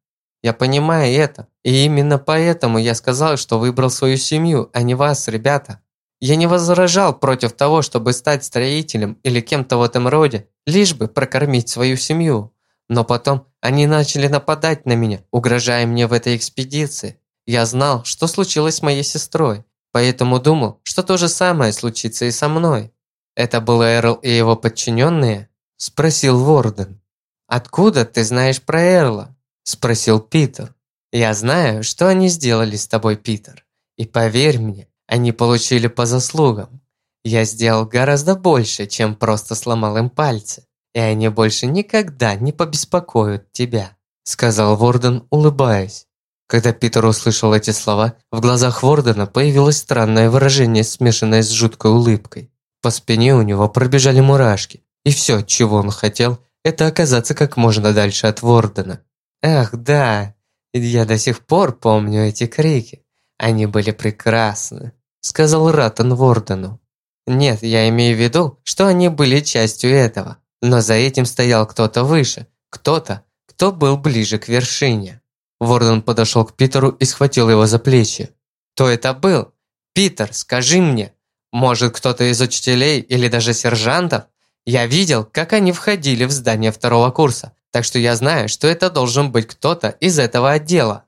«Я понимаю это, и именно поэтому я сказал, что выбрал свою семью, а не вас, ребята. Я не возражал против того, чтобы стать строителем или кем-то в этом роде, лишь бы прокормить свою семью. Но потом они начали нападать на меня, угрожая мне в этой экспедиции. Я знал, что случилось с моей сестрой, поэтому думал, что то же самое случится и со мной. Это был Эрл и его подчиненные? Спросил Ворден. «Откуда ты знаешь про Эрла?» Спросил Питер. «Я знаю, что они сделали с тобой, Питер. И поверь мне, они получили по заслугам. Я сделал гораздо больше, чем просто сломал им пальцы. И они больше никогда не побеспокоят тебя», сказал Ворден, улыбаясь. Когда Питер услышал эти слова, в глазах Вордена появилось странное выражение, смешанное с жуткой улыбкой. По спине у него пробежали мурашки, и все, чего он хотел, это оказаться как можно дальше от Вордена. «Ах, да, я до сих пор помню эти крики. Они были прекрасны», – сказал Раттон Вордену. «Нет, я имею в виду, что они были частью этого. Но за этим стоял кто-то выше, Кто-то, кто был ближе к вершине. Ворден подошел к Питеру и схватил его за плечи. «Кто это был? Питер, скажи мне, может кто-то из учителей или даже сержантов? Я видел, как они входили в здание второго курса, так что я знаю, что это должен быть кто-то из этого отдела».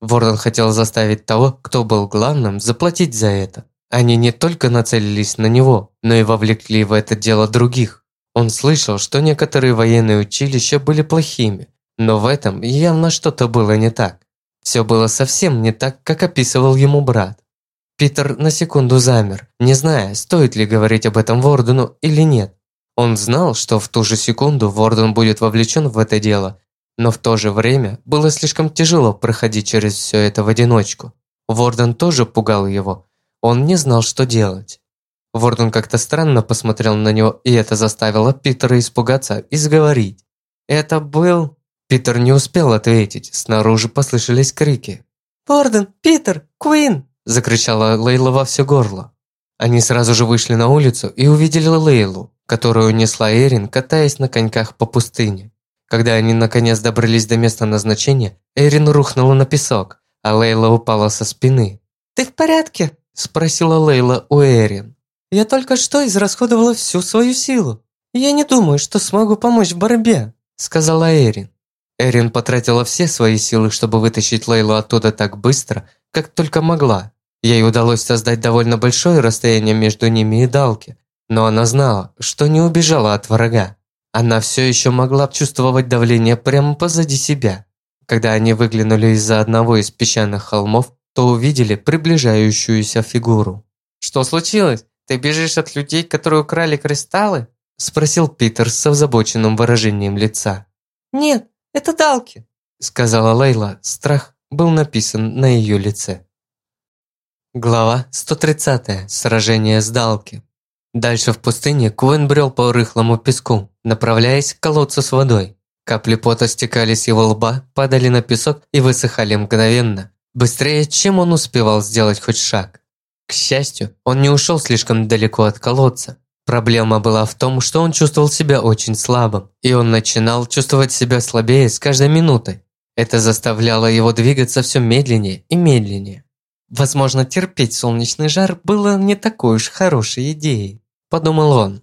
Ворден хотел заставить того, кто был главным, заплатить за это. Они не только нацелились на него, но и вовлекли в это дело других. Он слышал, что некоторые военные училища были плохими, но в этом явно что-то было не так. Все было совсем не так, как описывал ему брат. Питер на секунду замер, не зная, стоит ли говорить об этом Вордену или нет. Он знал, что в ту же секунду Ворден будет вовлечен в это дело, но в то же время было слишком тяжело проходить через все это в одиночку. Ворден тоже пугал его, он не знал, что делать. Ворден как-то странно посмотрел на него, и это заставило Питера испугаться и заговорить. «Это был...» Питер не успел ответить, снаружи послышались крики. «Ворден! Питер! Куин!» закричала Лейла во все горло. Они сразу же вышли на улицу и увидели Лейлу, которую несла Эрин, катаясь на коньках по пустыне. Когда они наконец добрались до места назначения, Эрин рухнула на песок, а Лейла упала со спины. «Ты в порядке?» Спросила Лейла у Эрин. «Я только что израсходовала всю свою силу. Я не думаю, что смогу помочь в борьбе», сказала Эрин. Эрин потратила все свои силы, чтобы вытащить Лейлу оттуда так быстро, как только могла. Ей удалось создать довольно большое расстояние между ними и Далки, но она знала, что не убежала от врага. Она все еще могла чувствовать давление прямо позади себя. Когда они выглянули из-за одного из песчаных холмов, то увидели приближающуюся фигуру. «Что случилось? Ты бежишь от людей, которые украли кристаллы?» Спросил Питер с озабоченным выражением лица. «Нет, это Далки», сказала Лейла. Страх был написан на ее лице. Глава 130. Сражение с Далки. Дальше в пустыне Куэн брел по рыхлому песку, направляясь к колодцу с водой. Капли пота стекали с его лба, падали на песок и высыхали мгновенно, быстрее, чем он успевал сделать хоть шаг. К счастью, он не ушел слишком далеко от колодца. Проблема была в том, что он чувствовал себя очень слабым, и он начинал чувствовать себя слабее с каждой минутой. Это заставляло его двигаться все медленнее и медленнее. Возможно, терпеть солнечный жар было не такой уж хорошей идеей, подумал он.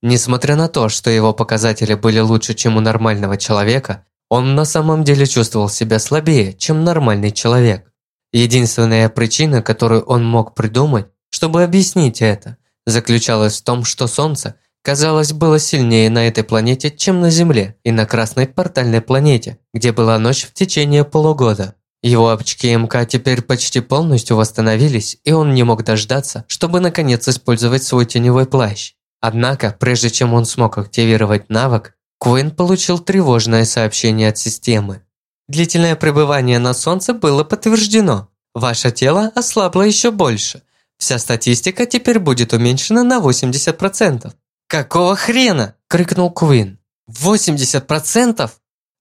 Несмотря на то, что его показатели были лучше, чем у нормального человека, он на самом деле чувствовал себя слабее, чем нормальный человек. Единственная причина, которую он мог придумать, чтобы объяснить это, заключалась в том, что Солнце, казалось, было сильнее на этой планете, чем на Земле и на Красной портальной планете, где была ночь в течение полугода. Его очки МК теперь почти полностью восстановились, и он не мог дождаться, чтобы наконец использовать свой теневой плащ. Однако, прежде чем он смог активировать навык, Куин получил тревожное сообщение от системы. Длительное пребывание на Солнце было подтверждено. Ваше тело ослабло еще больше. Вся статистика теперь будет уменьшена на 80%. «Какого хрена?» – крикнул Куин. «80%?»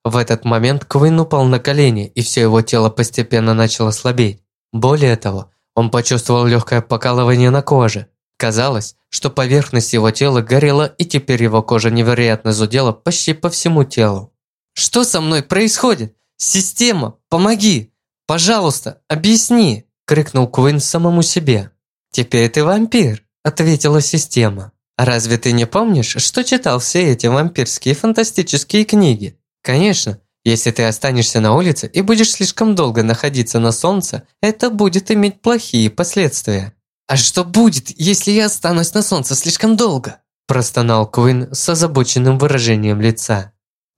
В этот момент Куин упал на колени, и все его тело постепенно начало слабеть. Более того, он почувствовал легкое покалывание на коже. Казалось, что поверхность его тела горела, и теперь его кожа невероятно зудела почти по всему телу. «Что со мной происходит? «Система, помоги! Пожалуйста, объясни!» – крикнул Куин самому себе. «Теперь ты вампир», – ответила система. «Разве ты не помнишь, что читал все эти вампирские фантастические книги? Конечно, если ты останешься на улице и будешь слишком долго находиться на солнце, это будет иметь плохие последствия». «А что будет, если я останусь на солнце слишком долго?» – простонал Куин с озабоченным выражением лица.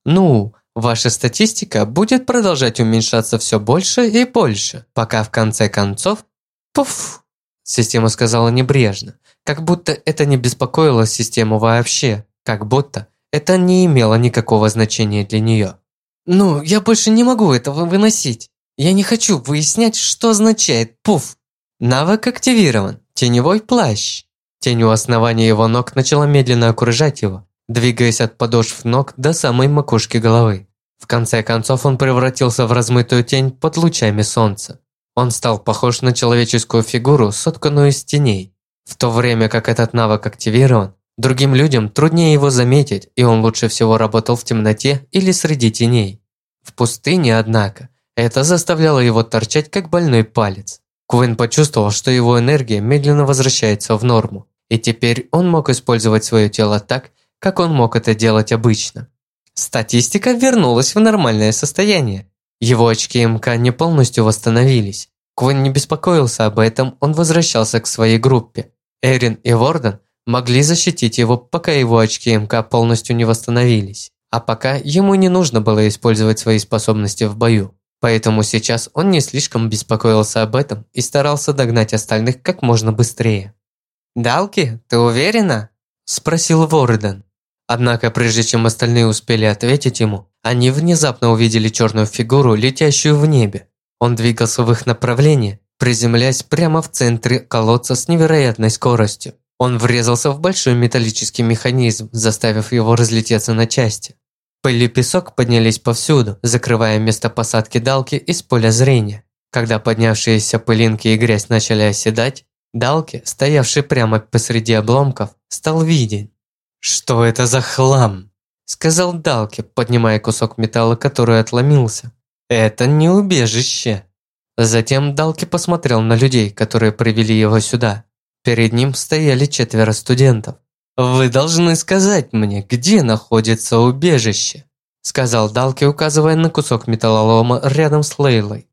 «Ну, Ваша статистика будет продолжать уменьшаться все больше и больше, пока в конце концов... Пуф! Система сказала небрежно, как будто это не беспокоило систему вообще, как будто это не имело никакого значения для нее. «Ну, я больше не могу этого выносить. Я не хочу выяснять, что означает «пуф». Навык активирован. Теневой плащ. Тень у основания его ног начала медленно окружать его, двигаясь от подошв ног до самой макушки головы. В конце концов он превратился в размытую тень под лучами солнца. Он стал похож на человеческую фигуру, сотканную из теней. В то время как этот навык активирован, Другим людям труднее его заметить, и он лучше всего работал в темноте или среди теней. В пустыне, однако, это заставляло его торчать как больной палец. Куин почувствовал, что его энергия медленно возвращается в норму, и теперь он мог использовать свое тело так, как он мог это делать обычно. Статистика вернулась в нормальное состояние. Его очки МК не полностью восстановились. Куин не беспокоился об этом, он возвращался к своей группе. Эрин и Ворден могли защитить его, пока его очки МК полностью не восстановились. А пока ему не нужно было использовать свои способности в бою. Поэтому сейчас он не слишком беспокоился об этом и старался догнать остальных как можно быстрее. «Далки, ты уверена?» – спросил Ворден. Однако прежде чем остальные успели ответить ему, они внезапно увидели черную фигуру, летящую в небе. Он двигался в их направлении, приземляясь прямо в центре колодца с невероятной скоростью. Он врезался в большой металлический механизм, заставив его разлететься на части. Пыль и песок поднялись повсюду, закрывая место посадки Далки из поля зрения. Когда поднявшиеся пылинки и грязь начали оседать, Далки, стоявший прямо посреди обломков, стал виден. «Что это за хлам?» – сказал Далки, поднимая кусок металла, который отломился. «Это не убежище». Затем Далки посмотрел на людей, которые привели его сюда. Перед ним стояли четверо студентов. «Вы должны сказать мне, где находится убежище», сказал Далки, указывая на кусок металлолома рядом с Лейлой.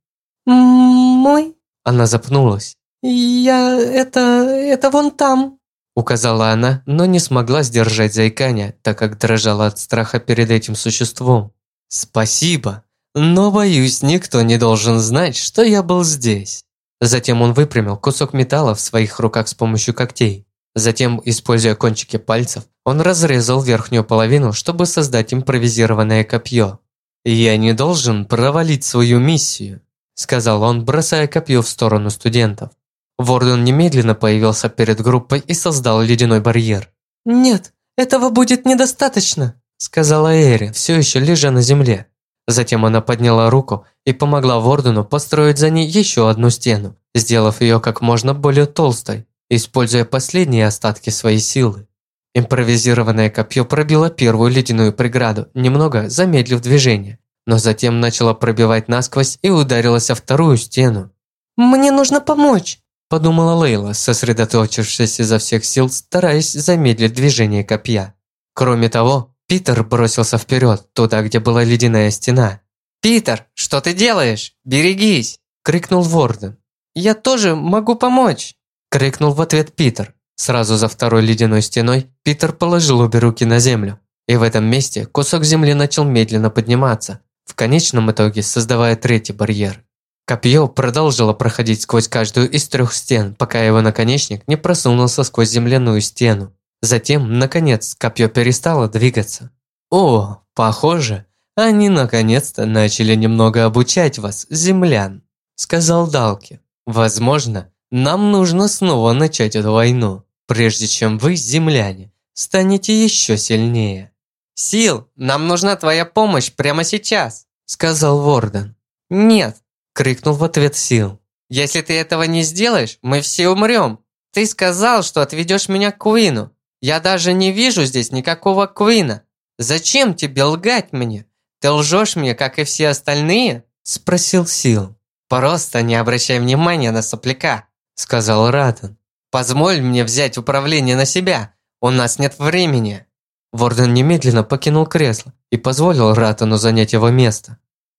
«Мой?» Она запнулась. «Я... это... это вон там», указала она, но не смогла сдержать заикание, так как дрожала от страха перед этим существом. «Спасибо, но боюсь, никто не должен знать, что я был здесь». Затем он выпрямил кусок металла в своих руках с помощью когтей. Затем, используя кончики пальцев, он разрезал верхнюю половину, чтобы создать импровизированное копье. «Я не должен провалить свою миссию», – сказал он, бросая копье в сторону студентов. Ворден немедленно появился перед группой и создал ледяной барьер. «Нет, этого будет недостаточно», – сказала Эри, все еще лежа на земле. Затем она подняла руку и помогла Вордену построить за ней еще одну стену, сделав ее как можно более толстой используя последние остатки своей силы. Импровизированное копье пробило первую ледяную преграду, немного замедлив движение, но затем начало пробивать насквозь и ударилось о вторую стену. «Мне нужно помочь», – подумала Лейла, сосредоточившись изо всех сил, стараясь замедлить движение копья. Кроме того, Питер бросился вперед, туда, где была ледяная стена. «Питер, что ты делаешь? Берегись!» – крикнул Ворден. «Я тоже могу помочь!» Крикнул в ответ Питер. Сразу за второй ледяной стеной Питер положил обе руки на землю. И в этом месте кусок земли начал медленно подниматься, в конечном итоге создавая третий барьер. Копье продолжило проходить сквозь каждую из трех стен, пока его наконечник не просунулся сквозь земляную стену. Затем, наконец, копье перестало двигаться. «О, похоже, они наконец-то начали немного обучать вас, землян», сказал Далки. «Возможно, нам нужно снова начать эту войну, прежде чем вы, земляне, станете еще сильнее. «Сил, нам нужна твоя помощь прямо сейчас», – сказал Ворден. «Нет», – крикнул в ответ Сил. «Если ты этого не сделаешь, мы все умрем. Ты сказал, что отведешь меня к Куину. Я даже не вижу здесь никакого Куина. Зачем тебе лгать мне? Ты лжешь мне, как и все остальные?» – спросил Сил. «Просто не обращай внимания на сопляка сказал Ратан. «Позволь мне взять управление на себя. У нас нет времени». Ворден немедленно покинул кресло и позволил Ратану занять его место.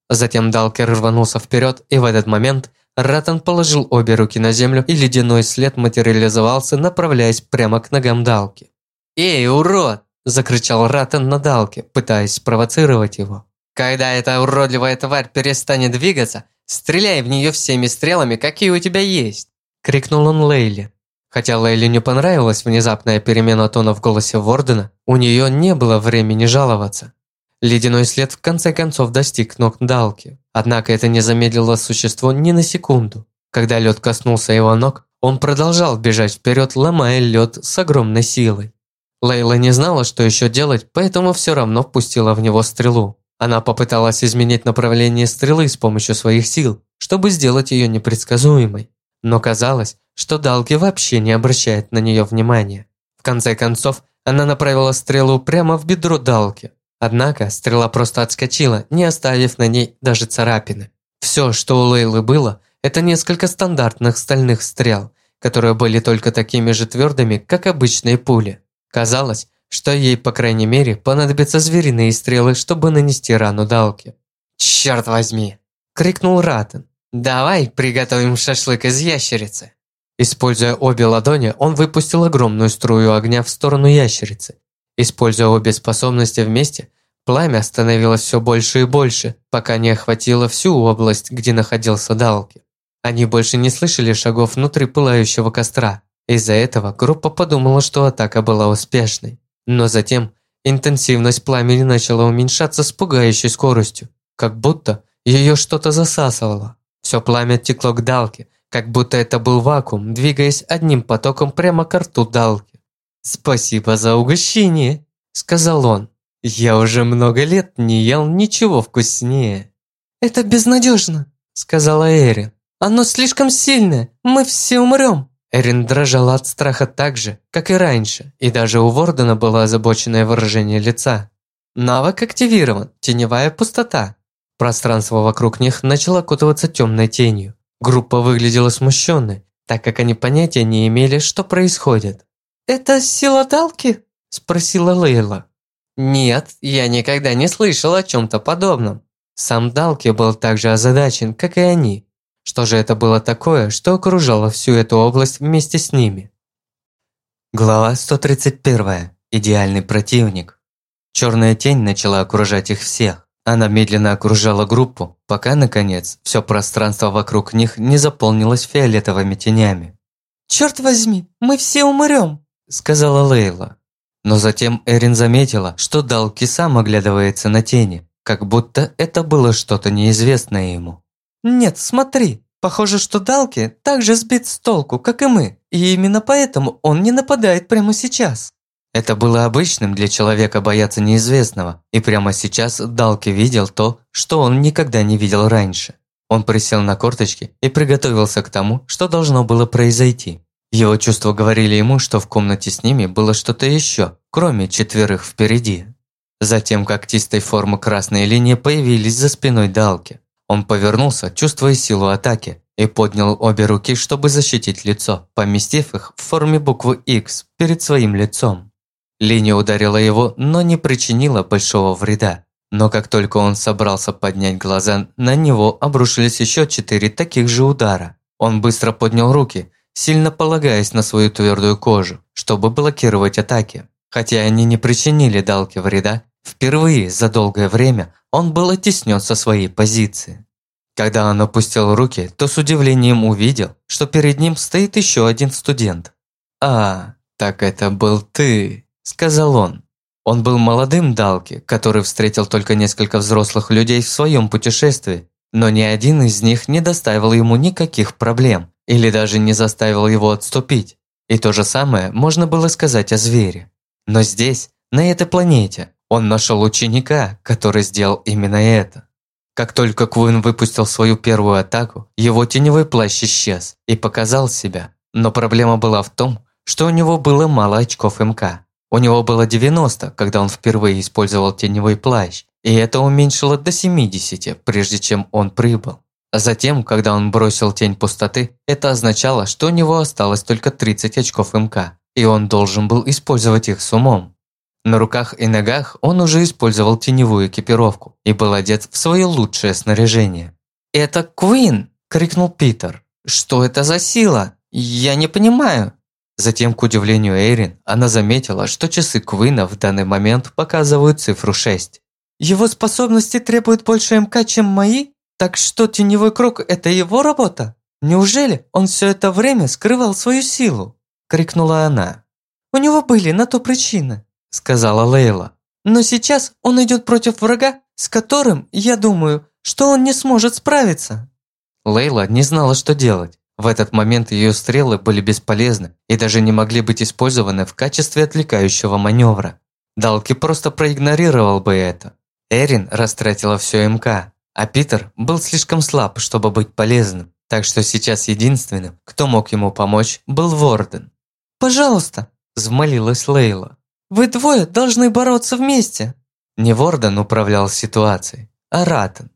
Затем Далкер рванулся вперед, и в этот момент Ратан положил обе руки на землю, и ледяной след материализовался, направляясь прямо к ногам Далки. «Эй, урод!» – закричал Ратан на Далке, пытаясь спровоцировать его. «Когда эта уродливая тварь перестанет двигаться, стреляй в нее всеми стрелами, какие у тебя есть!» крикнул он Лейли. Хотя Лейли не понравилась внезапная перемена тона в голосе Вордена, у нее не было времени жаловаться. Ледяной след в конце концов достиг ног Далки, однако это не замедлило существо ни на секунду. Когда лед коснулся его ног, он продолжал бежать вперед, ломая лед с огромной силой. Лейла не знала, что еще делать, поэтому все равно впустила в него стрелу. Она попыталась изменить направление стрелы с помощью своих сил, чтобы сделать ее непредсказуемой но казалось, что Далги вообще не обращает на нее внимания. В конце концов, она направила стрелу прямо в бедро Далки. Однако стрела просто отскочила, не оставив на ней даже царапины. Все, что у Лейлы было, это несколько стандартных стальных стрел, которые были только такими же твердыми, как обычные пули. Казалось, что ей, по крайней мере, понадобятся звериные стрелы, чтобы нанести рану Далке. «Черт возьми!» – крикнул Ратен. «Давай приготовим шашлык из ящерицы!» Используя обе ладони, он выпустил огромную струю огня в сторону ящерицы. Используя обе способности вместе, пламя становилось все больше и больше, пока не охватило всю область, где находился Далки. Они больше не слышали шагов внутри пылающего костра. Из-за этого группа подумала, что атака была успешной. Но затем интенсивность пламени начала уменьшаться с пугающей скоростью, как будто ее что-то засасывало. Все пламя текло к Далке, как будто это был вакуум, двигаясь одним потоком прямо к рту Далки. «Спасибо за угощение», – сказал он. «Я уже много лет не ел ничего вкуснее». «Это безнадежно», – сказала Эрин. «Оно слишком сильное, мы все умрем». Эрин дрожала от страха так же, как и раньше, и даже у Вордена было озабоченное выражение лица. Навык активирован, теневая пустота. Пространство вокруг них начало окутываться темной тенью. Группа выглядела смущенной, так как они понятия не имели, что происходит. «Это сила Далки?» – спросила Лейла. «Нет, я никогда не слышал о чем-то подобном. Сам Далки был так же озадачен, как и они. Что же это было такое, что окружало всю эту область вместе с ними?» Глава 131. Идеальный противник. Черная тень начала окружать их всех. Она медленно окружала группу, пока, наконец, все пространство вокруг них не заполнилось фиолетовыми тенями. «Черт возьми, мы все умрем!» – сказала Лейла. Но затем Эрин заметила, что Далки сам оглядывается на тени, как будто это было что-то неизвестное ему. «Нет, смотри, похоже, что Далки так же сбит с толку, как и мы, и именно поэтому он не нападает прямо сейчас». Это было обычным для человека бояться неизвестного, и прямо сейчас Далки видел то, что он никогда не видел раньше. Он присел на корточки и приготовился к тому, что должно было произойти. Его чувства говорили ему, что в комнате с ними было что-то еще, кроме четверых впереди. Затем когтистой формы красные линии появились за спиной Далки. Он повернулся, чувствуя силу атаки, и поднял обе руки, чтобы защитить лицо, поместив их в форме буквы X перед своим лицом. Линия ударила его, но не причинила большого вреда. Но как только он собрался поднять глаза, на него обрушились еще четыре таких же удара. Он быстро поднял руки, сильно полагаясь на свою твердую кожу, чтобы блокировать атаки. Хотя они не причинили Далке вреда, впервые за долгое время он был оттеснен со своей позиции. Когда он опустил руки, то с удивлением увидел, что перед ним стоит еще один студент. «А, так это был ты!» сказал он. Он был молодым Далки, который встретил только несколько взрослых людей в своем путешествии, но ни один из них не доставил ему никаких проблем или даже не заставил его отступить. И то же самое можно было сказать о звере. Но здесь, на этой планете, он нашел ученика, который сделал именно это. Как только Куин выпустил свою первую атаку, его теневой плащ исчез и показал себя. Но проблема была в том, что у него было мало очков МК. У него было 90, когда он впервые использовал теневой плащ, и это уменьшило до 70, прежде чем он прибыл. Затем, когда он бросил тень пустоты, это означало, что у него осталось только 30 очков МК, и он должен был использовать их с умом. На руках и ногах он уже использовал теневую экипировку и был одет в свое лучшее снаряжение. «Это Куин!» – крикнул Питер. «Что это за сила? Я не понимаю!» Затем, к удивлению Эйрин, она заметила, что часы Квина в данный момент показывают цифру 6. «Его способности требуют больше МК, чем мои? Так что теневой круг – это его работа? Неужели он все это время скрывал свою силу?» – крикнула она. «У него были на то причины», – сказала Лейла. «Но сейчас он идет против врага, с которым, я думаю, что он не сможет справиться». Лейла не знала, что делать. В этот момент ее стрелы были бесполезны и даже не могли быть использованы в качестве отвлекающего маневра. Далки просто проигнорировал бы это. Эрин растратила все МК, а Питер был слишком слаб, чтобы быть полезным. Так что сейчас единственным, кто мог ему помочь, был Ворден. «Пожалуйста, взмолилась Лейла. «Вы двое должны бороться вместе!» Не Ворден управлял ситуацией, а Ратан.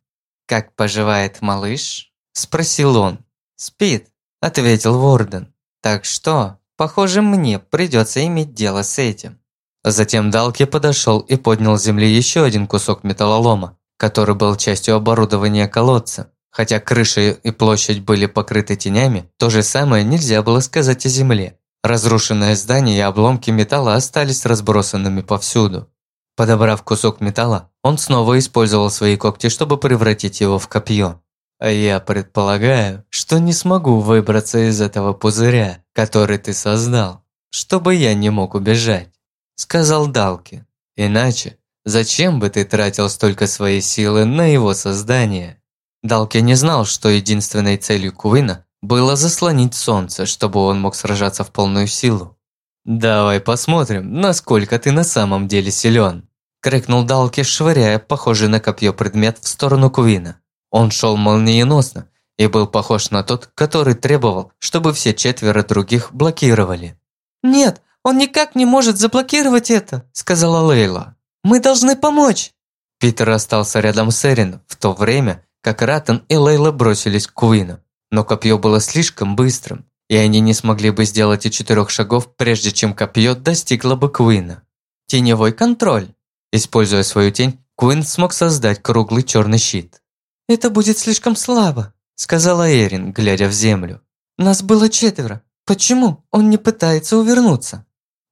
«Как поживает малыш?» – спросил он. «Спит», – ответил Ворден. «Так что, похоже, мне придется иметь дело с этим». Затем Далки подошел и поднял с земли еще один кусок металлолома, который был частью оборудования колодца. Хотя крыша и площадь были покрыты тенями, то же самое нельзя было сказать о земле. Разрушенное здание и обломки металла остались разбросанными повсюду. Подобрав кусок металла, он снова использовал свои когти, чтобы превратить его в копье. А я предполагаю, что не смогу выбраться из этого пузыря, который ты создал, чтобы я не мог убежать, сказал Далки. Иначе, зачем бы ты тратил столько своей силы на его создание? Далки не знал, что единственной целью Куина было заслонить солнце, чтобы он мог сражаться в полную силу. «Давай посмотрим, насколько ты на самом деле силен», Крикнул Далки, швыряя похожий на копье предмет в сторону Куина. Он шел молниеносно и был похож на тот, который требовал, чтобы все четверо других блокировали. «Нет, он никак не может заблокировать это», – сказала Лейла. «Мы должны помочь». Питер остался рядом с Эрин в то время, как Раттон и Лейла бросились к Куину. Но копье было слишком быстрым, и они не смогли бы сделать и четырех шагов, прежде чем копье достигло бы Куина. Теневой контроль. Используя свою тень, Куин смог создать круглый черный щит. «Это будет слишком слабо», – сказала Эрин, глядя в землю. «Нас было четверо. Почему он не пытается увернуться?»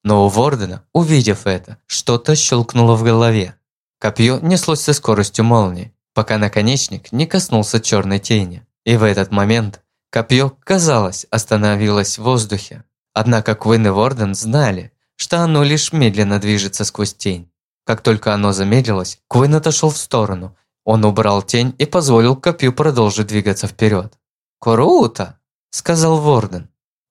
Но у Вордена, увидев это, что-то щелкнуло в голове. Копье неслось со скоростью молнии, пока наконечник не коснулся черной тени. И в этот момент копье, казалось, остановилось в воздухе. Однако Куин и Ворден знали, что оно лишь медленно движется сквозь тень. Как только оно замедлилось, Куин отошел в сторону. Он убрал тень и позволил копью продолжить двигаться вперед. «Круто!» – сказал Ворден.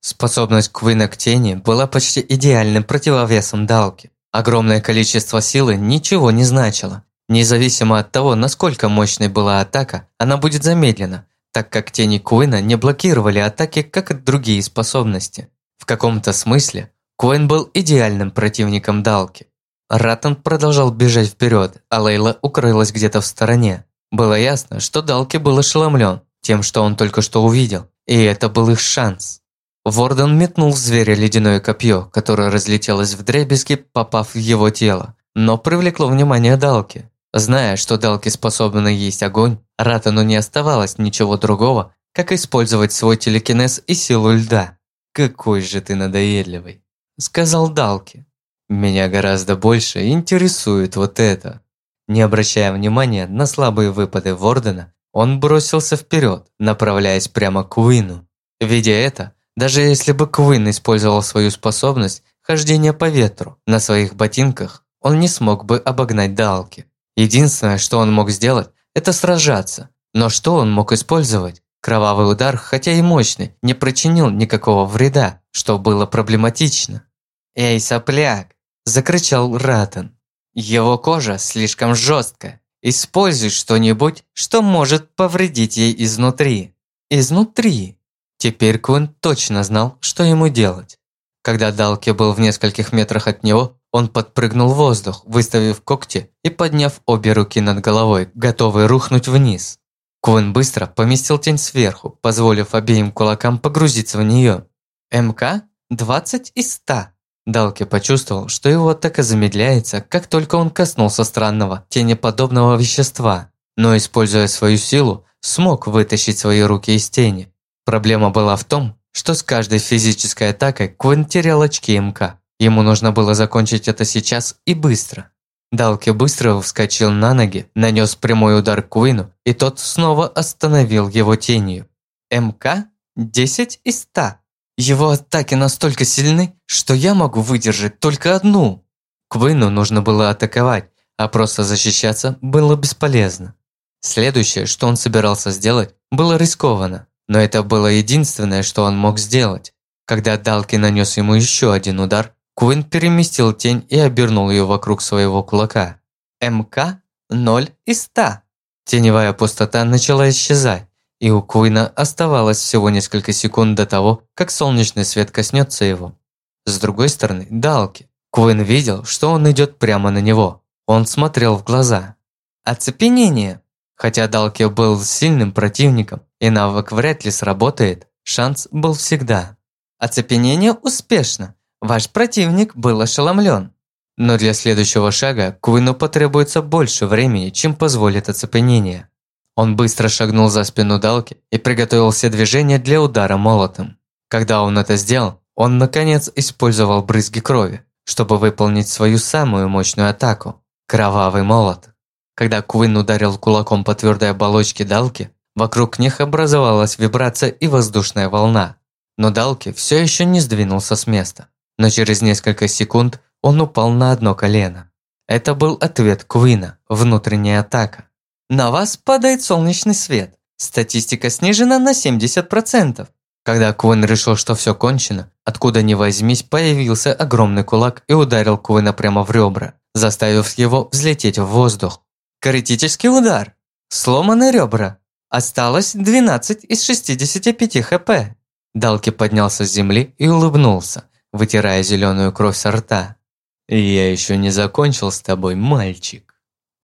Способность Куина к тени была почти идеальным противовесом Далки. Огромное количество силы ничего не значило. Независимо от того, насколько мощной была атака, она будет замедлена, так как тени Куина не блокировали атаки, как и другие способности. В каком-то смысле Куин был идеальным противником Далки. Раттон продолжал бежать вперед, а Лейла укрылась где-то в стороне. Было ясно, что Далки был ошеломлен тем, что он только что увидел, и это был их шанс. Ворден метнул в зверя ледяное копье, которое разлетелось в дребезги, попав в его тело, но привлекло внимание Далки. Зная, что Далки способны есть огонь, Ратану не оставалось ничего другого, как использовать свой телекинез и силу льда. «Какой же ты надоедливый», – сказал Далки. Меня гораздо больше интересует вот это. Не обращая внимания на слабые выпады Вордена, он бросился вперед, направляясь прямо к Уину. Видя это, даже если бы Куин использовал свою способность хождения по ветру на своих ботинках, он не смог бы обогнать Далки. Единственное, что он мог сделать, это сражаться. Но что он мог использовать? Кровавый удар, хотя и мощный, не причинил никакого вреда, что было проблематично. «Эй, сопляк, закричал Ратан. Его кожа слишком жесткая. Используй что-нибудь, что может повредить ей изнутри. Изнутри. Теперь Кун точно знал, что ему делать. Когда Далки был в нескольких метрах от него, он подпрыгнул в воздух, выставив когти и подняв обе руки над головой, готовый рухнуть вниз. Квин быстро поместил тень сверху, позволив обеим кулакам погрузиться в нее. МК 20 из 100. Далки почувствовал, что его атака замедляется, как только он коснулся странного, тенеподобного вещества, но, используя свою силу, смог вытащить свои руки из тени. Проблема была в том, что с каждой физической атакой Квин терял очки МК. Ему нужно было закончить это сейчас и быстро. Далки быстро вскочил на ноги, нанес прямой удар Куину, и тот снова остановил его тенью. МК 10 из 100. Его атаки настолько сильны, что я могу выдержать только одну. Квину нужно было атаковать, а просто защищаться было бесполезно. Следующее, что он собирался сделать, было рискованно, но это было единственное, что он мог сделать. Когда Далки нанес ему еще один удар, Квин переместил тень и обернул ее вокруг своего кулака. МК 0 из 100. Теневая пустота начала исчезать, и у Куина оставалось всего несколько секунд до того, как солнечный свет коснется его. С другой стороны, Далки. Куин видел, что он идет прямо на него. Он смотрел в глаза. Оцепенение. Хотя Далки был сильным противником, и навык вряд ли сработает, шанс был всегда. Оцепенение успешно. Ваш противник был ошеломлен. Но для следующего шага Куину потребуется больше времени, чем позволит оцепенение. Он быстро шагнул за спину Далки и приготовил все движения для удара молотом. Когда он это сделал, он наконец использовал брызги крови, чтобы выполнить свою самую мощную атаку – кровавый молот. Когда Куин ударил кулаком по твердой оболочке Далки, вокруг них образовалась вибрация и воздушная волна. Но Далки все еще не сдвинулся с места. Но через несколько секунд он упал на одно колено. Это был ответ Куина, внутренняя атака. На вас падает солнечный свет. Статистика снижена на 70%. Когда Куин решил, что все кончено, откуда ни возьмись, появился огромный кулак и ударил Куина прямо в ребра, заставив его взлететь в воздух. Критический удар. Сломаны ребра. Осталось 12 из 65 хп. Далки поднялся с земли и улыбнулся, вытирая зеленую кровь со рта. «Я еще не закончил с тобой, мальчик».